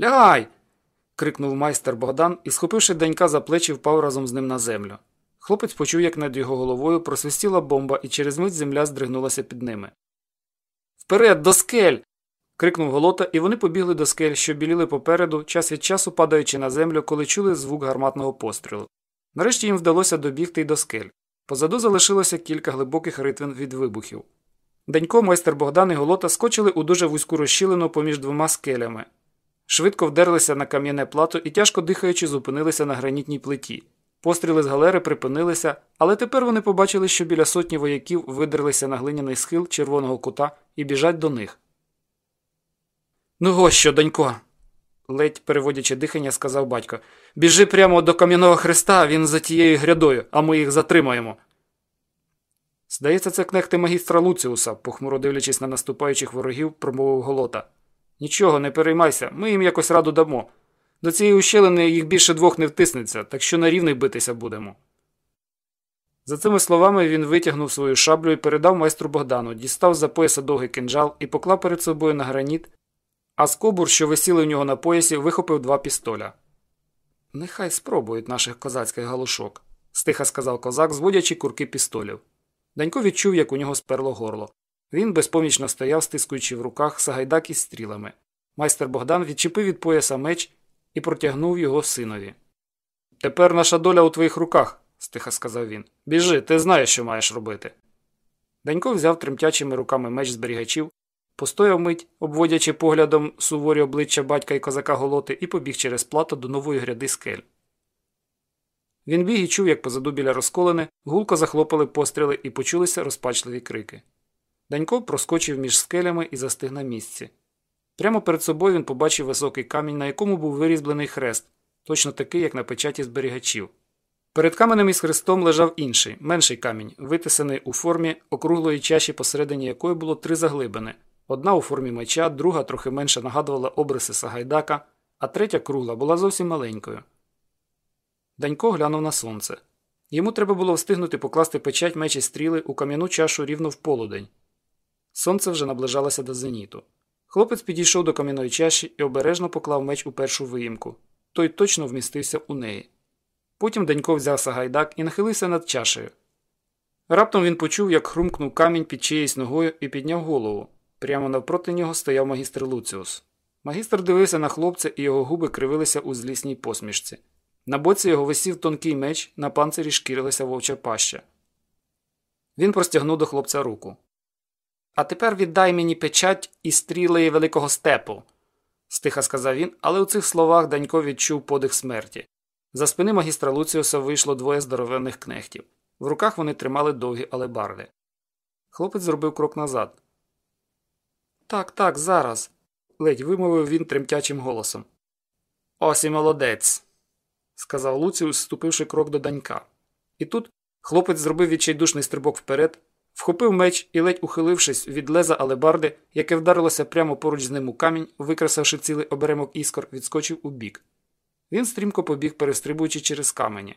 Лягай! крикнув майстер Богдан і, схопивши Данька за плечі, впав разом з ним на землю. Хлопець почув, як над його головою просвистіла бомба, і через мить земля здригнулася під ними. Вперед, до скель! крикнув голота, і вони побігли до скель, що біліли попереду, час від часу падаючи на землю, коли чули звук гарматного пострілу. Нарешті їм вдалося добігти й до скель. Позаду залишилося кілька глибоких ритвин від вибухів. Денько, майстер Богдан і голота скочили у дуже вузьку розщілину поміж двома скелями. Швидко вдерлися на кам'яне плато і, тяжко дихаючи, зупинилися на гранітній плиті. Постріли з галери припинилися, але тепер вони побачили, що біля сотні вояків видерлися на глиняний схил червоного кута і біжать до них. Ну ось що, донько, ледь переводячи дихання, сказав батько. Біжи прямо до кам'яного хреста, він за тією грядою, а ми їх затримаємо. Здається, це кнехти магістра Луціуса, похмуро дивлячись на наступаючих ворогів, промовив голота. Нічого, не переймайся, ми їм якось раду дамо. До цієї ущелини їх більше двох не втиснеться, так що на рівний битися будемо. За цими словами він витягнув свою шаблю і передав майстру Богдану, дістав за пояса довгий кинджал і поклав перед собою на граніт, а з кобур, що висіли у нього на поясі, вихопив два пістоля. Нехай спробують наших козацьких галушок, стиха сказав козак, зводячи курки пістолів. Данько відчув, як у нього сперло горло. Він безпомічно стояв, стискуючи в руках сагайдак із стрілами. Майстер Богдан відчепив від пояса меч і протягнув його синові. Тепер наша доля у твоїх руках, стиха сказав він. Біжи, ти знаєш, що маєш робити. Данько взяв тремтячими руками меч зберігачів, постояв мить, обводячи поглядом суворі обличчя батька і козака голоти, і побіг через плато до нової гряди скель. Він біг і чув, як позаду біля розколини гулко захлопали постріли і почулися розпачливі крики. Данько проскочив між скелями і застиг на місці. Прямо перед собою він побачив високий камінь, на якому був вирізблений хрест, точно такий, як на печаті зберігачів. Перед каменем із хрестом лежав інший, менший камінь, витисаний у формі округлої чаші, посередині якої було три заглибини. Одна у формі меча, друга трохи менше нагадувала обриси Сагайдака, а третя кругла була зовсім маленькою. Данько глянув на сонце. Йому треба було встигнути покласти печать мечі стріли у кам'яну чашу рівно в полудень. Сонце вже наближалося до зеніту. Хлопець підійшов до кам'яної чаші і обережно поклав меч у першу виїмку. Той точно вмістився у неї. Потім Данько взяв сагайдак і нахилився над чашею. Раптом він почув, як хрумкнув камінь під чиєюсь ногою і підняв голову. Прямо навпроти нього стояв магістр Луціус. Магістр дивився на хлопця, і його губи кривилися у злісній посмішці. На боці його висів тонкий меч, на панцирі шкірилася вовча паща. Він простягнув до хлопця руку. А тепер віддай мені печать і стріли великого степу, стиха сказав він, але у цих словах Данько відчув подих смерті. За спини магістра Луціуса вийшло двоє здоровенних кнехтів. В руках вони тримали довгі алебарди. Хлопець зробив крок назад. Так, так, зараз, ледь вимовив він тремтячим голосом. Ось і молодець, сказав Луціус, ступивши крок до данька. І тут хлопець зробив відчайдушний стрибок вперед, вхопив меч і, ледь ухилившись від леза алебарди, яке вдарилося прямо поруч з ним у камінь, викресавши цілий оберемок іскор, відскочив у бік. Він стрімко побіг, перестрибуючи через камені.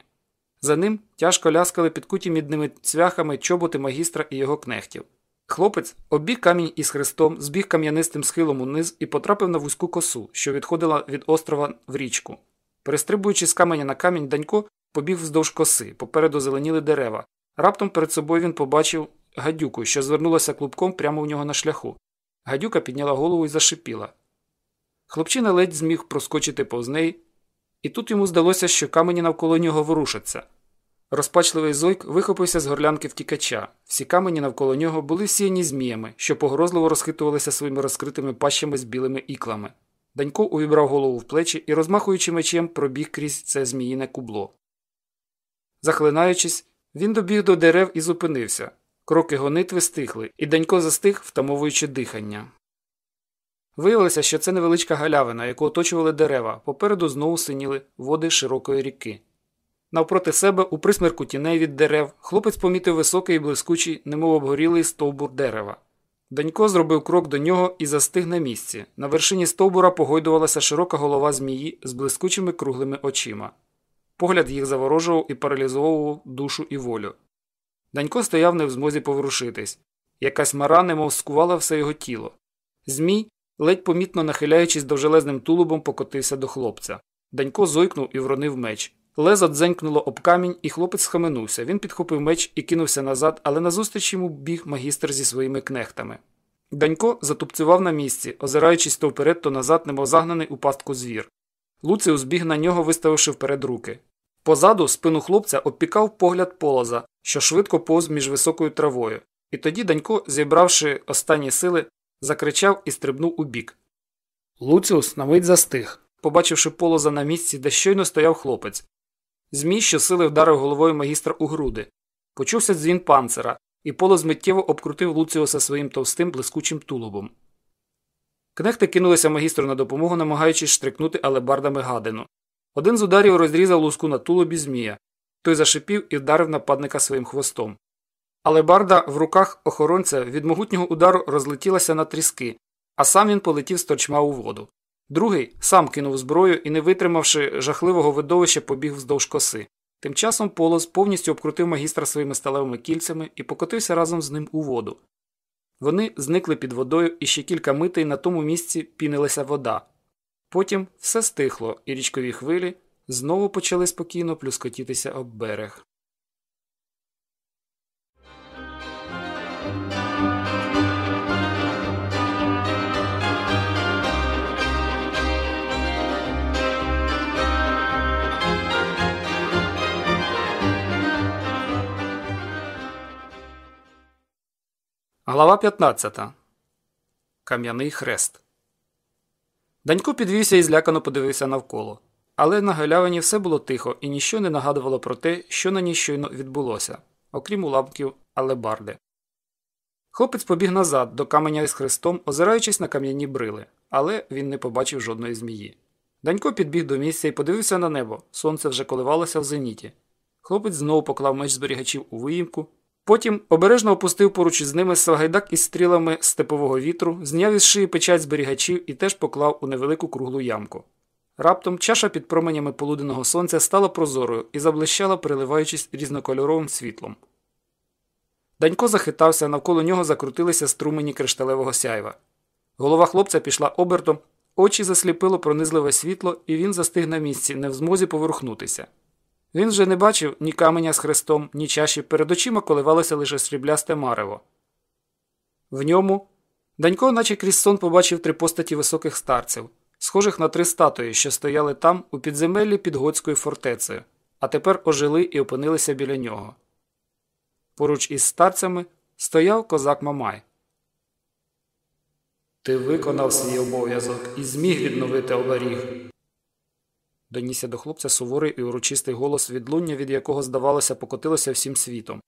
За ним тяжко ляскали підкуті мідними цвяхами чоботи магістра і його кнехтів. Хлопець обіг камінь із хрестом, збіг кам'янистим схилом униз і потрапив на вузьку косу, що відходила від острова в річку. Перестрибуючи з каменя на камінь, Данько побіг вздовж коси, попереду зеленіли дерева. Раптом перед собою він побачив гадюку, що звернулася клубком прямо у нього на шляху. Гадюка підняла голову і зашипіла. Хлопчина ледь зміг проскочити повз неї, і тут йому здалося, що камені навколо нього ворушаться. Розпачливий зойк вихопився з горлянки втікача. Всі камені навколо нього були всіяні зміями, що погрозливо розхитувалися своїми розкритими пащами з білими іклами. Данько увібрав голову в плечі і, розмахуючи мечем, пробіг крізь це зміїне кубло. Захлинаючись, він добіг до дерев і зупинився. Кроки гонитви стихли, і Данько застиг, втамовуючи дихання. Виявилося, що це невеличка галявина, яку оточували дерева, попереду знову синіли води широкої ріки. Навпроти себе, у присмірку тіней від дерев, хлопець помітив високий і блискучий, немов обгорілий стовбур дерева. Данько зробив крок до нього і застиг на місці. На вершині стовбура погойдувалася широка голова змії з блискучими круглими очима. Погляд їх заворожував і паралізовував душу і волю. Данько стояв не в змозі поворушитись. Якась мара немов скувала все його тіло. Змій, ледь помітно нахиляючись довжелезним тулубом, покотився до хлопця. Данько зойкнув і вронив меч. Лезо дзенькнуло об камінь, і хлопець схаменувся. Він підхопив меч і кинувся назад, але назустріч йому біг магістр зі своїми кнехтами. Данько затупцював на місці, озираючись то вперед, то назад, немов загнаний у пастку звір. Луціус біг на нього, виставивши вперед руки. Позаду спину хлопця обпікав погляд полоза, що швидко повз між високою травою, і тоді Данько, зібравши останні сили, закричав і стрибнув у бік. Луціус на мить застиг, побачивши полоза на місці, де щойно стояв хлопець. Змій щосили вдарив головою магістра у груди. Почувся дзвін панцера, і полоз миттєво обкрутив Луціуса своїм товстим блискучим тулубом. Кнехти кинулися магістру на допомогу, намагаючись штрикнути алебардами гадину. Один з ударів розрізав луску на тулубі Змія. Той зашипів і вдарив нападника своїм хвостом. Алебарда в руках охоронця від могутнього удару розлетілася на тріски, а сам він полетів з торчма у воду. Другий сам кинув зброю і, не витримавши жахливого видовища, побіг вздовж коси. Тим часом полос повністю обкрутив магістра своїми сталевими кільцями і покотився разом з ним у воду. Вони зникли під водою і ще кілька митей на тому місці пінилася вода. Потім все стихло, і річкові хвилі знову почали спокійно плюскотітися об берег. Глава 15. Кам'яний хрест. Данько підвівся і злякано подивився навколо. Але на галявині все було тихо і ніщо не нагадувало про те, що на ній щойно відбулося, окрім уламків алебарди. Хлопець побіг назад до каменя з хрестом, озираючись на кам'яні брили, але він не побачив жодної змії. Данько підбіг до місця і подивився на небо. Сонце вже коливалося в зеніті. Хлопець знову поклав меч зберігачів у виїмку. Потім обережно опустив поруч із ними сагайдак із стрілами степового вітру, зняв із шиї печать зберігачів і теж поклав у невелику круглу ямку. Раптом чаша під променями полуденного сонця стала прозорою і заблищала, переливаючись різнокольоровим світлом. Данько захитався, навколо нього закрутилися струмені кришталевого сяйва. Голова хлопця пішла обертом, очі засліпило пронизливе світло, і він застиг на місці, не в змозі поворухнутися. Він вже не бачив ні каменя з хрестом, ні чаші, перед очима коливалося лише сріблясте марево. В ньому Данько, наче крізь сон, побачив три постаті високих старців, схожих на три статуї, що стояли там, у підземеллі під готською фортецею, а тепер ожили і опинилися біля нього. Поруч із старцями стояв козак Мамай. Ти виконав свій обов'язок і зміг відновити оберіг. Донісся до хлопця суворий і урочистий голос відлуння, від якого, здавалося, покотилося всім світом.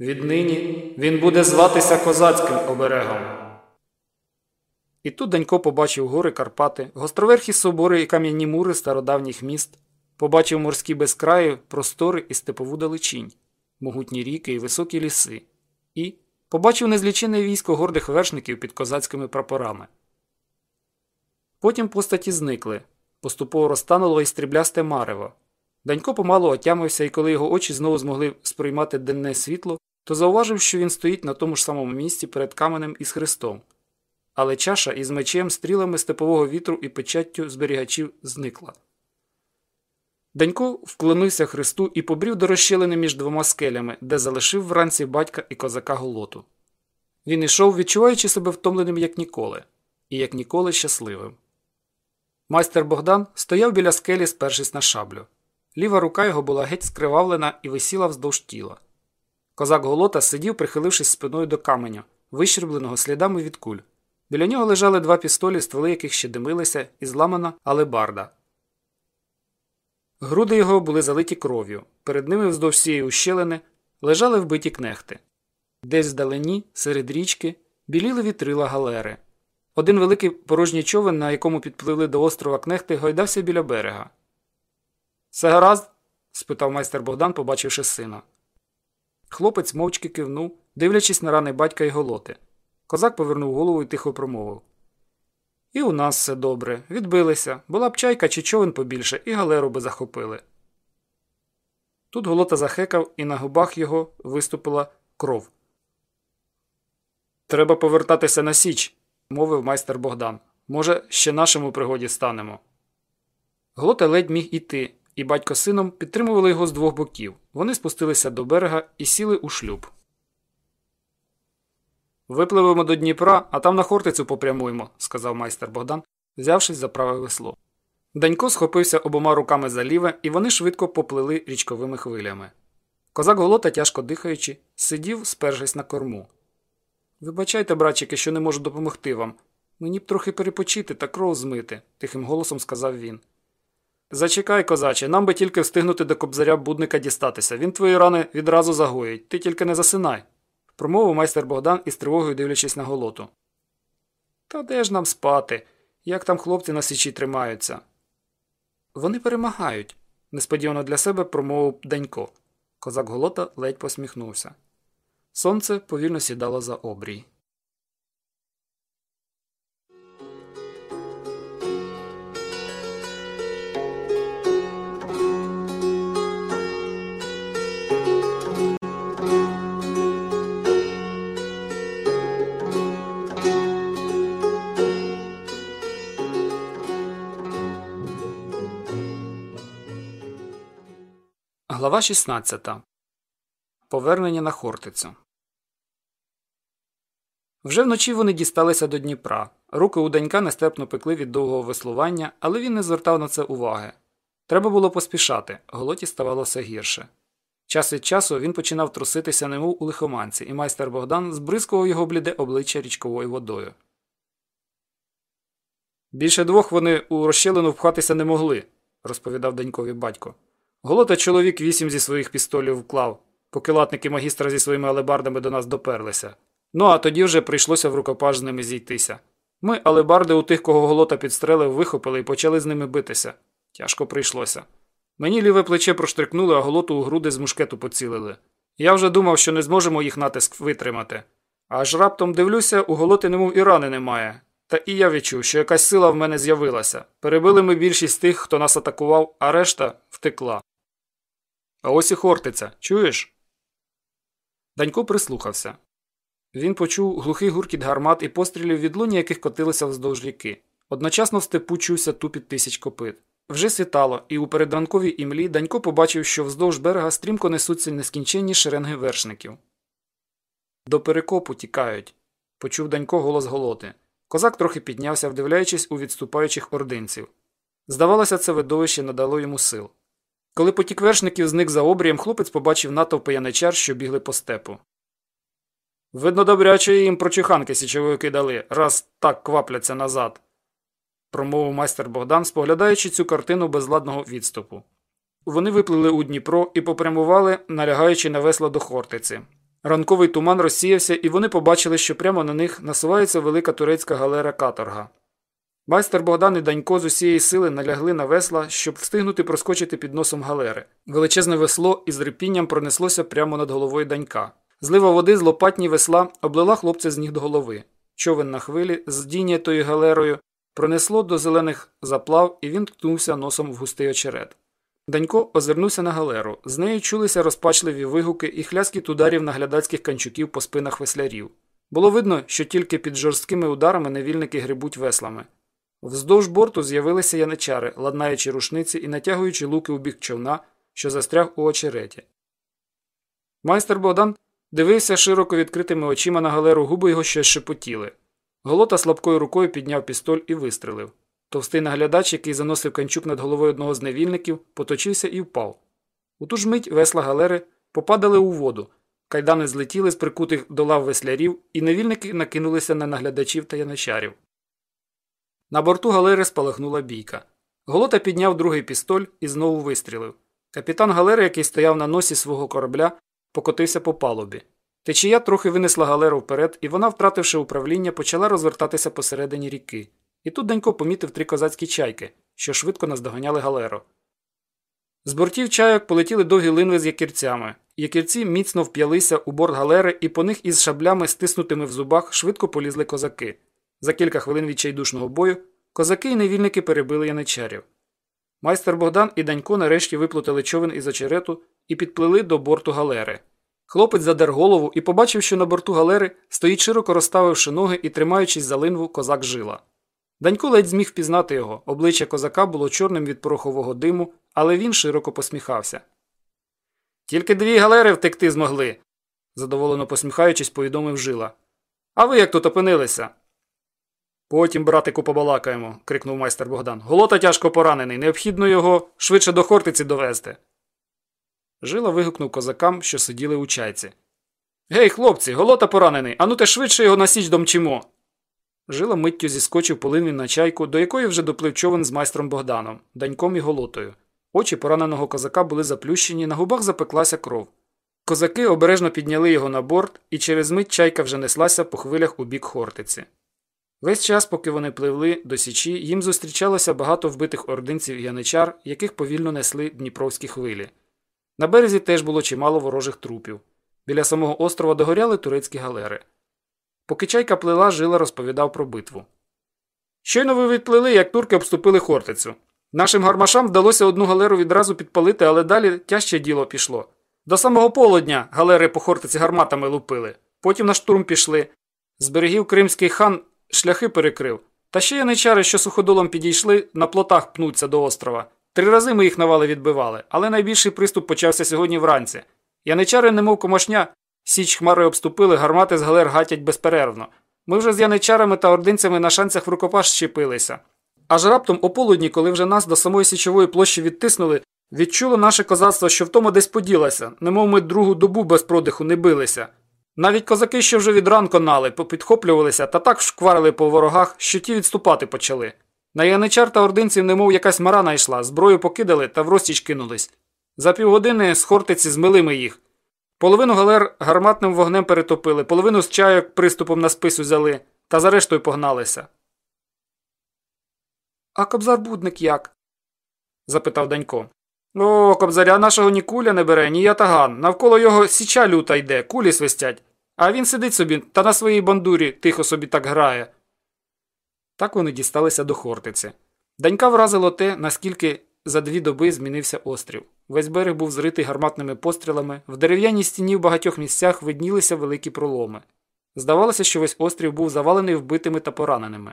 Віднині він буде зватися козацьким оберегом. І тут Данько побачив гори Карпати, гостроверхі собори і кам'яні мури стародавніх міст, побачив морські безкраї, простори і степову далечінь, могутні ріки і високі ліси, і побачив незлічене військо гордих вершників під козацькими прапорами. Потім постаті зникли, поступово розтануло і стріблясте марево. Данько помалу отямився, і коли його очі знову змогли сприймати денне світло, то зауважив, що він стоїть на тому ж самому місці перед каменем із хрестом. Але чаша із мечем, стрілами степового вітру і печаттю зберігачів зникла. Данько вклонився хресту і побрів до розщелини між двома скелями, де залишив вранці батька і козака голоту. Він ішов, відчуваючи себе втомленим як ніколи, і як ніколи щасливим. Майстер Богдан стояв біля скелі, спершись на шаблю. Ліва рука його була геть скривавлена і висіла вздовж тіла. Козак Голота сидів, прихилившись спиною до каменя, вищербленого слідами від куль. Біля нього лежали два пістолі, стволи яких ще димилися, і зламана алебарда. Груди його були залиті кров'ю. Перед ними вздовж цієї ущелини лежали вбиті кнехти. Десь вдалині, серед річки, біліли вітрила галери. Один великий порожній човен, на якому підпливли до острова кнехти, гойдався біля берега. Все гаразд? спитав майстер Богдан, побачивши сина. Хлопець мовчки кивнув, дивлячись на рани батька і голоти. Козак повернув голову і тихо промовив. І у нас все добре. Відбилися. Була б чайка чи човен побільше, і галеру би захопили. Тут голота захекав, і на губах його виступила кров. Треба повертатися на Січ, мовив майстер Богдан. Може, ще нашому пригоді станемо. Голота ледь міг іти, і батько з сином підтримували його з двох боків. Вони спустилися до берега і сіли у шлюб. Випливемо до Дніпра, а там на Хортицю попрямуємо, сказав майстер Богдан, взявшись за праве весло. Данько схопився обома руками за ліве, і вони швидко поплили річковими хвилями. Козак голота, тяжко дихаючи, сидів, спержись на корму. Вибачайте, братчики, що не можу допомогти вам. Мені б трохи перепочити та кров змити, тихим голосом сказав він. Зачекай, козаче, нам би тільки встигнути до кобзаря будника дістатися. Він твої рани відразу загоїть, ти тільки не засинай, промовив майстер Богдан із тривогою дивлячись на голоту. Та де ж нам спати? Як там хлопці на січі тримаються? Вони перемагають, несподівано для себе промовив Данько. Козак голота ледь посміхнувся. Сонце повільно сідало за обрій. Глава 16. Повернення на Хортицю. Вже вночі вони дісталися до Дніпра. Руки у Данька нестерпно пекли від довгого веслування, але він не звертав на це уваги. Треба було поспішати, голоті ставало все гірше. Час від часу він починав труситися, немов у лихоманці, і майстер Богдан збризкував його бліде обличчя річковою водою. Більше двох вони у розщелину впхатися не могли, розповідав Данькові батько. Голота чоловік вісім зі своїх пістолів вклав, поки латники магістра зі своїми алебардами до нас доперлися. Ну а тоді вже прийшлося в рукопаж з ними зійтися. Ми алебарди у тих, кого голота підстрелив, вихопили і почали з ними битися. Тяжко прийшлося. Мені ліве плече проштрикнули, а голоту у груди з мушкету поцілили. Я вже думав, що не зможемо їх натиск витримати. Аж раптом дивлюся, у голоти немов і рани немає. Та і я відчув, що якась сила в мене з'явилася. Перебили ми більшість тих, хто нас атакував, а решта втекла. А ось і Хортиця, чуєш? Данько прислухався. Він почув глухий гуркіт гармат і пострілів від луні, яких котилися вздовж ріки. Одночасно в степу чувся тупіт тисяч копит. Вже світало, і у передранковій імлі Данько побачив, що вздовж берега стрімко несуться нескінченні шеренги вершників. До перекопу тікають, почув Данько голос голоти. Козак трохи піднявся, вдивляючись у відступаючих ординців. Здавалося, це видовище надало йому сил. Коли потік вершників зник за обрієм, хлопець побачив натовпи яничар, що бігли по степу. Видно, добряче їм прочуханки січової кидали, раз так квапляться назад, промовив майстер Богдан, споглядаючи цю картину безладного відступу. Вони виплили у Дніпро і попрямували, налягаючи на весла до Хортиці. Ранковий туман розсіявся, і вони побачили, що прямо на них насувається велика турецька галера каторга. Майстер Богдан і Данько з усієї сили налягли на весла, щоб встигнути проскочити під носом галери. Величезне весло із рипінням пронеслося прямо над головою Данька. Злива води з лопатні весла облила хлопця з ніг до голови. Човен на хвилі, здійнятою галерою, пронесло до зелених заплав, і він ткнувся носом в густий очерет. Данько озирнувся на галеру. З нею чулися розпачливі вигуки і хляскіт ударів наглядацьких канчуків по спинах веслярів. Було видно, що тільки під жорсткими ударами невільники грибуть веслами. Вздовж борту з'явилися яничари, ладнаючи рушниці і натягуючи луки у бік човна, що застряг у очереті. Майстер Богдан дивився широко відкритими очима на галеру, губи його щось шепотіли. Голота слабкою рукою підняв пістоль і вистрелив. Товстий наглядач, який заносив канчук над головою одного з невільників, поточився і впав. У ту ж мить весла галери попадали у воду, кайдани злетіли з прикутих до лав веслярів, і невільники накинулися на наглядачів та яничарів. На борту галери спалахнула бійка. Голота підняв другий пістоль і знову вистрілив. Капітан галери, який стояв на носі свого корабля, покотився по палубі. Течія трохи винесла галеру вперед, і вона, втративши управління, почала розвертатися посередині ріки. І тут Данько помітив три козацькі чайки, що швидко наздоганяли галеру. З бортів чайок полетіли довгі линви з якірцями. Якірці міцно вп'ялися у борт галери, і по них із шаблями, стиснутими в зубах, швидко полізли козаки. За кілька хвилин відчайдушного бою козаки і невільники перебили яничарів. Майстер Богдан і Данько нарешті виплутали човен із очерету і підплили до борту галери. Хлопець задер голову і побачив, що на борту галери стоїть широко розставивши ноги і тримаючись за линву козак жила. Данько ледь зміг впізнати його. Обличчя козака було чорним від порохового диму, але він широко посміхався. Тільки дві галери втекти змогли, задоволено посміхаючись, повідомив жила. А ви як тут опинилися? Потім, братику, побалакаємо, крикнув майстер Богдан. Голота тяжко поранений, необхідно його швидше до Хортиці довести. Жила вигукнув козакам, що сиділи у чайці. Гей, хлопці, голота поранений, ану те швидше його на січ домчимо. Жила миттю зіскочив по линві на чайку, до якої вже доплив човен з майстром Богданом, даньком і голотою. Очі пораненого козака були заплющені, на губах запеклася кров. Козаки обережно підняли його на борт, і через мить чайка вже неслася по хвилях у бік Хортиці. Весь час, поки вони пливли до Січі, їм зустрічалося багато вбитих ординців яничар, яких повільно несли дніпровські хвилі. На березі теж було чимало ворожих трупів. Біля самого острова догоряли турецькі галери. Поки чайка плила, жила розповідав про битву. Щойно ви відплили, як турки обступили Хортицю. Нашим гармашам вдалося одну галеру відразу підпалити, але далі тяжче діло пішло. До самого полудня галери по Хортиці гарматами лупили, потім на штурм пішли. З берегів кримський хан шляхи перекрив. Та ще яничари, що суходолом підійшли, на плотах пнуться до острова. Три рази ми їх навали відбивали, але найбільший приступ почався сьогодні вранці. Яничари, немов комашня, січ хмарою обступили, гармати з галер гатять безперервно. Ми вже з яничарами та ординцями на шанцях в рукопаш щепилися. Аж раптом о полудні, коли вже нас до самої січової площі відтиснули, відчуло наше козацтво, що втома десь поділася, немов ми другу добу без продиху не билися. Навіть козаки, що вже від ранку нали, попідхоплювалися та так шкварили по ворогах, що ті відступати почали. На яничар та ординців, немов якась мара найшла, зброю покидали та в розтіч кинулись. За півгодини з Хортиці змили ми їх. Половину галер гарматним вогнем перетопили, половину з чайок приступом на спис узяли, та за погналися. А кобзар будник як? запитав Данько. О, кобзаря нашого ні куля не бере, ні ятаган. Навколо його січа люта йде, кулі свистять. А він сидить собі та на своїй бандурі тихо собі так грає. Так вони дісталися до Хортиці. Данька вразило те, наскільки за дві доби змінився острів. Весь берег був зритий гарматними пострілами, в дерев'яній стіні в багатьох місцях виднілися великі проломи. Здавалося, що весь острів був завалений вбитими та пораненими.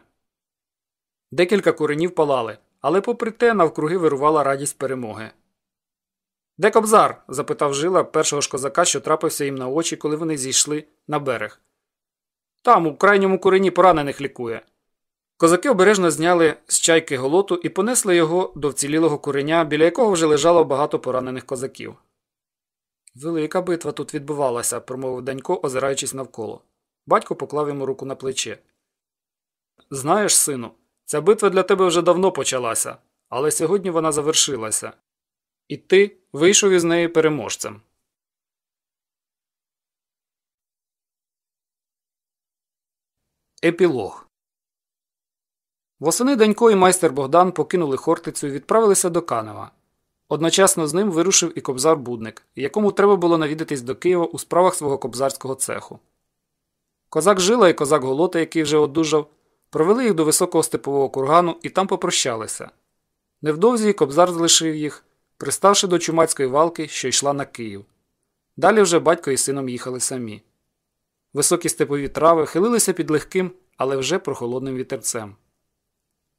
Декілька коренів палали, але попри те навкруги вирувала радість перемоги. Де кобзар? запитав жила першого ж козака, що трапився їм на очі, коли вони зійшли на берег. Там, у крайньому корені поранених лікує. Козаки обережно зняли з чайки голоту і понесли його до вцілілого куреня, біля якого вже лежало багато поранених козаків. Велика битва тут відбувалася, промовив Данько, озираючись навколо. Батько поклав йому руку на плече. Знаєш, сину, ця битва для тебе вже давно почалася, але сьогодні вона завершилася. І ти вийшов із неї переможцем. Епілог Восени Данько і майстер Богдан покинули Хортицю і відправилися до Канева. Одночасно з ним вирушив і кобзар Будник, якому треба було навідатись до Києва у справах свого кобзарського цеху. Козак Жила і козак Голота, який вже одужав, провели їх до високого степового кургану і там попрощалися. Невдовзі кобзар залишив їх, приставши до чумацької валки, що йшла на Київ. Далі вже батько і сином їхали самі. Високі степові трави хилилися під легким, але вже прохолодним вітерцем.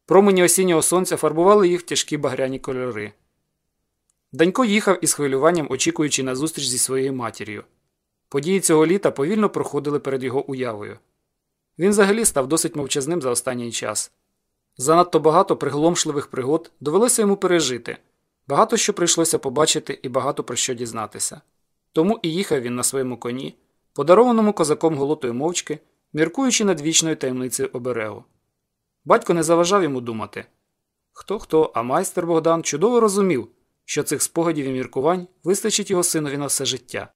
Промені осіннього сонця фарбували їх в тяжкі багряні кольори. Данько їхав із хвилюванням, очікуючи на зустріч зі своєю матір'ю. Події цього літа повільно проходили перед його уявою. Він взагалі став досить мовчазним за останній час. Занадто багато приголомшливих пригод довелося йому пережити, багато що прийшлося побачити і багато про що дізнатися. Тому і їхав він на своєму коні, подарованому козаком голотою мовчки, міркуючи над вічною таємницею оберегу. Батько не заважав йому думати. Хто хто, а майстер Богдан чудово розумів, що цих спогадів і міркувань вистачить його синові на все життя.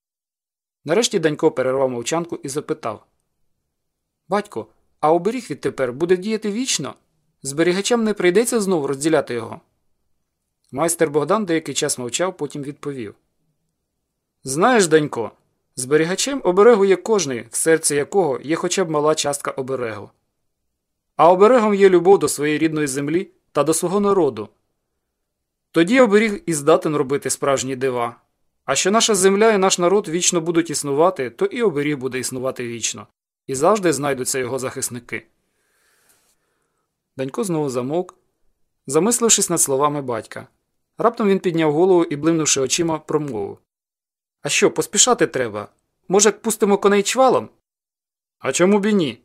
Нарешті Данько перервав мовчанку і запитав Батько, а оберіг відтепер буде діяти вічно? Зберігачам не прийдеться знову розділяти його. Майстер Богдан деякий час мовчав, потім відповів Знаєш, Данько, зберігачем оберегу є кожний, в серці якого є хоча б мала частка оберегу. А оберегом є любов до своєї рідної землі та до свого народу. Тоді оберіг і здатен робити справжні дива. А що наша земля і наш народ вічно будуть існувати, то і оберіг буде існувати вічно, і завжди знайдуться його захисники. Данько знову замовк, замислившись над словами батька. Раптом він підняв голову і, блимнувши очима, промовив А що, поспішати треба? Може, пустимо коней чвалом? А чому б і ні?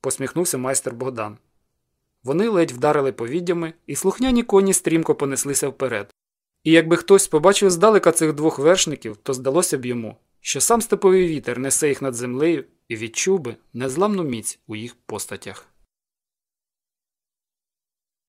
посміхнувся майстер Богдан. Вони ледь вдарили повіддями, і слухняні коні стрімко понеслися вперед. І якби хтось побачив здалека цих двох вершників, то здалося б йому, що сам степовий вітер несе їх над землею і відчув би незламну міць у їх постатях.